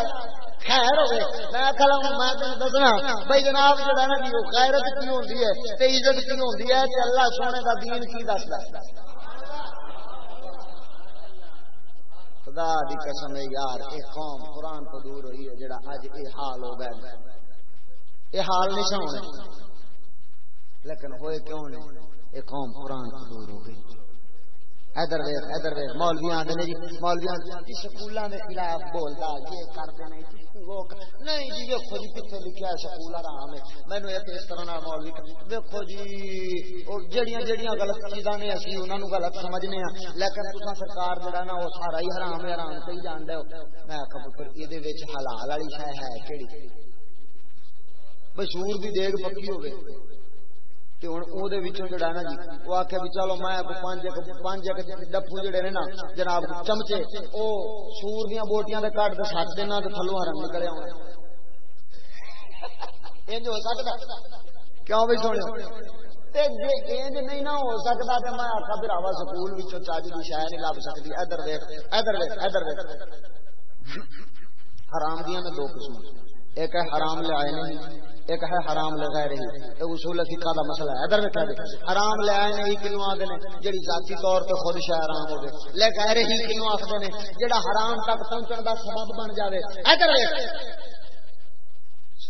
خیر ہوے میں آخا میں تینوں دسنا بھائی جناب جڑا نا جی غیرت کی ہوندی ہے تے عزت کی ہوندی ہے تے اللہ سونے دا دین کی دسدا خدا دی قسم یار اے قوم قرآن تو دور ہوئی ہے جڑا اج اے حال ہو گئے اے حال نہیں سونے لیکن ہوئے کیوں نہیں ایک قوم قرآن سے دور ہو گئی۔ ادھر ویخ ادھر ویخ مولوی آدھے نے جی مولوی آدھے جی سکولوں کے خلاف بولتا یہ کر جی، کرتے نہیں جی ویکو جی کتنے لکھا ہے سکول آرام ہے۔ مینو یہ اس طرح مولوی ویکو جی جہاں جہاں غلط چیزاں نے اسی انہوں غلط سمجھنے ہاں۔ لیکن تصا سرکار جہاں نا وہ سارا ہی حرام ہے، حرام سے ہی جان دو میں آخا پتر یہ حلال والی شہ ہے کہڑی بشور کی دیگ پکی ہوگی جڑا نا جی وہ آخیا بھی چلو میں ڈپو جڑے نے نا جناب چمچے وہ سور دیا بوٹیاں کٹ دے سٹ دینا تو تھلو ہرم نکلے آنا ہو سکتا کیوں سونے نہیں نہ ہو سکتا تو میں آخا سکول نہیں لب سکتی ادھر دیکھ ادھر دیکھ ادھر دیکھ حرام دیا نے دو قسم ایک ہے حرام لے آئے نہیں، ایک ہے حرام لگائے رہی اصول فقہ دا مسئلہ ہے۔ ادھر میں حرام لے آئے نہیں کلو آدھے نے، جڑی ذاتی طور پہ خود شاہ حرام ہو گئے۔ لے گئے رہی کلو آخر نے، جڑا حرام تک پہنچنے دا سبب بن جاوے۔ ادھر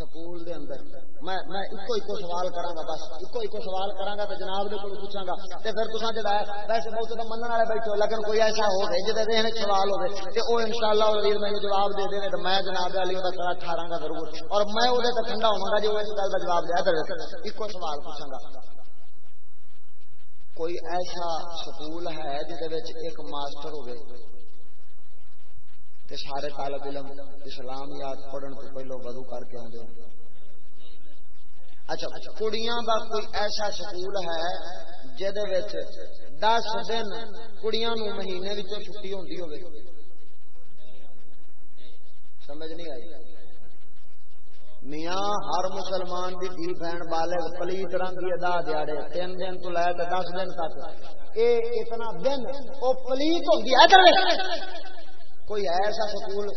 سکول دے اندر۔ میں میں اکو اکو سوال کراں گا بس۔ اکو اکو سوال کراں گا تے جناب دے کول پوچھاں گا تے پھر تساں جڑا ویسے بہت تے منن والے بیٹھے لیکن کوئی ایسا ہو گئے جے ذہن سوال ہوے تے او انشاءاللہ وزیر میں جواب دے دے تے میں جناب علی دا کرا ٹھاراں گا ضرور۔ اور میں او دے تے ٹھنڈا ہوواں گا جو اس گل دا جواب دے۔ ادھر اکو سوال پوچھاں گا کوئی ایسا سکول ہے جہد ایک ماسٹر ہوگی تے سارے طالب علم اسلامیات پڑھن تو پہلو وضو کر کے آدھے اچھا کڑیاں دا کوئی ایسا سکول ہے جہد دس دن کڑیاں نو مہینے چھٹی ہوتی ہوگی سمجھ نہیں آئی؟ میاں، ہر مسلمان کی دھی بہن بالغ پلیت رنگ ادا دیاڑے، تین دن تو لے کے دس دن تک۔ اے اتنا دن وہ پلیت ہو گیا کوئی ایسا سکول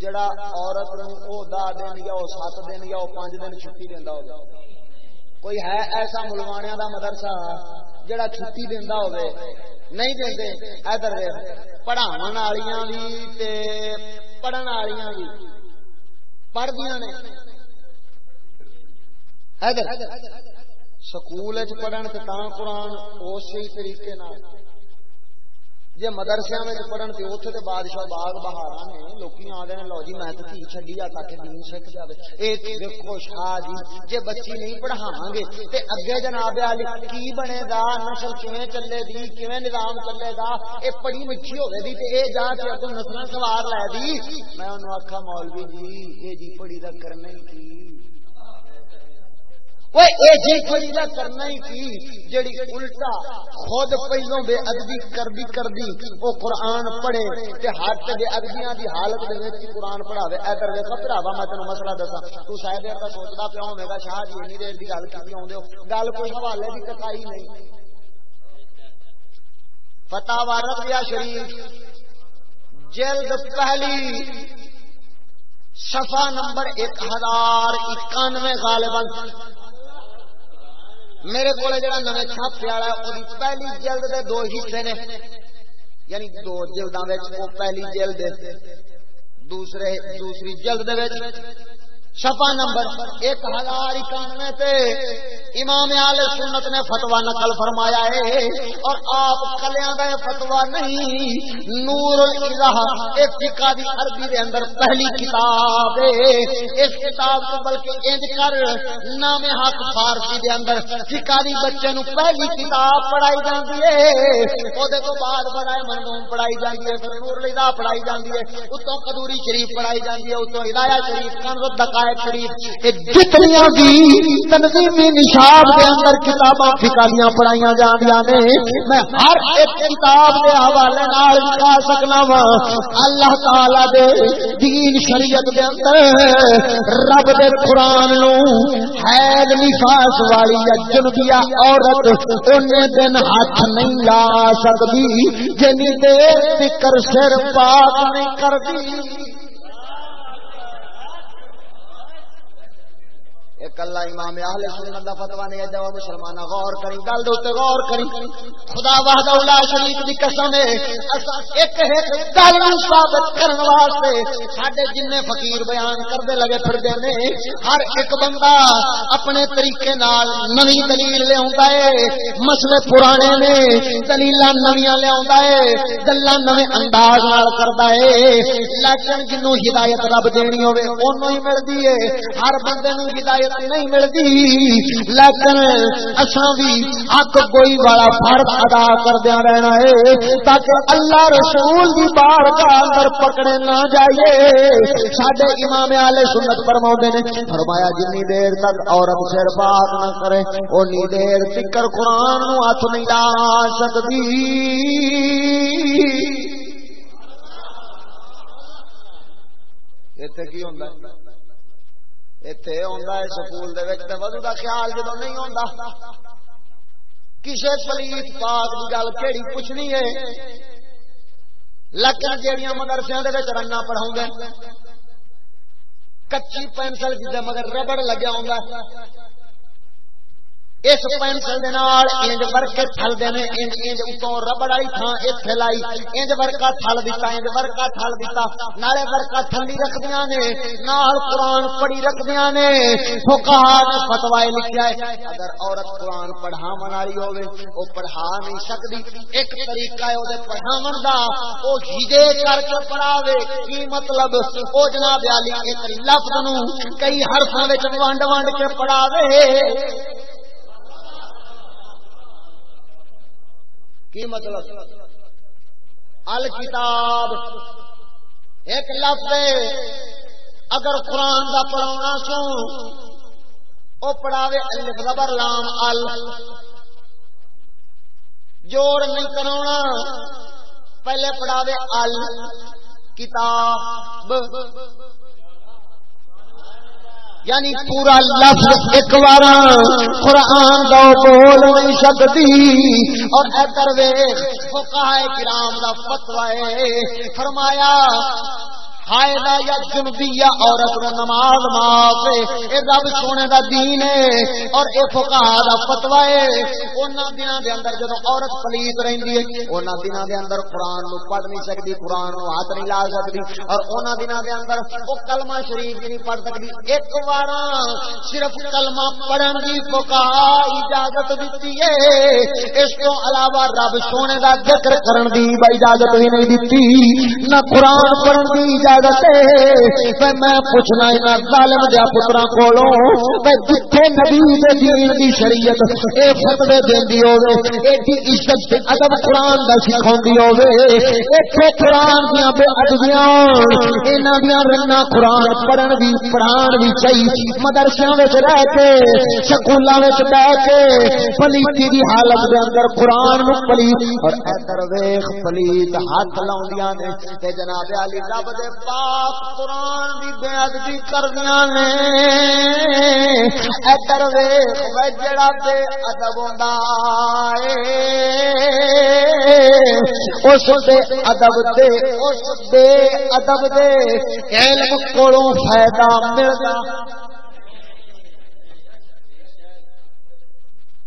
جڑا عورت نو دا دن یا وہ سات دن یا وہ پانچ دن چھٹی دینا ہوگا کوئی ہے ایسا ملوانیا دا مدرسہ جڑا چھٹی دینا ہوگا نہیں دے ادھر پڑھاو والیاں بھی پڑھن والیاں بھی پڑھدیاں نے۔ سکول پڑھن تو قرآن اسی طریقے جی مدرسے میں پڑھن تو اتنے بادشاہ باغ بہار نے لوگ آدھے لو جی میں تو تھی چڈی آ تاکہ نہیں سیکھ جائے یہ دیکھو شاہ جی جی بچی نہیں پڑھاو گے تو اگے جناب علی کی بنے گا نسل کیویں چلے گی کیویں نظام چلے گا یہ پڑھی مچھی ہوے گی تو یہ جا کے اگوں نسل سوار لے دی میں انہوں آخا مولوی جی یہ جی پڑھی کا کرنا ہی کی کرنا ہی تھی جڑی الٹا خود پہلو بے ادبی کردی کردی وہ قرآن پڑھے تے ہاتھ بے ادبیاں دی حالت دے وچ قرآن پڑھاوے ادھر ویکھو بھراوا میں تینوں مسئلہ دساں تو شاید ایسا سوچدا پیا ہوے گا شاہ جی انی دیر دی گل کیتی ہوندے ہو گل کوئی حوالے دی کٹائی نہیں فتاوا رضیہ شریف جلد پہلی صفحہ نمبر ایک ہزار اکانوے غالباً میرے کو جڑا نو چھاپے والا وہ پہلی جلد دے دو حصے نے۔ یعنی دو جلداں وہ پہلی جلد، دوسرے، دوسری جلد دے شفا نمبر ایک ہزار اکانوے تے۔ امام آل سنت نے فتوا نقل فرمایا ہے اور آپ کلیاں کا فتوا نہیں، نور ایک فکا دی عربی دے اندر پہلی کتاب ہے۔ اس کتاب کو بلکہ انج کر نام حق فارسی دے اندر فکا دی بچے نو پہلی کتاب پڑھائی جاندی ہے۔ او دے تو بعد بڑائے منظوم پڑھائی جاندی ہے، پھر نور الہدا پڑھائی جاندی ہے، اتوں قدوری شریف پڑھائی جاندی ہے، اتوں ہدایت شریف کنز دقائق شریف۔ جتنی بھی تنظیمی نشان نشاب کے اندر کتاباں فکالیاں پڑھائیاں جانیا نے۔ میں ہر ایک کتاب کے حوالے نال دکھا سکنا وا اللہ تعالی دے دین شریعت دے اندر رب دے قرآن نو حید نفاس والی جنبیا عورت ان دن ہاتھ نہیں لا سکتی جنی دیر فکر سر پاک نہیں کردی۔ کرتی کلا امام اہل سنت دا فتوا نہیں ہے مسلمان غور کریں، گل دے غور کریں۔ خدا وحدہ لا شریک دی قسم ہے۔ ایک ایک گل نو ثابت کرن واسطے ساڈے جن فقیر بیان کردے لگے پھردے نے، ہر ایک بندہ اپنے طریقے نال نوی دلیل لے آوندا ہے۔ مسئلے پرانے نے، دلیلاں نویاں لے آوندا ہے۔ گلاں نویں انداز نال کردا ہے۔ لیکن جنوں ہدایت رب دینی ہوے اونوں ہی ملدی ہے۔ ہر بندے نو ہدایت نہیں ملتی۔ لیکن اصا بھی حق کوئی والا فرد ادا کردیا رہنا ہے تاکہ اللہ رسول کی بار کا اندر پکڑے نہ جائیے۔ سڈے امام آلے سنت فرما نے، فرمایا جنی دیر تک عورت سر بات نہ کرے، اونی دیر تکر قرآن ہاتھ نہیں لا سکتی۔ اتنے کی ہوتا اتے آتا آ سکول وضو کا خیال جب نہیں آتا کسی پلیت پاک کی گل کہڑی پوچھنی ہے لیکن جہیا مدرسے رنگا پڑھاؤ کچی پینسل جی مگر ربڑ لگیا ہوں اس پینسل دے نال انج ورکے تھل دے نے انج انج اوتوں ربڑ والی تھاں ایتھے لائی انج ورکا تھل دتا انج ورکا تھل دتا۔ نالے ورکا تھلی رکھدیاں نے، نال قرآن پڑھی رکھدیاں نے۔ فقہا نے فتوا لکھیا ہے، اگر عورت قرآن پڑھاون والی ہوے او پڑھا نہیں سکدی۔ ایک طریقہ ہے او دے پڑھاون دا، او ہجے کر کے پڑھاوے۔ کی مطلب؟ او جناب علی، ایک لفظ نو کئی حرفاں وچ ونڈ ونڈ کے پڑھاوے۔ کی مطلب؟ الکتاب۔ ایک لفظ اگر قرآن کا پڑھانا سو وہ پڑھاوے زبر لام ال۔ جوڑ نہیں کرا پہلے پڑھاوے ال۔ کتاب۔ یعنی پورا لفظ ایک بار قرآن دو بول نہیں سکتی۔ اور ادھر ویخ کرام دا فتوا فرمایا حائدہ یا جنبیہ عورت نو نماز معاف اے رب سونے دا دین ہے اور اے فقہا دا فتوی ہے۔ انہاں دناں دے اندر جدوں عورت پلیت رہندی ہے، انہاں دناں دے اندر قرآن نو پڑھ نہیں سکدی، قرآن نو ہاتھ نہیں لا سکدی۔ اور انہاں دناں دے اندر او کلمہ شریف بھی نہیں پڑھ سکدی۔ ایک بار صرف کلمہ پڑھن دی فقہا اجازت دتی ہے۔ اس تو علاوہ رب سونے دا ذکر کرن دی اجازت ہی نہیں دتی نہ قرآن پڑھن دی اجازت میں پوچھنا یہاں ظالم جتھے نبی دین دی شریعت، اے دیندی ہوے ایڈی عزت تے ادب قرآن دا سکھاوندی ہوے ایتھے قرآن دیاں بے ادبیاں، انہاں دیاں رنا قرآن پڑھن دی پڑھان دی چاہیے مدرسیاں وچ رہ کے، سکولاں وچ بیٹھ کے، پلیتی دی حالت دے اندر قرآن نو پلیت اور ادھر ویکھ، پلیت ہاتھ لاوندیاں نے۔ تے جناب علی رب دے پاک قرآن دی بے ادبی کردیا نے. ادھر ویخ جڑا بے ادب ہوندا اس دے ادب دے اس بے ادب دے علم کولوں فائدہ ملدا.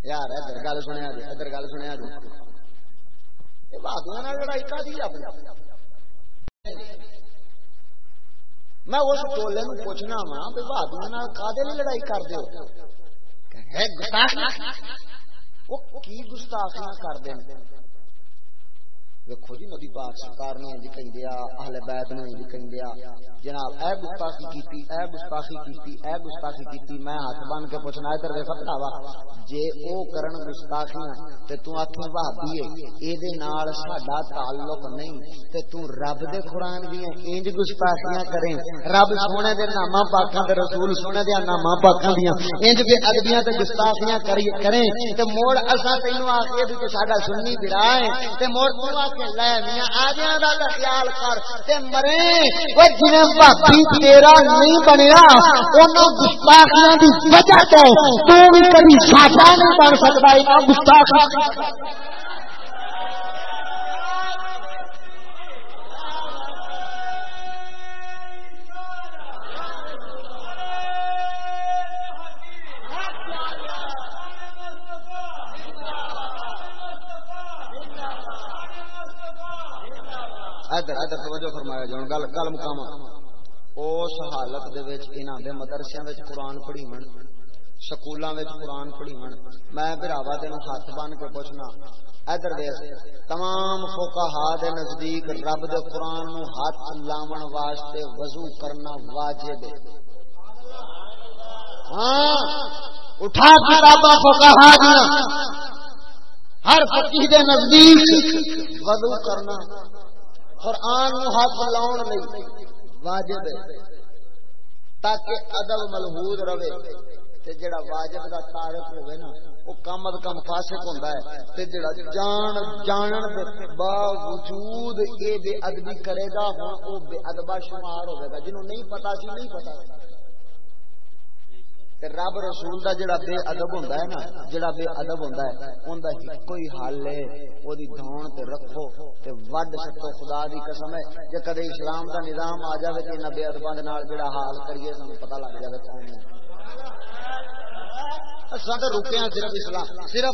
یار، ادھر گل سنیا جی ادھر گل سنیا جی. بھابیاں لڑائی کا دی اپنی؟ میں اس ٹولے نو پوچھنا وا بھی بہادر کا لڑائی کر دو کی گستاخیاں کر دیں ویکو جی نبی پاک سرکار نے جی کہیں دیا اہل بیت نے جی کہیں دیا جناب، اے گستاخی کیتی، اے گستاخی کیتی، اے گستاخی کیتی، میں ہاتھ بن کے پوچھنا ادھر دے ویکھ بتاوا جے او کرن گستاخیاں، تے تو آکھے وہابی ہے اے دے نال ساڈا تعلق نہیں، تے تو رب دے قران دی انج گستاخیاں کریں۔ رب سونے دے نامہ پاکاں تے رسول سونے دے نامہ پاکاں دیاں انج بے ادبیاں تے گستاخیاں کریں۔ تے موڑ اساں تینوں آکھے تے ساڈا سنی بھرا ہے تے موڑ تو خیال کر مرے جن بھابی تیرا نہیں بنیا گستاخیاں کی وجہ تو بھی کبھی نہیں بن سکتا گستاخا ادھر ادھر توجہ فرمایا جان گل گل مقام اس حالت دے وچ، انہاں دے مدرسیاں وچ قرآن پڑھی من سکولاں وچ قرآن پڑھی من میں بھراوا تینوں ہاتھ بن کے پوچھنا، ادھر دیکھ، تمام فقہا دے نزدیک رب دے قرآن نو ہاتھ لاون واسطے وضو کرنا واجب ہے۔ ہاں اٹھا کتاباں فقہا دیاں ہر فقیہ دے نزدیک وضو کرنا۔ قرآن ہاتھ لاؤن نہیں، واجب ہے۔ تاکہ ادب ملحوظ رہے، تے جڑا واجب دا تارک ہوے نا وہ کم از کم فاسق ہوندا ہے۔ تے جڑا جان، جانن دے باوجود اے بے ادبی کرے گا، ہن او بے ادبا شمار ہوے گا۔ جنوں نہیں پتہ سی، نہیں پتہ رب رسول دا جڑا بے ادب ہوندا ہے نا، جڑا بے ادب ہوندا ہے، اون دا کوئی حل ہے۔ او دی دھون تے رکھو تے وڈ سکو خدا دی قسم ہے۔ جے کدے اسلام دا نظام آ جاوے تے انہاں بے ادباں دے نال جڑا حال کریے سانو پتہ لگ جاوے کون ہے۔ اصا تو رکے ہیں صرف اسلام۔ صرف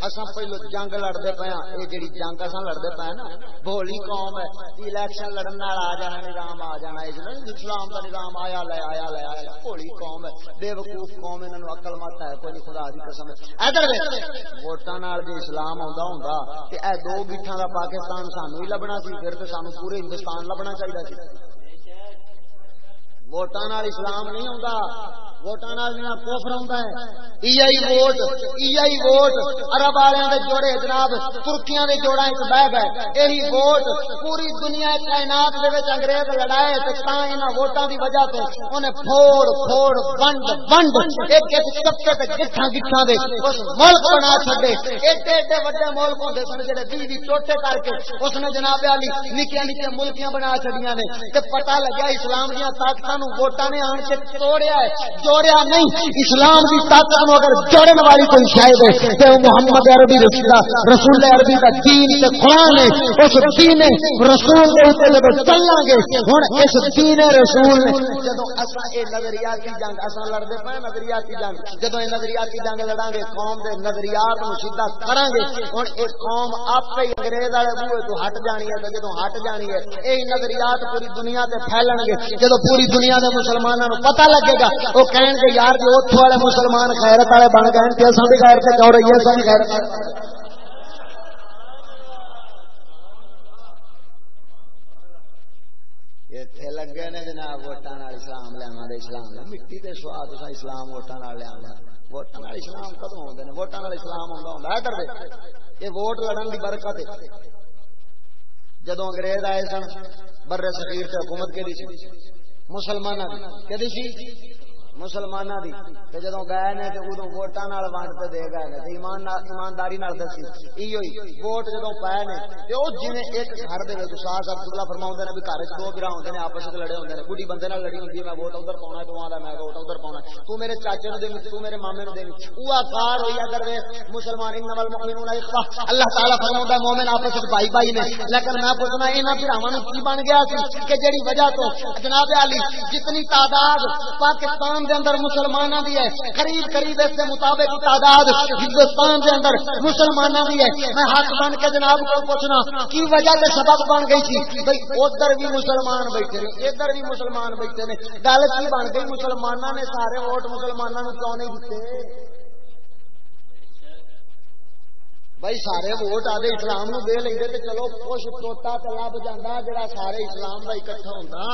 اصا پہلو جنگ لڑتے پے یہ ہاں۔ جی جنگ اصا لڑتے پے ہاں نا بولی قوم ہے۔ الیکشن لڑن نال آ جانا، نظام آ جانا۔ اسلام کا نظام آیا لے آیا لے، آیا بولی قوم ہے۔ بے وقوف قوم انہوں اقل مت ہے، کوئی خدا کی قسم ادھر ووٹان جی اسلام آتا ہوں کہ اے دو گیٹان کا پاکستان سانو ہی لبنا سی، پھر تو سانو پورے ہندوستان لبنا چاہیے سی۔ ووٹان اسلام نہیں آتا ووٹاں نال کوفر ہوندا ہے ای آئی ووٹ ای آئی ووٹ۔ عرب والے دے جوڑے جناب، ترکیاں دے جوڑا وچ بہ گئے یہی ووٹ، پوری دنیا کائنات انگریز لڑائے تے تاں انہاں ووٹاں دی وجہ تو اونے پھوڑ پھوڑ، ونڈ ونڈ۔ ایک ایک چپٹے تے گٹھاں گٹھاں دے اس ملک بنا چھڈے۔ ایڈے ایڈے وڈے ملک ہوندے سن جڑے دی دی ٹوٹے کر کے اس نے جناب علی نکیاں نکیاں ملکیاں بنا چھڈیاں نے۔ تے پتہ لگیا اسلام دیاں طاقتاں نو ووٹاں نے آن کے توڑیا ہے، جوڑیا نہیں۔ اسلام کی طاقت نو اگر جوڑن والی کوئی شاید ہے، تو محمد عربی رسول رسول عربی کا دین تے قرآن ہے۔ اس دین رسول کے اوپر جب چلنا گے، ہن اس دین رسول نے جدوں اسا اے نظریاتی جنگ اسا لڑدے پے نظریاتی جنگ، جدوں اے نظریاتی جنگ لڑاں گے قوم دے نظریات نو سیدھا کراں گے ہن اے قوم اپے انگریز والے بوئے تو ہٹ جانی ہے تے جدوں ہٹ جانی ہے اے نظریات پوری دنیا تے پھیلن گے جدوں پوری دنیا دے مسلماناں نو پتہ لگے گا۔ او کہن گے، یار جی جو اتو والے مسلمان خیرت والے بن گئے کہ اصل بھی خیر سے رہی ہے سب خیر لگے نے جناب اسلام لیا اسلام مٹی کے سواد اسلام ووٹان لیا ووٹان اسلام اسلام یہ ووٹ لڑن کی برکت جدو انگریز آئے سن بر صغیر حکومت کے مسلمان کہ مسلمانہ دی تے جدوں گئے نے تے اودوں ووٹاں نال وانڈ تے دے گئے نے تے ایمان ایمانداری نال دسی ایو ہی ووٹ جدوں پائے نے تے او جویں ایک گھر دے وچ استاد عبد اللہ فرماوندے نے بھی گھر وچ دو بھرا ہوندے نے آپس وچ لڑے ہوندے نے بڈھی بندے نال لڑی ہوندی میں ووٹ ادھر پاونا تو آندا میں ووٹ ادھر پاونا تو میرے چاچے نو دے تو میرے مامے نو دے او آکار ہویا کر وے مسلمان انما المؤمنون اخوہ اللہ تعالی فرماوندا مومن آپس وچ بھائی بھائی نے لیکن میں پوچھنا انہاں بھراواں نو کی بن گیا سی کہ جڑی وجہ تو جناب علی جتنی تعداد پاکستان دے اندر مسلمان مسلمانوں کی ہے، قریب قریب اس کے مطابق تعداد ہندوستان کے اندر مسلمانوں کی ہے۔ میں ہاتھ بن کے جناب کو پوچھنا، کی وجہ سے سبب بن گئی تھی؟ بھائی ادھر بھی مسلمان بیٹھے نے، ادھر بھی مسلمان بیٹھے نے۔ گل کی بن گئی؟ مسلمانوں نے سارے ووٹ مسلمانوں کیوں نہیں دیتے؟ بھائی سارے ووٹ آدھے اسلام نو دے لیں چلو کچھ توتا تو لب جا سارے اسلام کا اکٹھا ہوتا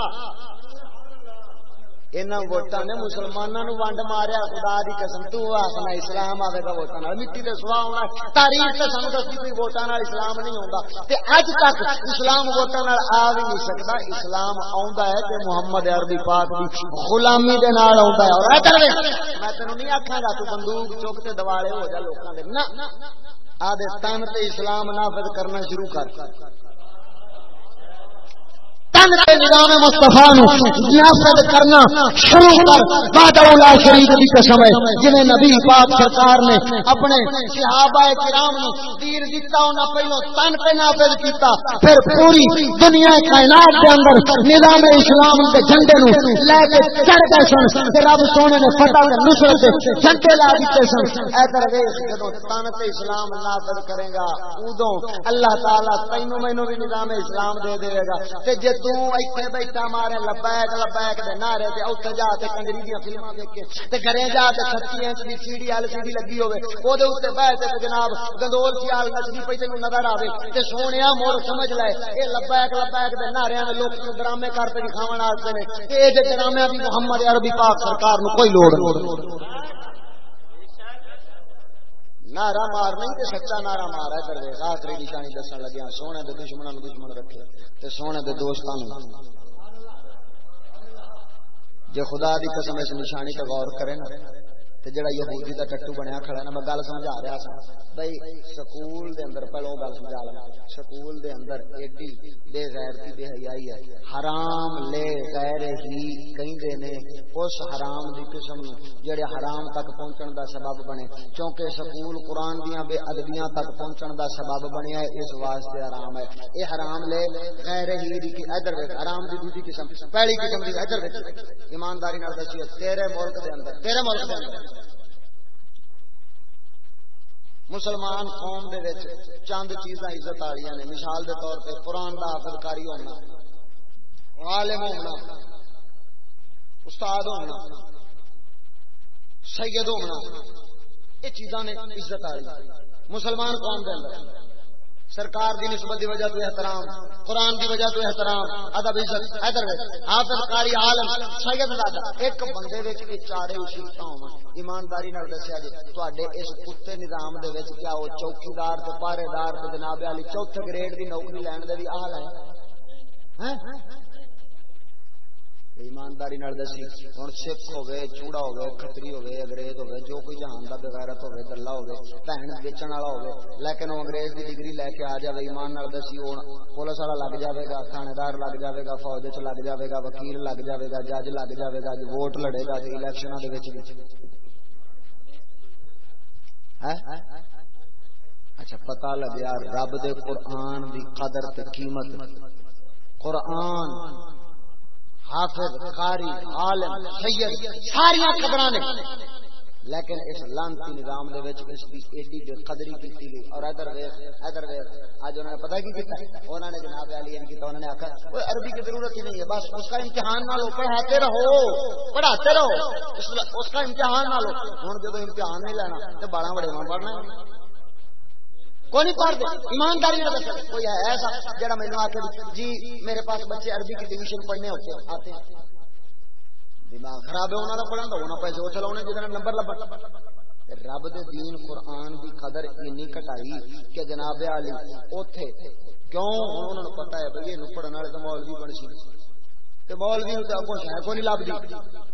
ووٹاں نے مسلمانوں ونڈ ماریا خدا دی قسم تو آخنا اسلام آئے گا ووٹاں مٹی کے سوا ہونا تاریخ سے سن دسی کوئی ووٹاں اسلام نہیں آتا اج تک اسلام ووٹاں آ بھی نہیں سکتا اسلام آ ہے محمد عربی پاک دی غلامی دے نال آ ہے اور میں تینوں نہیں آخا گا تو بندوق چک کے دوالے ہو جا لوگوں کے نہ آدھے تن تے اسلام نافذ کرنا شروع کر نظام مصطفیٰ نو، نافذ کرنا شروع کر، بعد اولا شریف کی قسم ہے، جنہیں نبی پاک سرکار نے اپنے صحابہ کرام نو دیر دیتا انہاں پہلو تن پہ نافذ کیتا، پھر پوری دنیا کائنات کے اندر نظام اسلام کے جھنڈے نو لے کے چڑھ گئے سن، تے رب سونے نے فتح تے نصرت دے جھنڈے لا دیتے سن۔ ادھر ویکھ جدوں تن تے اسلام نافذ کرے گا، اودوں اللہ تعالی تینوں مینوں بھی نظام اسلام دے دے گا۔ تے جے تو ایتھے بیٹھا مارے لبیک لبیک دے نعرے تے اوتھے جا کے کنجری دی فلماں دیکھ کے تے گھرے جا کے 36 انچ دی C D L C D لگی ہوے او دے اوتے بیٹھ تے جناب گندول سی آل نچدی پئی تینوں نظر آوے تے سونیا مور سمجھ لے اے لبیک لبیک دے نعرے نے لوک ڈرامے کر تے دکھاون واسطے نے اے جے ڈرامے دی محمد عربی پاک سرکار نو کوئی لوڑ نہیں نارا مار نہیں تے سچا نارا مارا ہے درویش آخری نشانی دسن لگیا سونے دے دشمنوں دشمن رکھے تے سونے دے دوستاں جے خدا دی قسم اس نشانی تے غور کرے نا تے جڑا یہودی دا ٹٹو بنیا کھڑا نا، میں گل سمجھا رہا سا بھائی سکول دے اندر پہلو گل سمجھا لیں سکول دے اندر ایڈی بے غیرتی بے حیائی ہے۔ حرام لے غیر ہی کہندے نے، اس حرام دی قسم نو جڑے حرام تک پہنچن دا سبب بنے۔ کیونکہ سکول قرآن دیاں بے ادبیاں تک پہنچن دا سبب بنیا ہے، اس واسطے حرام ہے۔ اے حرام لے غیر ہی دی کی ادھر وچ حرام دی دوسری قسم۔ پہلی قسم دی ادھر وچ ایمانداری نال دسی تیرے ملک دے اندر، تیرے ملک دے اندر۔ مسلمان قوم دے وچ چند چیزاں عزت والی نے مثال دے طور پہ قرآن دا حافظ کاری ہونا، عالم ہونا، استاد ہونا، سید ہونا، یہ چیزاں نے عزت والی مسلمان قوم دے اندر سرکار دی نسبت دی وجہ تو احترام، قرآن دی وجہ تو احترام، ادب، عزت ادھر حافظ قاری عالم، سید دادا ایک بندے وچ اے چارے اصولتاں ہون ایمانداری نال دسیا جی تواڈے اس کتے نظام دے وچ کیا او چوکیدار تے پہرے دار تے جناب علی چوتھے گریڈ دی نوکری لین دے وی اہل ہے ہیں؟ ایمانداری نال دسی ہوں سکھ ہوگی چوڑا ہوگی کتری ہوگی انگریز ہوگی جو کوئی جہان کا بغیرت ہوگی دلہ ہوگی بہن ویچن والا ہوگی لیکن وہ انگریز کی ڈگری لے کے آ جائے ایمان نال دسی ہوں پولیس والا لگ جائے گا تھانے دار لگ جائے گا، فوج چ لگ جائے گا، وکیل لگ جائے گا، جج لگ جائے گا ووٹ لڑے گا تے الیکشناں دے وچ الیکشن ہاں؟ اچھا پتا لگیا، رب دے قرآن دی قدر تے قیمت۔ قرآن حافظ، قاری، عالم، سید ساری خبر نے۔ لیکن اس لانتی نظام دے وچ اس دی ایڈی بے قدری کیتی گئی۔ اور ادھر ویکھ ادھر ویکھ اج انہوں نے پتہ کی کیتا انہوں نے جناب علی نے کیتا انہوں نے آکھا، کوئی عربی کی ضرورت ہی نہیں ہے، بس اس کا امتحان نہ لو پڑھاتے رہو پڑھاتے رہو۔ اس کا امتحان نہ لو ہن جب امتحان نہیں لینا تے باڑا بڑے مان پڑھنا کوئی نہیں پڑھ دے ایمانداری کوئی ہے ایسا جڑا مینو آ کے جی میرے پاس بچے عربی کی ڈویژن پڑھنے ہوتے آتے ہیں۔ دماغ خراب ہے انہوں نے پڑھا تو انہوں پیسے وہ چلاؤ جہاں نمبر لبا رب دے دین قرآن دی قدر اینی کٹائی کہ جناب علی اوتھے، کیوں؟ انہوں نے پتا ہے بھائی یہ پڑھنے والے تو مولوی بن سی۔ مولوی اگوں شہ کو نہیں لبھی۔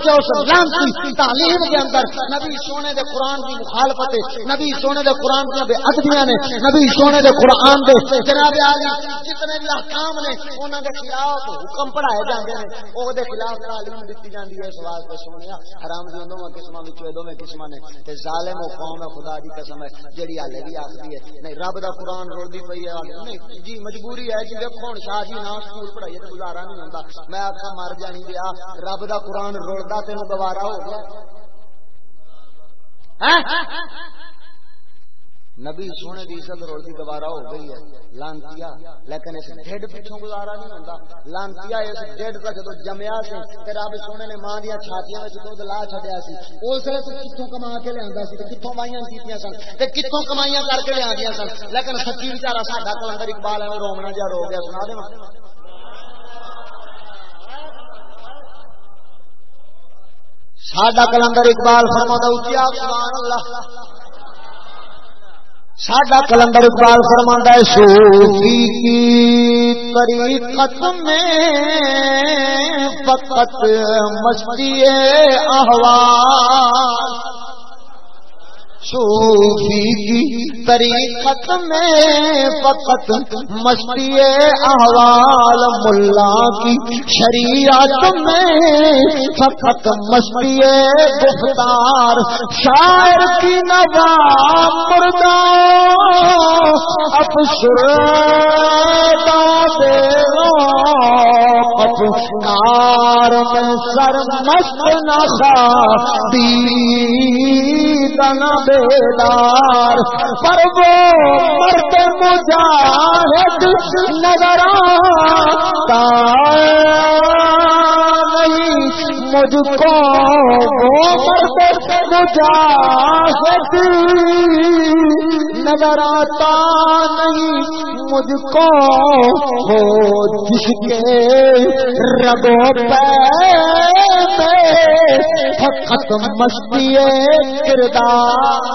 کہ اس لانتی تعلیم کے اندر نبی سونے دے قرآن کی مخالفت نبی سونے دے قرآن کی بے ادبیاں نے، نبی سونے دے قرآن دے۔ جناب علی جتنے بھی احکام نے، انہاں دے خلاف حکم پڑھائے جاندے نے۔ او دے خلاف تعلیم دتی جاندی ہے، اس واسطے سونیا حرام دی دوواں قسماں وچ دوویں قسماں نے۔ تے ظالم و قوم خدا دی قسم ہے جڑی حالے بھی آکھدی ہے۔ نہیں، رب دا قرآن رولدی پئی ہے نہیں جی مجبوری ہے جی دیکھو، ہن شاہ جی نہ سکول پڑھائیے تے گزارا نہیں ہوندا۔ میں آکھا، مر جانی دیا، رب دا قرآن رولدا تین گوارا ہو گیا۔ ہاں؟ نبی سونے کی عزت روزی گوارا ہو گئی ہے۔ لانتیا۔ لیکن اس ڈیڈ پیچھوں گزارا نہیں ہوتا لانتیا اس ڈیڈ کا جدو جمیا سی، پھر رب سونے نے ماں دیا چھاتیاں دودھ لا چڈیا سی۔ اس لیے تو کتوں کما کے لیا سی؟ کتوں مائیاں کیتیاں سن؟ کتوں کمائیاں کر کے لیا سن؟ لیکن سچی بچارا ساڈا کلندر اقبال ہے رومنا جا رو گیا، سنا دے ساڈا کلندر اقبال فرما اچیا سبحان اللہ. ساڈا کلندر اقبال فرما صوفی کی طریقت میں فقط مستی احوال صوفی کی طریقت میں فقط مستی احوال ملا کی شریعت میں فقط مستی گفتار شاعر کی نوا مردہ افسر کار میں سر مست نشا دیدن بیدار پر وہ مرد مجاہد نظر آتا نہیں مجھ کو وہ مجاہد نظر آتا نہیں مجھ کو ہو جس کے رگو پہ فقط مستی کردار.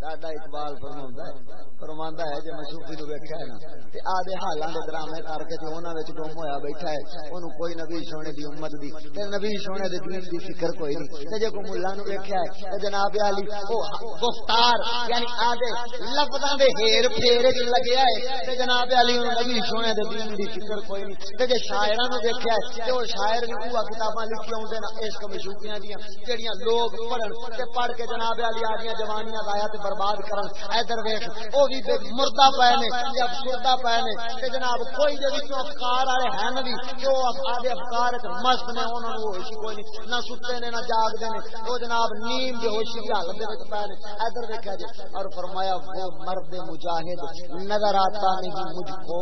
ساڈا اقبال فرماندا ہے جے میں صوفی نو ویکھیا ہے نا آدھے حالاں دے ڈرامے کر کے انہاں وچ گم ہویا بیٹھا ہے اونوں کوئی نبی سونے دی امت دی، تے نبی سونے دے دین دی فکر کوئی نہیں۔ تے جے کو مولا نو ویکھیا ہے، تے جناب علی، او گفتار یعنی آدھے لفظاں دے ہیر پھیر وچ لگیا ہے، تے جناب علی اونوں نبی سونے دے دین دی فکر کوئی نہیں۔ تے جے شاعراں نو ویکھیا ہے، تے او شاعر بھی اوہ کتاباں لکھی ہوندے نا عشق مشوقیاں دیاں جڑیاں لوگ پڑھن تے پڑھ کے جناب علی آدیاں جوانیاں ضائع تے برباد کرن۔ ادھر ویکھ، او بھی مردہ پے نے، یا افسردہ پے نے تے جناب کوئی دے وچوں افکار والے ہیں بھی جو افکار افکار وچ مست نے انہاں نو ہوش کوئی نہیں، نہ ستے نے، نہ جاگ دے نے۔ او جناب نیم دے ہوش دی حالت دے وچ پے نے، ادھر ویکھیا جی۔ اور فرمایا، وہ مرد مجاہد نظر آتا نہیں مجھ کو،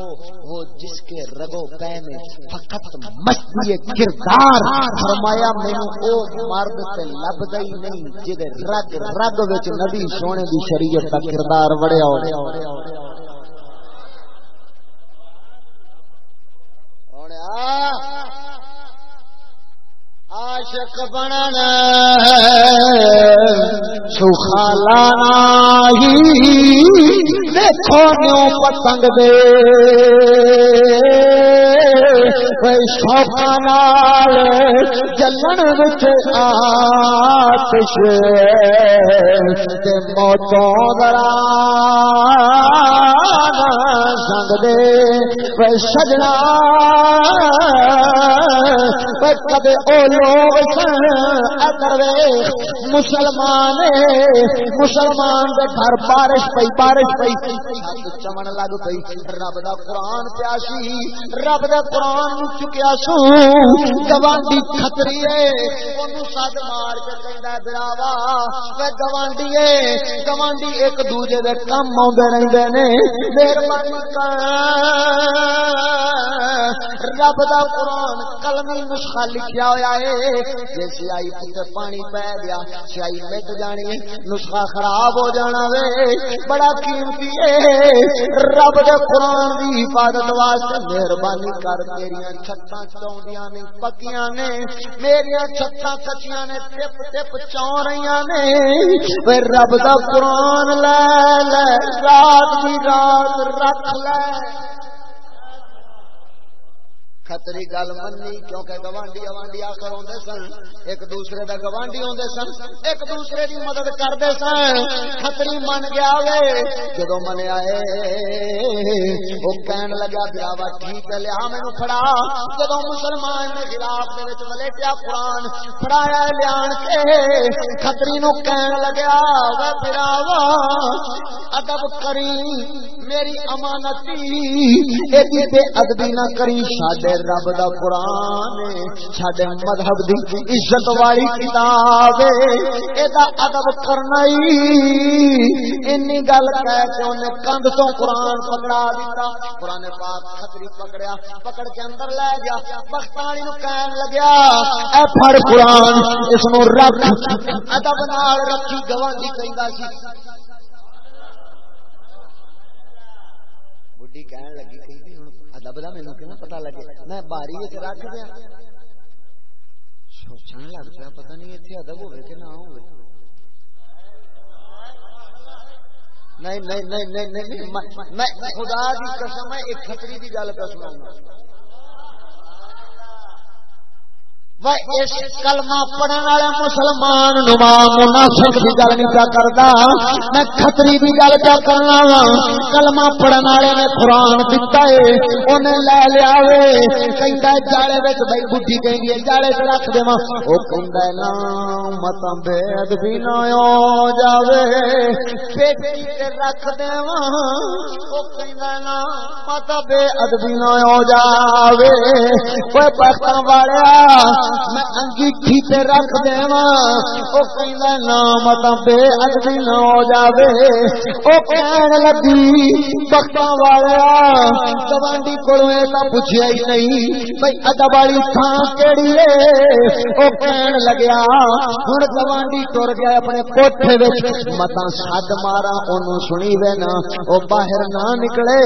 وہ جس کے رگو پے میں فقط مستی کردار۔ فرمایا، مینوں او مرد تے لبدا ہی نہیں جے رگ رگ وچ نبی سونے دی شریعت دا کردار وڑیا ہو عاشق بننا سخالا ہی دیکھو نیو پتنگ دے۔ شوقا نال جلن بچ آتش موتوں درا سنگ دے وے سجنا کدے او لوگ سن ادر مسلمان مسلمان دے گھر بارش پئی بارش پئی چمن لگ پئی رب دا قرآن پیاسی رب دا قرآن چکیا سو۔ گوانڈی خطری سد مار کے کہندا دراوا۔ وہ گوانڈی گوانڈی ایک دوجے دے کم آدھے رہتے نے۔ مہربانی رب دا قرآن کلمی نسخہ لکھیا ہوا ہے۔ جی سیائی پوتے پانی پی گیا سیائی مٹ جانی نسخہ خراب ہو جانا وے۔ بڑا قیمتی ہے۔ رب دے قرآن دی حفاظت واسطے مہربانی کر کے میری چھتاں چاؤندیاں نے پکیاں نے میری چھتاں کچیاں نے، ٹپ ٹپ چاؤ رہی نے رب دا قرآن لے لے، رات کی رات رکھ لے۔ خطری گل منی کیونکہ گوانڈی گوانڈی آخر آدھے سن، ایک دوسرے کا گوانڈی آدھے سن، ایک دوسرے کی مدد کرتے سن۔ خطری من گیا وے جب منیا وہ کہن لگا براوا ٹھیک ہے، لیا مینو فڑا جب مسلمان نے خلاف ولیٹیا قرآن فڑایا لیا کے، خطری نو کہن لگیا وہ براوا ادب کری، میری امانتی ادبی نہ کری ساڈے رب دا قرآن سڈے مذہب دی عزت والی کتاب یہ ادب کرنا گل کہہ کے انہیں کند تو قرآن پکڑا دیتا۔ قرآن پاک خطری پکڑیا، پکڑ کے اندر لے گیا۔ بختانی نو کہن لگیا، اے پھڑ قرآن، اس نو رکھ۔ ادب نال رکھی گوانڈی کہندا سی۔ بڈھی کہن لگی لبدا مینو کہ پتا لگے میں باری رکھ دیا سوچنے لگ پیا پتا نہیں اتنے ادب ہوگی کہ نہ ہو نہیں نہیں نہیں نہیں خدا کی قسم ہے ایک خطری کی گل پہ سنا اس کلمہ پڑھنے والے مسلمان نما منافق کی گل نہیں کیا کرتا میں کتری کی گل کیا کرنا وا کلمہ پڑھنے والے نے قرآن دتا ہے انہیں لے لیا کہتا ہے جالے بچ بھائی بڈھی کہیں گی جالے سے رکھ دے وہ کہتا ہے نا مت بے ادبی نہ جاوے پیٹی رکھ دے وہ کہتا ہے نا مت بے ادبی نہ جاوے کوئی پختوں والے میں انگیٹھی تے رکھ دیواں۔ او کہندا نام تا بے ادبی نہ ہو جاوے۔ او کہن لگی، بختاں والیا گوانڈی کولوں اے تا پوچھیا ہی نہیں، بھئی ادب والی تھاں کیڑی اے؟ او کہن لگیا، ہن گوانڈی ٹر گیا اپنے کوٹھے وچ۔ متا سد مارا، اونوں سنی وے نا، او باہر نہ نکلے۔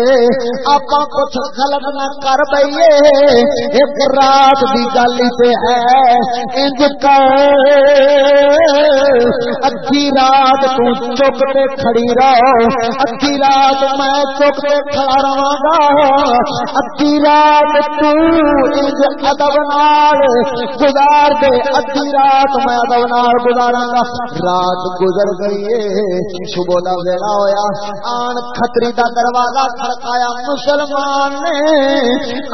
آپا کچھ غلط نہ کر بئیے۔ ایک رات دی گل تے ہے ادھی رات تکتے کھڑی رہو۔ ادھی رات میں چکتے کھڑا رہا گا ادھی رات ادب نال گزار دے۔ ادھی رات میں ادب نال گزارا گا رات گزر گئی صبح کا ویلا ہوا آن کتری کا دروازہ کھڑکایا۔ مسلمان نے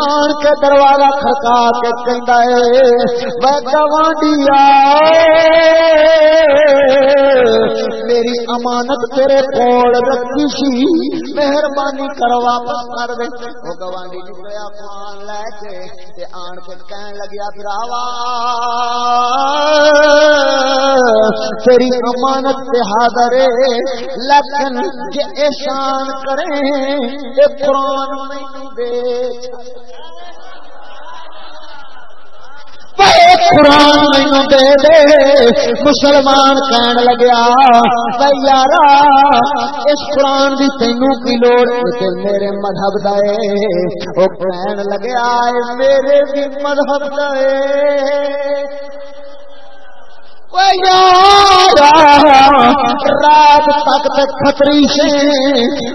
آن کے دروازہ کھڑکا کے کہ گوانڈیا میری امانت تیرے کول رکھی سی مہربانی کر واپس کر دے۔ وہ گوانڈی جی نکلیا پان لے کے آن کے کہن لگیا براوا تیری امانت سے حاضر لیکن جے احسان کریں، اے قرآن نہیں دے قرآن مینو دے دے، مسلمان کہن لگیا بھائی یار اس قرآن کی تینوں کی لوڑ میرے مذہب دے وہ کہن لگیا میرے بھی مذہب دے رات تک خطری سے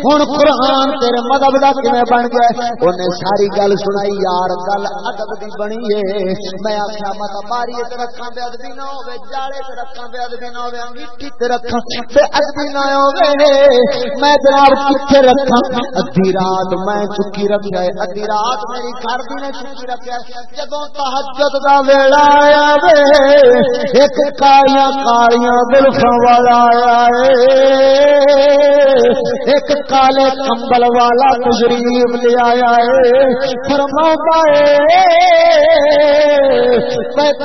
ہوں قرآن تیرے مدب کا کم بن گیا انہیں ساری گل سنائی یار گل ادب کی بنی ہے میں آخیا مت باری رکھا بے ادبی نہ ہو جالے رکھا بے ادبی نہ ہو رکھا بے ادبی نہ میں جناب ادھی رات میں چکی ادھی رات میری گھر نے چکی ویلا آیا ایک کالیاں کالیاں دلفا والا آیا ایک کالے کمبل والا تجریب لے آیا ہے۔ فرما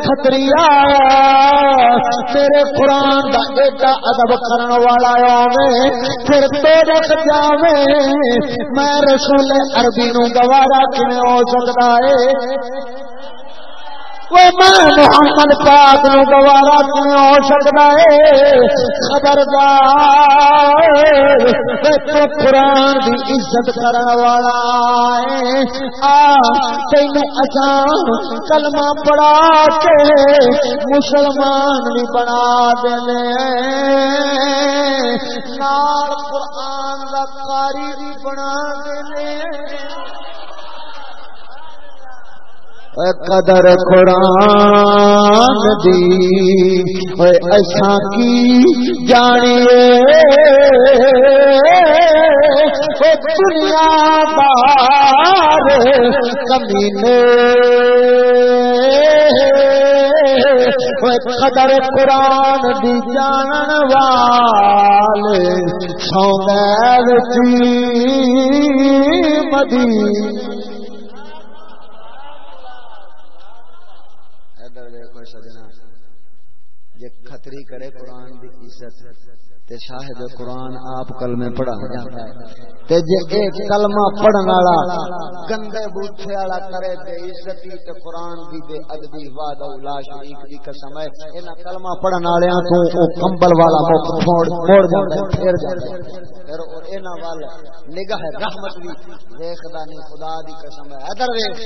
کتری آیا تیرے قرآن کا ایڈا ادب کرن والا آوے، پھر تو رکھ جاوے، میں رسول عربی نو گوارا کیون ہو سکتا ہے؟ محمد پاک نو گوارا کیوں ہو سکتا ہے؟ خبردار قرآن کی عزت کرنے والا تین اچان کلمہ پڑا کے مسلمان بھی بنا دے قرآن کا کاری بھی بنا قدر قرآن دی۔ ایسا کی جانے دنیا بار کمینے قدر قرآن دی جان والے سو مدی خطری کرے قرآن دی عزت تے شاہد قرآن آپ کلمے پڑھا جاتا ہے۔ تے جے ایک کلمہ پڑھن والا گندے بوٹھے والا کرے تے عزتی تے قرآن دی بے ادبی وعدہ لا شریک دی قسم ہے۔ انہاں کلمہ پڑھن والےاں تو او کمبل والا موقع چھوڑ چھوڑ جاندا ہے پھر جاندا ہے۔ پھر اور انہاں وال نگاہ رحمت بھی دیکھدا نہیں، خدا دی قسم ہے۔ ادھر ویکھ۔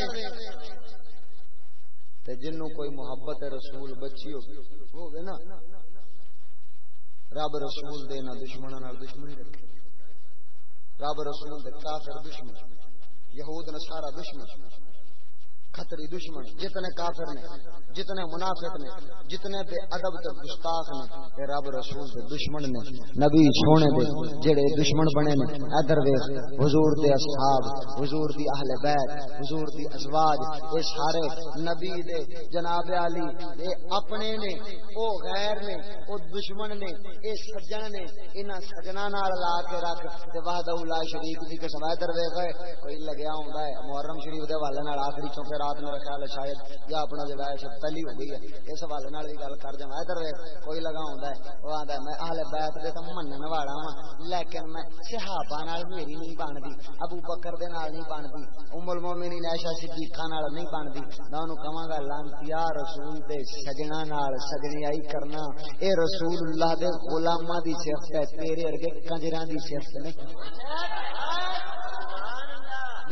تے جنوں کوئی محبت رسول بچی ہو گے نا۔ رب رسول دے نہ دشمن دشمنی رکھے۔ رب رسول دے کافر دشمن، یہود نے سارا دشمن۔ خطری دشمن، جتنے کافر نے، جتنے منافق نے، جتنے بے ادب تے گستاخ نے تے رب رسول دے دشمن نے، نبی سونے دے، جڑے دشمن بنے نے ادھر ویکھ حضور دے اصحاب، حضور دی اہل بیت، حضور دی ازواج، اے سارے نبی دے، جناب علی، اے اپنے نے، او غیر نے، او دشمن نے، اے سجن نے، انہاں سجنا نال لا کے رکھ تے وحدہ لا شریک دی قسم ادھر ویکھ کوئی لگیا ہوندا ہے، محرم شریف دے والے نال آخری چونکہ رات میرا خیال ہے شاید یا اپنا جڑا ہے شاید پہلی ہو گئی ہے۔ اس حوالے نال بھی گل کر جاواں۔ ادھر ویکھ، کوئی لگا ہوندا ہے، وہ آندا ہے، میں اہل بیت دے تے منن والا ہاں لیکن میں صحابہ نال میری نہیں بندی ابو بکر دے نال نہیں بندی ام المومنین عائشہ صدیقہ نال نہیں بندی میں اونوں کہاں گا لانتیا رسول دے سجنا نال سجنی آئی کرنا، اے رسول اللہ دے غلاماں دی صفت ہے، تیرے ارگے کنجراں دی صفت نہیں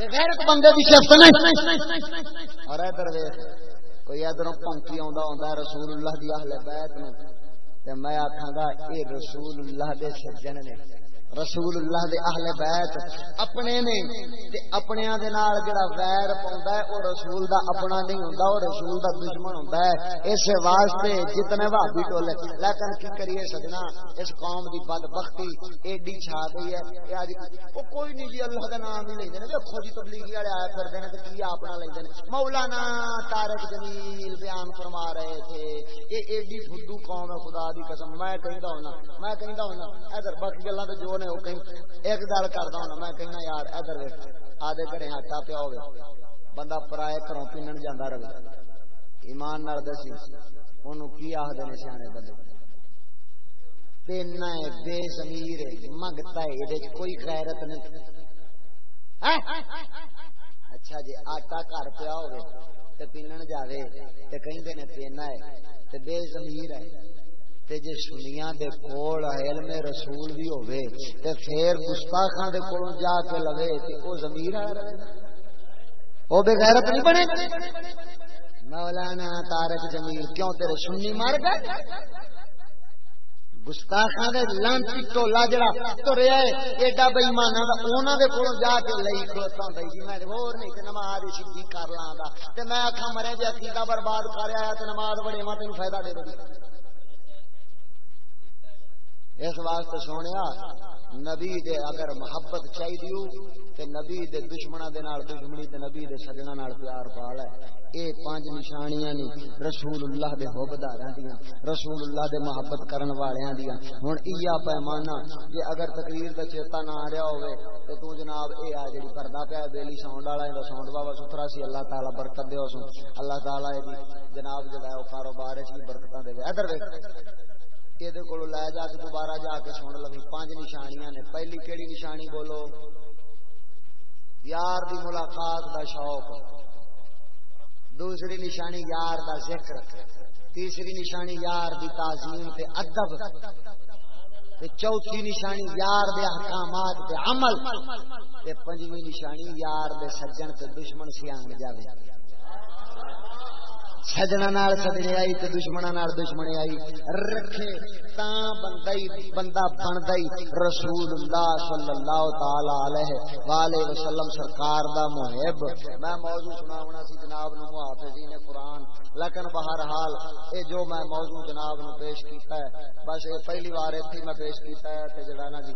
غیرت بندے دی نہیں۔ اور ادھر ویکھ، کوئی ادھروں پنکی آندا ہوندا رسول اللہ دی اہل بیت نو تے میں آکھاں گا اے رسول اللہ دے سجن نے۔ رسول اللہ دے اہل بیت اپنے نے، تے اپنے دے نال جڑا ویر پوندا ہے او رسول دا اپنا نہیں ہوندا او رسول دا دشمن ہوندا ہے۔ اس واسطے جتنے بھابی ٹولے، لیکن کی کریے سجنا، اس قوم دی بدبختی ایڈی چھا گئی ہے کہ اج او کوئی نہیں جی اللہ دا نام ہی لیندے نے۔ دیکھو جی تبلیغی والے آیا کردے نے، تے کی اپنا لیندے نے۔ مولانا طارق جمیل بیان فرما رہے تھے اے ایڈی فدو قوم ہے، خدا دی قسم، میں کہندا ہوں میں کہندا ہوں ادھر باقی گلاں تے جو نے وہ کہیں، ایک گل کرتا ہوں میں کہنا یار، ادھر آدھے گھر آٹا پیا ہو بندہ پرائے گھروں پینن جانا رہے۔ ایمان نال دسی ان کی آخر نے سیانے بندے پینا ہے بے زمیر منگتا ہے یہ کوئی غیرت نہیں۔ ہاں؟ اچھا جی آٹا گھر پیا ہو پینن جاوے تے کہیں دے نے پینا ہے تے بے زمیر ہے تے جے سنیاں دے کول علم رسول بھی ہوے تے پھر گستاخاں دے کول جا کے لوے تے او ضمیر آ او بے غیرت نہیں بنے؟ مولانا طارق جمیل، کیوں تیرے سنی مار گئے؟ گستاخاں دے لانتی ٹولا جڑا تریا ہے، ایڈا بے ایماناں دا انہاں دے کولوں جا کے لئی کھوتا ہوندا جی میں ہور نہیں، تے نماز سیدھی کر لاں دا۔ تے میں آکھاں مرے جے عقیدہ برباد کر آیا تے نماز بڑے ماں تینوں فائدہ دے دے اس واسطے سونے نبی دے اگر محبت چاہیے تے نبی دے دشمنا دے نال دشمنی، تے نبی دے سجنا نال پیار پال ہے۔ اے پانچ نشانیاں نے رسول اللہ دے حبداراں دیاں رسول اللہ دے محبت کرن والیاں دیاں۔ ہن ایا پیمانہ، جے اگر تقریر دا چیتا نہ آ رہا ہوے تے تو جناب اے آ جڑی پردہ پیا، بیلی ساؤنڈ والا ایندا ساؤنڈ بابا ستھرا سی، اللہ تعالی برکت دے اس اللہ تعالی دی جناب جڑا او کاروبار اس دی برکتاں دے۔ ادھر ویکھ۔ یہ لے جا کے دوبارہ جا کے سن لو پانچ نشانیاں نے پہلی کہڑی نشانی بولو یار دی ملاقات دا شوق دوسری نشانی یار دا ذکر تیسری نشانی یار دی تعظیم تے ادب تے چوتھی نشانی یار دے احکامات تے عمل تے پنجویں نشانی یار دے سجن تے دشمن سیاں جاوے سجنا نال سجنے آئی تو دشمنا نال دشمنے آئی رکھے تا بندائی بندہ بندائی رسول اللہ صلی اللہ تعالی علیہ وآلہ وسلم سرکار دا محب میں موضوع سنا ہونا سی جناب نو محافظین قرآن لیکن بہرحال اے جو میں موضوع جناب نو پیش کیتا ہے بس یہ پہلی بار اتھی میں پیش کیتا ہے تے جڑا نا جی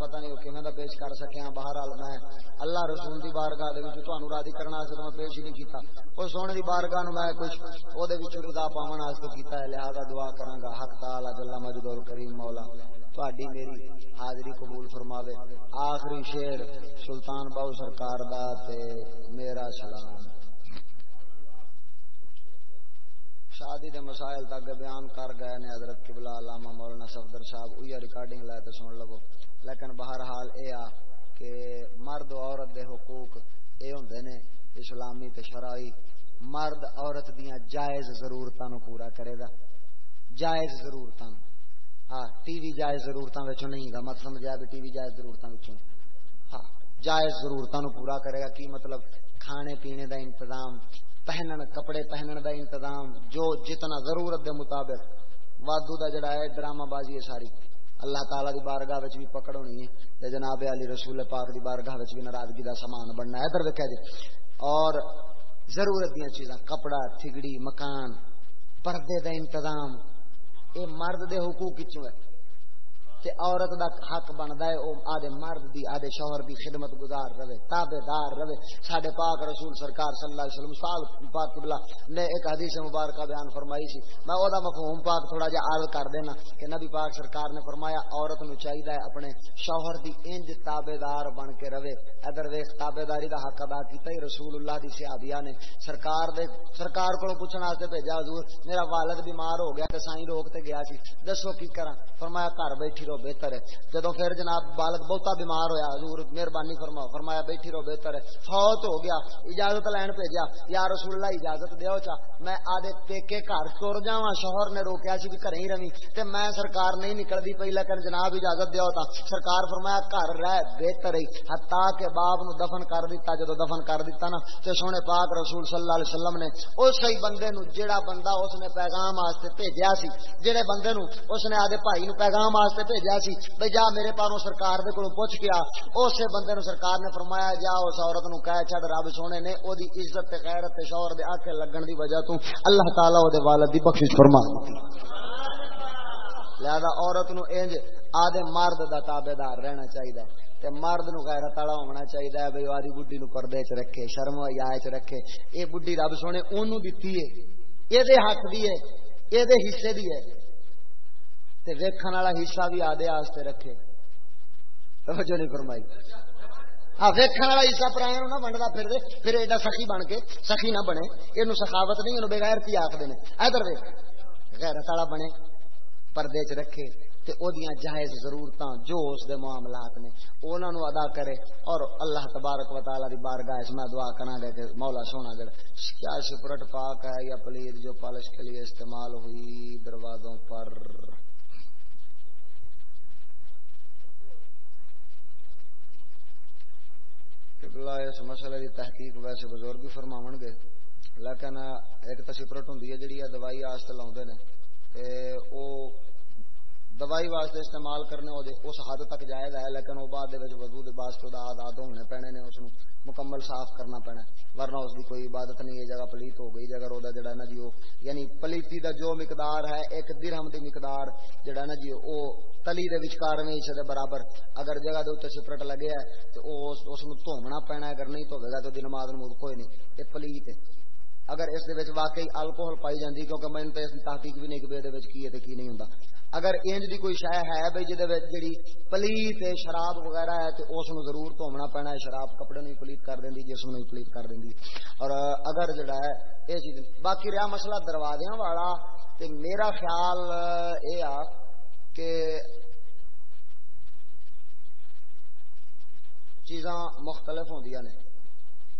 پتہ نہیں کہ میں دا پیش کر سکیا بہرحال میں اللہ رسول دی بارگاہ دے وچ تانوں راضی کرنا واسطے میں پیش نہیں کیتا او سونے دی بارگاہ نو میں کچھ او دے وچ رضا پاون واسطے کیتا ہے، لہذا دعا کراں گا حق تعالی جل مجد الکریم مولا تہاڈی میری حاضری قبول فرماوے آخری شعر، سلطان باو سرکار دا تے میرا سلام۔ شادی دے مسائل تک بیان کر گئے نے حضرت قبلہ علامہ مولانا صفدر صاحب، اوہی ریکارڈنگ لائے تے سن لگو۔ لیکن بہرحال اے آ کہ مرد و عورت دے حقوق اے ہوندے نے، اسلامی تے شرعی مرد عورت دیاں جائز ضرورتاں نو پورا کرے گا۔ جائز ضرورتاں۔ ہاں ٹی وی جائز ضرورتاں وچوں نہیں گا۔ مت سمجھا کہ ٹی وی جائز ضرورتاں وچوں۔ ہاں جائز ضرورتاں نو پورا کرے گا۔ کی مطلب؟ کھانے پینے دا انتظام، پہنن کپڑے پہنن دا انتظام، جو جتنا ضرورت دے مطابق۔ وادو دا جڑا ہے، ڈرامہ بازی ہے ساری۔ اللہ تعالی دی بارگاہ وچ بھی پکڑ ہونی ہے۔ تے جناب علی رسول پاک دی بارگاہ وچ بھی ناراضگی دا سامان بننا ہے۔ ادھر ویکھیا جی۔ اور ضرورت دیا چیزاں کپڑا تھگڑی مکان پردے دا انتظام اے مرد دے حقوق ہے۔ تے عورت دا حق بندا ہے، او آدے مرد دی آدے شوہر دی خدمت گزار رہے، تابعدار رہے۔ ساڈے پاک رسول سرکار صلی اللہ علیہ وسلم، سال پاک قبلہ نے ایک حدیث مبارکہ بیان فرمائی سی۔ میں او دا مفہوم پاک تھوڑا جا عرض کر دینا کہ نبی پاک سرکار نے فرمایا، عورت نو چاہیدا ہے اپنے شوہر دی انج تابعدار بن کے رہے۔ ادھر ویکھ، تابعداری دا حق ادا کیتا ہی رسول اللہ دی صحابیہ نے۔ سرکار دے، سرکار کو پوچھنا واسطے بھیجا، حضور میرا والد بیمار ہو گیا تے سائیں روک تے گیا سی۔ دسو کی کراں؟ فرمایا، گھر بیٹھی رہو بہتر ہے۔ جدو پھر جناب بالک بہتا بیمار ہویا، حضور مہربانی فرما فرمایا بیٹھی رہو بہتر ہے۔ فوت ہو گیا، اجازت لین بھیجا یا رسول اللہ، اجازت دیو چا۔ میں آدھے پیکے گھر تر جا شوہر نے روکیا سی کہ گھر ہی رہی۔ تے میں سرکار نہیں نکلتی پی لیکن جناب اجازت دیو تا۔ سرکار فرمایا، گھر رہ بہتر ہی ہتا کہ باپ نو دفن کر دیتا جدو دفن کر دیتا نا، تے سونے پاک رسول صلی اللہ علیہ وسلم نے اس ہی بندے نو، جیڑا بندہ اس نے پیغام واسطے بھیجیا سی جڑے بندے نو اس نے آدھے بھائی نو پیغام واسطے بھیجا سی۔ بھائی جا میرے پاروں سرکار دے کو پوچھ کے آ اسے بندے نو سرکار نے فرمایا، جا اس عورت نو کہہ چھڑ رب سونے نے او دی عزت تے غیرت تے شوہر دے آکھے لگن دی وجہ تو اللہ تعالی او دے والد دی بخشش فرما۔ لہذا عورت نو انج آدھے مرد دا تابے دار رہنا چاہیے تے مرد نو غیرت والا ہونا چاہیے بھائی آدھی بڈھی نو پردے چ رکھے، شرم یا چ رکھے۔ اے بڈھی رب سونے اونوں دتی ہے۔ اے دے حق دی ہے، اے دے حصے دی ہے۔ تے ویکھن والا حصہ بھی آدھے واسطے رکھے۔ توجہ نہیں فرمائی۔ ہاں ویکھن والا حصہ پرایا نہ ونڈدا پھر دے پھر ایڈا سخی بن کے سخی نہ بنے۔ اینو سخاوت نہیں اینو بغیرتی آکھدے نے۔ ادھر ویکھ، غیرت والا بنے، پردے چ رکھے تے او دیاں جائز ضرورتاں جو اس دے معاملات نے انہاں نو ادا کرے۔ اور اللہ تبارک و تعالی دی بارگاہ اس میں دعا کراں گا کہ مولا سونا جڑ کیا سپرٹ پاک ہے یا پلید جو پالش کے لیے استعمال ہوئی دروازوں پر؟ قبلہ اس مسئلے دی تحقیق ویسے بزرگ بھی فرماون گے، لیکن ایک تو سپرٹ ہوندی ہے، جڑی دوائی آستے لاوندے نے، تے او دوائی واسطے استعمال کرنے ہو اس حد تک جائز ہے، لیکن وہ بعد وضو دے بعد خدا آزاد ہونے پینے نے، اس مکمل صاف کرنا پینا ورنہ اس کی کوئی عبادت نہیں ہے جگہ پلیت ہو گئی، جگہ وہ جڑا نا جی وہ یعنی پلیتی دا جو مقدار ہے، ایک درہم دی مقدار جڑا نا جی وہ تلی دے وچکار میں اس دے برابر۔ اگر جگہ دے اوتے سپرٹ لگے ہے، تو اس نو دھونا پینا اگر نہیں دھوے گا تو دی نماز نماز کوئی نہیں۔ یہ پلیت ہے۔ اگر اس دے واقعی الکوہل پائی جاندی، کیونکہ میں نے تحقیق بھی نہیں کہ یہ کی ہے کی نہیں ہوں اگر انج دی کوئی شے ہے بھائی جے جڑی پلیت شراب وغیرہ ہے تے اس نو ضرور دھونا پینا ہے، شراب کپڑے نو پلیت کر دیندی جسم نو پلیت کر دیندی اور اگر جڑا ہے اے چیز، باقی رہا مسئلہ دروازیاں والا تے میرا خیال اے آ کہ چیزاں مختلف ہوندیاں نے۔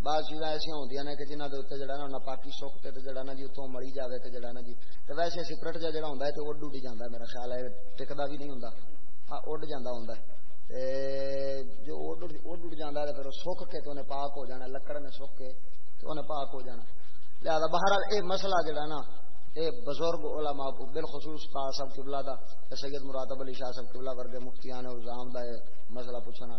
بعض چیزاں ایسا ہوں نے کہ جنہ کے جڑا نا پاکی سکتے تو جڑا نا جی اتوں مڑی جائے تو جڑا نا جی۔ تو ویسے سپرٹ جا جڑا ہوں تو اڈ اڈی جانا میرا خیال ہے ٹکتا بھی نہیں ہوں ہاں اڈ جانا ہوں جو اڈ اڈ جانا تو پھر سکھ کے تو انہیں پاک ہو جانا، لکڑ نے سکھ کے تو انہیں پاک ہو جانا۔ لہٰذا باہر یہ مسئلہ جڑا نا یہ بزرگ علماء بالخصوص پا سب قبلہ دا سید مراتب علی شاہ سب قبلہ ورگے مفتیان الزام دا یہ مسئلہ پوچھنا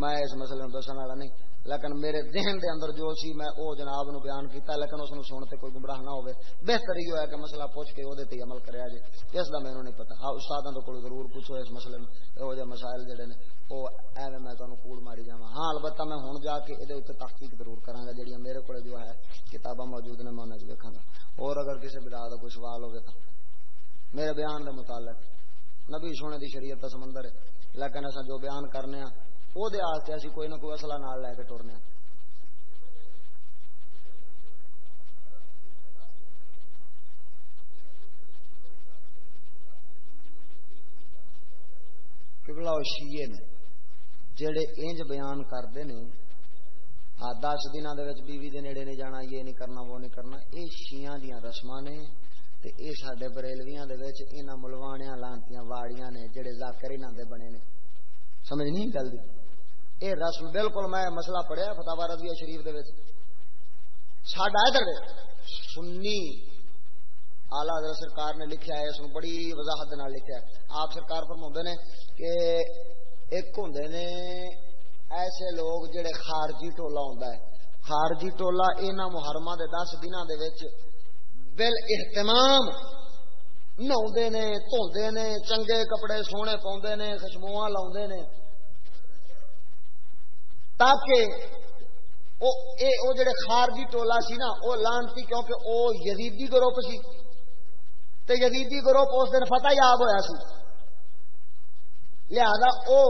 میں اس مسئلے میں دسنے والا نہیں۔ لیکن میرے ذہن دے اندر جو سی میں او جناب نو بیان کیتا، لیکن اس نو سنتے کوئی گمراہ نہ ہوئے بہتر یہ ہے کہ مسئلہ پوچھ کے دے تے عمل کریا جے۔ اس دا مینوں نہیں پتہ۔ ہاں استاداں تو کوئی ضرور پوچھو اس مسئلے میں او جے مسائل جڑے نے، او ایویں میں تانوں کوڑ ماری جاواں۔ ہاں البتہ میں ہن جا کے اے اوتے تحقیق ضرور کراں گا۔ جڑیاں میرے کول جو ہے، کتاباں موجود نے، میں انہاں وچ ویکھاں گا۔ اور اگر کسی بلا دا کوئی سوال ہوے تو میرے بیان دے متعلق۔ نبی سونے دی شریعت دا سمندر ہے۔ لیکن اساں جو بیان کرنے ہاں وہ آستے اسی کوئی نہ کوئی اصلہ نال لے کے ٹرنے قبلہ و شیعے نے جڑے انج بیان کرتے ہیں ہاں دس دن بیوی دے نیڑے نہیں جانا یہ نہیں کرنا وہ نہیں کرنا یہ شیاں دیا رسم نے تے اے ساڈے بریلویاں دے وچ انہاں ملوانیاں لانتیاں واڑیاں نے جڑے ذاکر انہاں دے بنے نے سمجھ نہیں گل دی اے رسم بالکل میں مسئلہ پڑھیا فتح رضویہ شریف دے ساڈا ادھر سنی آلہ حضرت سرکار نے لکھا ہے، اس بڑی وضاحت نال لکھا ہے۔ آپ سرکار فرما نے کہ ایک ہوں نے ایسے لوگ جڑے خارجی ٹولا ہوں خارجی ٹولا یہاں محرمہ دے دس دن بل اہتمام نہے نے، دھوندے نے، چنگے کپڑے سونے پاؤں نے خوشبو خشبو لا تاکہ او او جڑے خارجی ٹولا سی نا وہ لانتی کیونکہ او یزیدی گروپ سی۔ تے یزیدی گروپ اس دن فتح یاب ہوا سی۔ لہذا او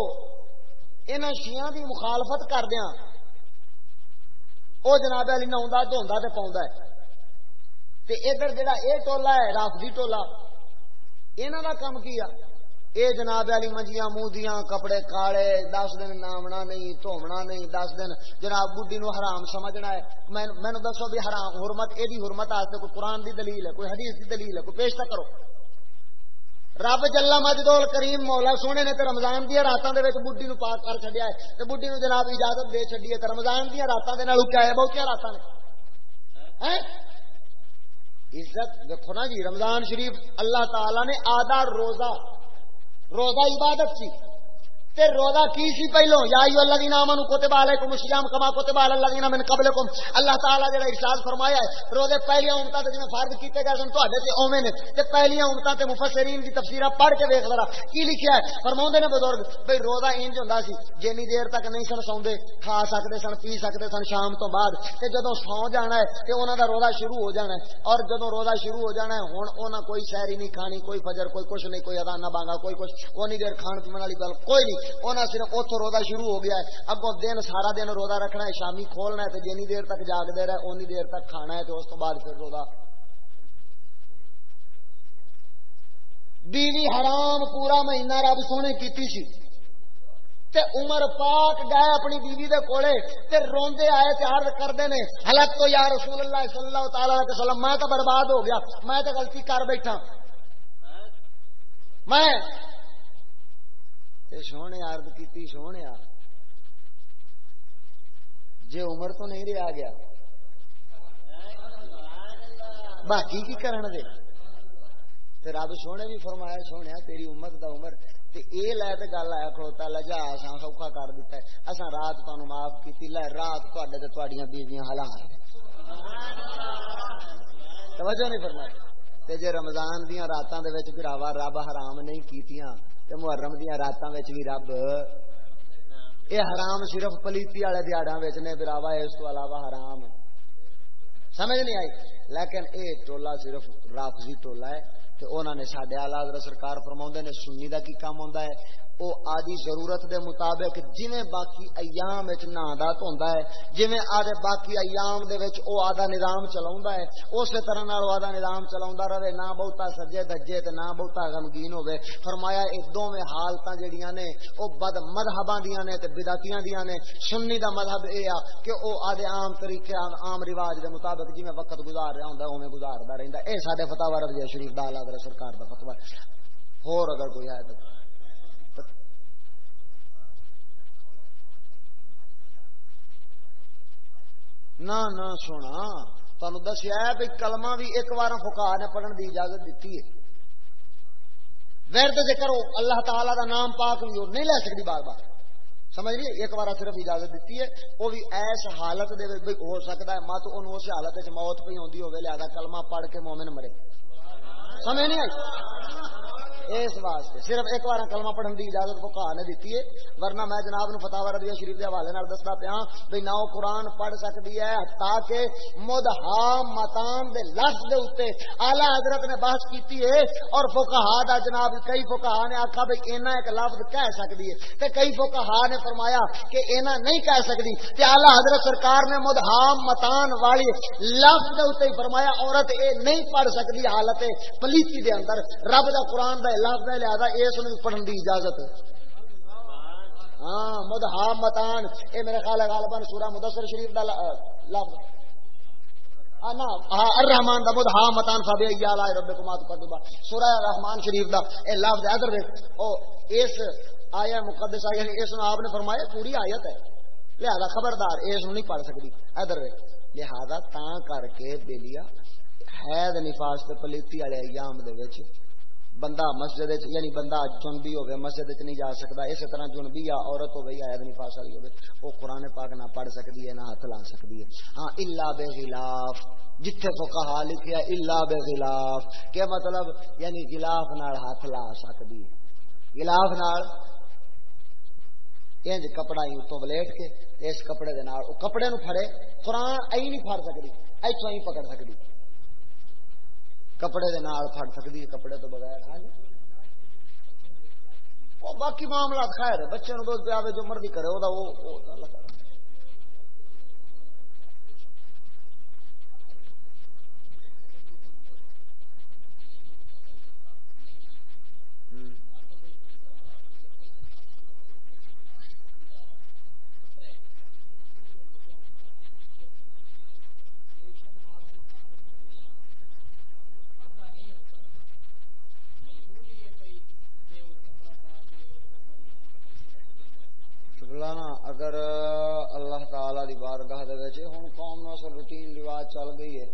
ان شیاں دی مخالفت کردیا او جناب علی نہ دھوندا تے پاوندا ہے۔ تے ادھر جڑا اے ٹولا ہے، رافضی ٹولا، انہاں دا کم کیا؟ اے جناب علی منجیاں مودیاں، کپڑے کالے، دس دن نامنا نہیں، دھومنا نہیں، دس دن جناب بڈی نو حرام سمجھنا ہے۔ میں مینو دسو بھی حرام، حرمت یہ حرمت آستے، کوئی قرآن دی دلیل ہے، کوئی حدیث دی دلیل ہے، کوئی پیش تک کرو۔ رب جلا مجدول کریم مولا سونے نے تے رمضان دیا راتاں دے وچ بڈی نو پاک کر چھڈیا ہے۔ تے بڈی نو جناب اجازت دے چھڈی ہے، تے رمضان دیا راتاں دے نال کیا ہے، بہت کیا راتاں نے؟ عزت، دیکھو نا جی رمضان شریف اللہ تعالی نے آدھا روزہ روزہ عبادت سی تے روزہ کی سی پہلو؟ یا ایو الذین آمنوا کتب علیکم الصیام کما کتب علی الذین من قبلکم۔ اللہ تعالی جڑا ارشاد فرمایا ہے، روزے پہلی امتاں تے جویں فرض کیتے گئے سن، تواڈے تے اوویں نے۔ تے پہلی امتاں تے مفسرین دی تفسیراں پڑھ کے ویکھ ذرا، کی لکھیا ہے؟ فرماوندے نے بزرگ، بھئی روزہ انج ہوندا سی، جنی دیر تک نہیں سن سوندے، کھا سکدے سن، پی سکدے سن شام تو بعد۔ تے جدوں سو جانا ہے، تے انہاں دا روزہ شروع ہو جانا ہے۔ اور جدوں روزہ شروع ہو جانا ہے، ہن انہاں کوئی سحری نہیں، کھانی، کوئی فجر، کوئی کچھ نہیں، کوئی اذان نہ بانگا، کوئی کچھ، اونی دیر کھان پینے والی گل کوئی نہیں۔ انہاں صرف اتو روزہ شروع ہو گیا ہے۔ اگوں دن سارا دن روزہ رکھنا ہے، شامی کھولنا ہے، تو جنی دیر تک جاگتے رہے، اونی دیر تک کھانا ہے، تو اس تو بعد پھر روزہ۔ بیوی حرام پورا مہینہ رب سونے کیتی سی۔ تے عمر پاک گئے اپنی بیوی دے کولے، تے روندے آئے تے عرض کردے نے۔ حلق تو یا رسول اللہ صلی اللہ تعالی علیہ وسلم، میں تو برباد ہو گیا، میں تو غلطی کر بیٹھا۔ میں سونے ارد کی سونے جی عمر تو نہیں رہا گیا باقی کی کرن دے تے رب سونے بھی فرمایا سونے تیری امت دا عمر تے اے لے تے گل آیا کھڑوتا لجا اساں سوکھا کر دیتا ہے اساں رات تانوں معاف کیتی لے رات تواڈے تے تواڈیاں بیویاں حلال توجہ نہیں فرمائی تے جے رمضان دیاں راتاں دے وچ بھراوا رب حرام نہیں کیتیاں محرم دیا راتوں بھی رب۔ یہ حرام صرف پلیتی والے دیہڑا نے براوا، اس کو علاوہ حرام۔ سمجھ نہیں آئی؟ لیکن اے ٹولا صرف رافضی ٹولا ہے تو انہوں نے سڈے آلہ سرکار فرما نے سنی کا کی کام ہوتا ہے۔ وہ آدھی ضرورت دے مطابق جویں باقی ایام وچ نہادت ہوندا ہے، جویں آدھے باقی ایام دے وچ او آدھا نظام چلاوندا ہے، اسی طرح نال او آدھا نظام چلاوندا رہے، نہ بہتا سجے دجے تے نہ بہتا غمگین ہوے فرمایا اے دوویں حالتاں جڑیاں نے، او بد مذہباں دیاں نے تے بدعتیاں دیاں نے۔ سنی دا مذہب اے آ کہ او آدھے عام طریقے، عام رواج دے مطابق جویں وقت گزار رہا ہوندا اوویں گزاردا رہندا اے ساڈے فتاوی رضویہ شریف دا اعلی حضرت سرکار دا فتوی۔ ہور اگر کوئی ہے تو نہ نہ سونا تمہیں دسیا بھی کلمہ بھی ایک بار فکا نے پڑھن کی اجازت دیتی ہے ورد جے کرو اللہ تعالی دا نام پاک بھی نہیں لے سکتی بار بار سمجھ لیے ایک بار صرف اجازت دیتی ہے وہ بھی ایس حالت دے ہو سکتا ہے مت ان اس حالت موت پہ ہوتی ہوگی لہذا کلمہ پڑھ کے مومن مرے سمجھ نہیں آئی اس واسطے صرف ایک بار کلمہ پڑھن دی اجازت کو کہا نے دیتی ہے، ورنہ میں جناب نو فتاوا رضویہ شریف دے حوالے نال دسدا پیا بھئی نہ قرآن پڑھ سکدی ہے تاکہ مدھا متان دے لفظ دے اوتے اعلی حضرت نے بحث کیتی ہے اور فقہا دا جناب کئی فقہا نے آکھا بھئی اینا ایک لفظ کہہ سکدی ہے۔ تے کئی فقہا نے فرمایا کہ اینا نہیں کہہ سکدی۔ تے اعلی حضرت سرکار نے مدھا متان والی لفظ دے اوتے فرمایا، عورت اے نہیں پڑھ سکدی حالت پلیتی دے اندر۔ رب دا قرآن دا لفظ ہے، لہذا اس نے پڑھن دی اجازت ہاں مدہا متان۔ اے میرے خیال ہے غالباً سورہ مدثر شریف دا لفظ انا ہاں، الرحمان دا مدہا متان فبی ایالا ربکم آتو قدبا سورہ رحمان شریف دا، اے لفظ ادھر دیکھ۔ او، اس آیا مقدس آیا یعنی اس نے آپ نے فرمایا، پوری آیت ہے۔ لہذا خبردار، اس نو نہیں پڑھ سکتی۔ ادھر دیکھ۔ لہذا تاں کر کے بیلیا حید نفاس تے پلیتی والے ایام دے وچ بندہ مسجد یعنی بندہ جنبی ہوگی مسجد نہیں جا سکتا، اسی طرح جنبی یا عورت ہو گئی آدمی پاس والی ہوگی وہ قرآن پاک نہ پڑھ سکتی ہے، نہ ہاتھ لا سکتی ہے۔ ہاں اللہ بے خلاف جتھے تو کہا لکھیا اللہ بے خلاف کیا مطلب یعنی گلاف نال ہاتھ لا سکتی ہے۔ گلاف نال انج کپڑا ہی اتوں بلیٹ کے، اس کپڑے دے نال او کپڑے نو پھڑے قرآن ائی نہیں پھڑ سکتی ایتھوں ہی پکڑ سکتی۔ کپڑے دے نال پھڑ سکتی کپڑے تو بغیر ہاں جی باقی معاملہ خیر بچے نو دودھ پیا جو مرضی کرے وہ آگاہ دے ویچے قوم نو اصل روٹین رواج چل گئی ہے۔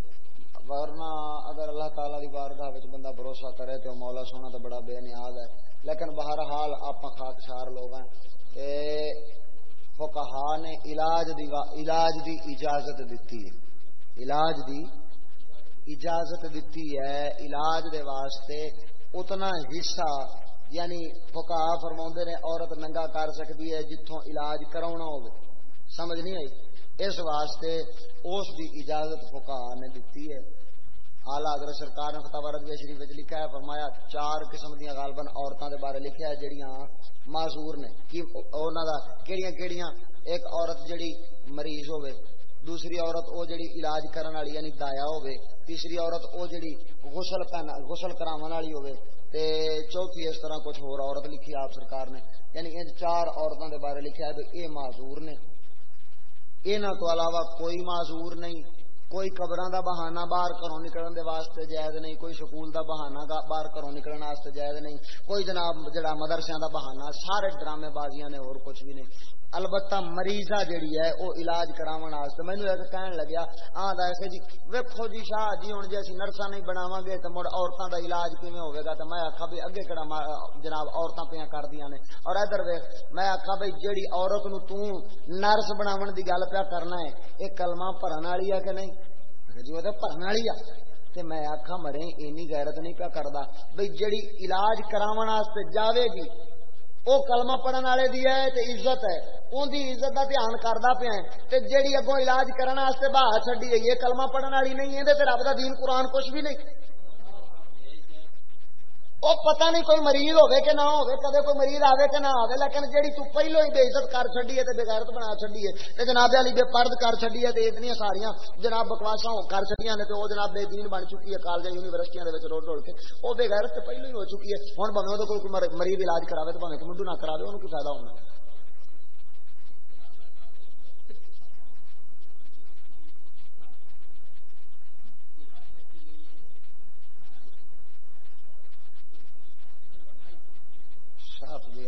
ورنہ اگر اللہ تعالی دی بارگاہ وچ بندہ بھروسہ کرے تو مولا سونا تو بڑا بے نیاز ہے۔ لیکن بہرحال آپ خاکسار لوگ ہیں۔ نے علاج دی علاج دی اجازت دیتی ہے۔ علاج دی اجازت دیتی ہے۔ علاج دے واسطے اتنا حصہ یعنی فقہا فرما نے، عورت ننگا کر سکتی ہے جتوں علاج کرا ہوے سمجھ نہیں آئی؟ اس واسطے اس دی اجازت فکا نے دیتی ہے۔ آلہ اگر سرکار نے فتح رضوی شریف لکھا ہے، فرمایا چار قسم دیا غالباً عورتوں کے بارے لکھا ہے، جڑیاں معذور نے۔ کی کیڑیاں کیڑیاں؟ ایک عورت جڑی مریض ہوئے دوسری عورت او جڑی علاج کرن والی یعنی دایا ہوئے تیسری عورت او جڑی غسل پہنا غسل کراون والی ہوئے تے چوتھی اس طرح کچھ اور عورت لکھی آپ سرکار نے۔ یعنی ان چار عورتوں دے بارے لکھا ہے، تو یہ معذور نے۔ انہاں تو علاوہ کوئی معذور نہیں، کوئی قبر دا بہانہ باہر گھروں نکلن دے واسطے جائز نہیں، کوئی سکول دا بہانہ باہر گھروں نکلن واسطے جائز نہیں، کوئی جناب جڑا مدرسے دا بہانہ، سارے ڈرامے بازیاں نے اور کچھ بھی نہیں البتہ مریضہ جڑی ہے وہ علاج کراون واسطے۔ مینوں ایک کہن لگیا آ دسے جی ویکھو جی شاہ جی ہن جے اسی نرساں نہیں بناواں گے تے مڑ عورتاں دا علاج کیویں ہوے گا؟ تے میں آکھا بھی اگے کڑا جناب عورتاں پیاں کردیاں نے۔ اور ادھر ویکھ، میں آکھا بھئی جیڑی عورت نو تو نرس بناون دی گل پیا کرنا ہے اے کلمہ پڑھن والی ہے کہ نہیں؟ جی وہ پڑھن والی ہے۔ تے میں آخا مرے اینی غیرت نہیں پیا کردا۔ بھئی جڑی علاج کراون واسطے جاوے گی وہ کلمہ پڑھن والے دی ہے تے عزت ہے۔ ان دی عزت دا دھیان کردا پیا ہے۔ تے جڑی اگوں علاج کرن واسطے باہ چھڈی ہے، یہ کلمہ پڑھن والی نہیں ہے تے رب دا دین قرآن کچھ بھی نہیں۔ وہ پتہ نہیں کوئی مریض ہوے کہ نہ ہوے کدے کوئی مریض آوے کہ نہ آوے، لیکن جیڑی تو پہلو ہی بے عزت کر چھڈی ہے تے بے غیرت بنا چھڈی ہے، تے جناب علی بے پرد کر چھڈی ہے تے اتنی ساریاں جناب بکواساں کر چھڈیاں نے تے او جناب بے دین بن چکی ہے کالج یونیورسٹیاں دے وچ روڈ روڈ کے۔ او بے غیرت تے پہلو ہی ہو چکی ہے۔ ہن بھویں او کوئی مریض علاج کراوے تے بھویں منڈو نہ کراوے، اونوں کی فائدہ ہونا۔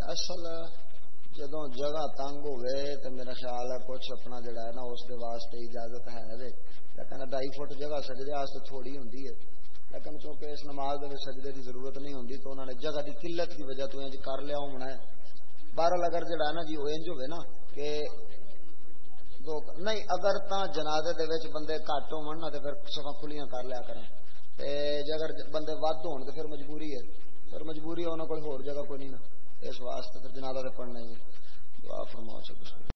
اصل جدو جگہ تنگ ہوئے تو میرا خیال ہے کچھ اپنا جڑا ہے نا اس دے واسطے اجازت ہے لیکن ڈائی فٹ جگہ سجدے واسطے تھوڑی ہوں لیکن چونکہ اس نماز دے سجدے کی ضرورت نہیں ہوں تو انہوں نے جگہ کی قلت کی وجہ تو انج کر لیا ہونا ہے۔ بہرحال اگر جڑا ہے نا جی وہ انج ہوئے نا کہ دو نہیں، اگر تا جنازے دے وچ بندے گھٹ ہو تو پھر سفا کھلیاں کر لیا کریں۔ جے اگر بندے ود ہون تو پھر مجبوری ہے۔ پھر مجبوری ہے انہوں کو ہور جگہ کوئی نہیں نا۔ اس واسطے پھر جنازہ پڑھنا ہی دعا فرماؤ اچھا سب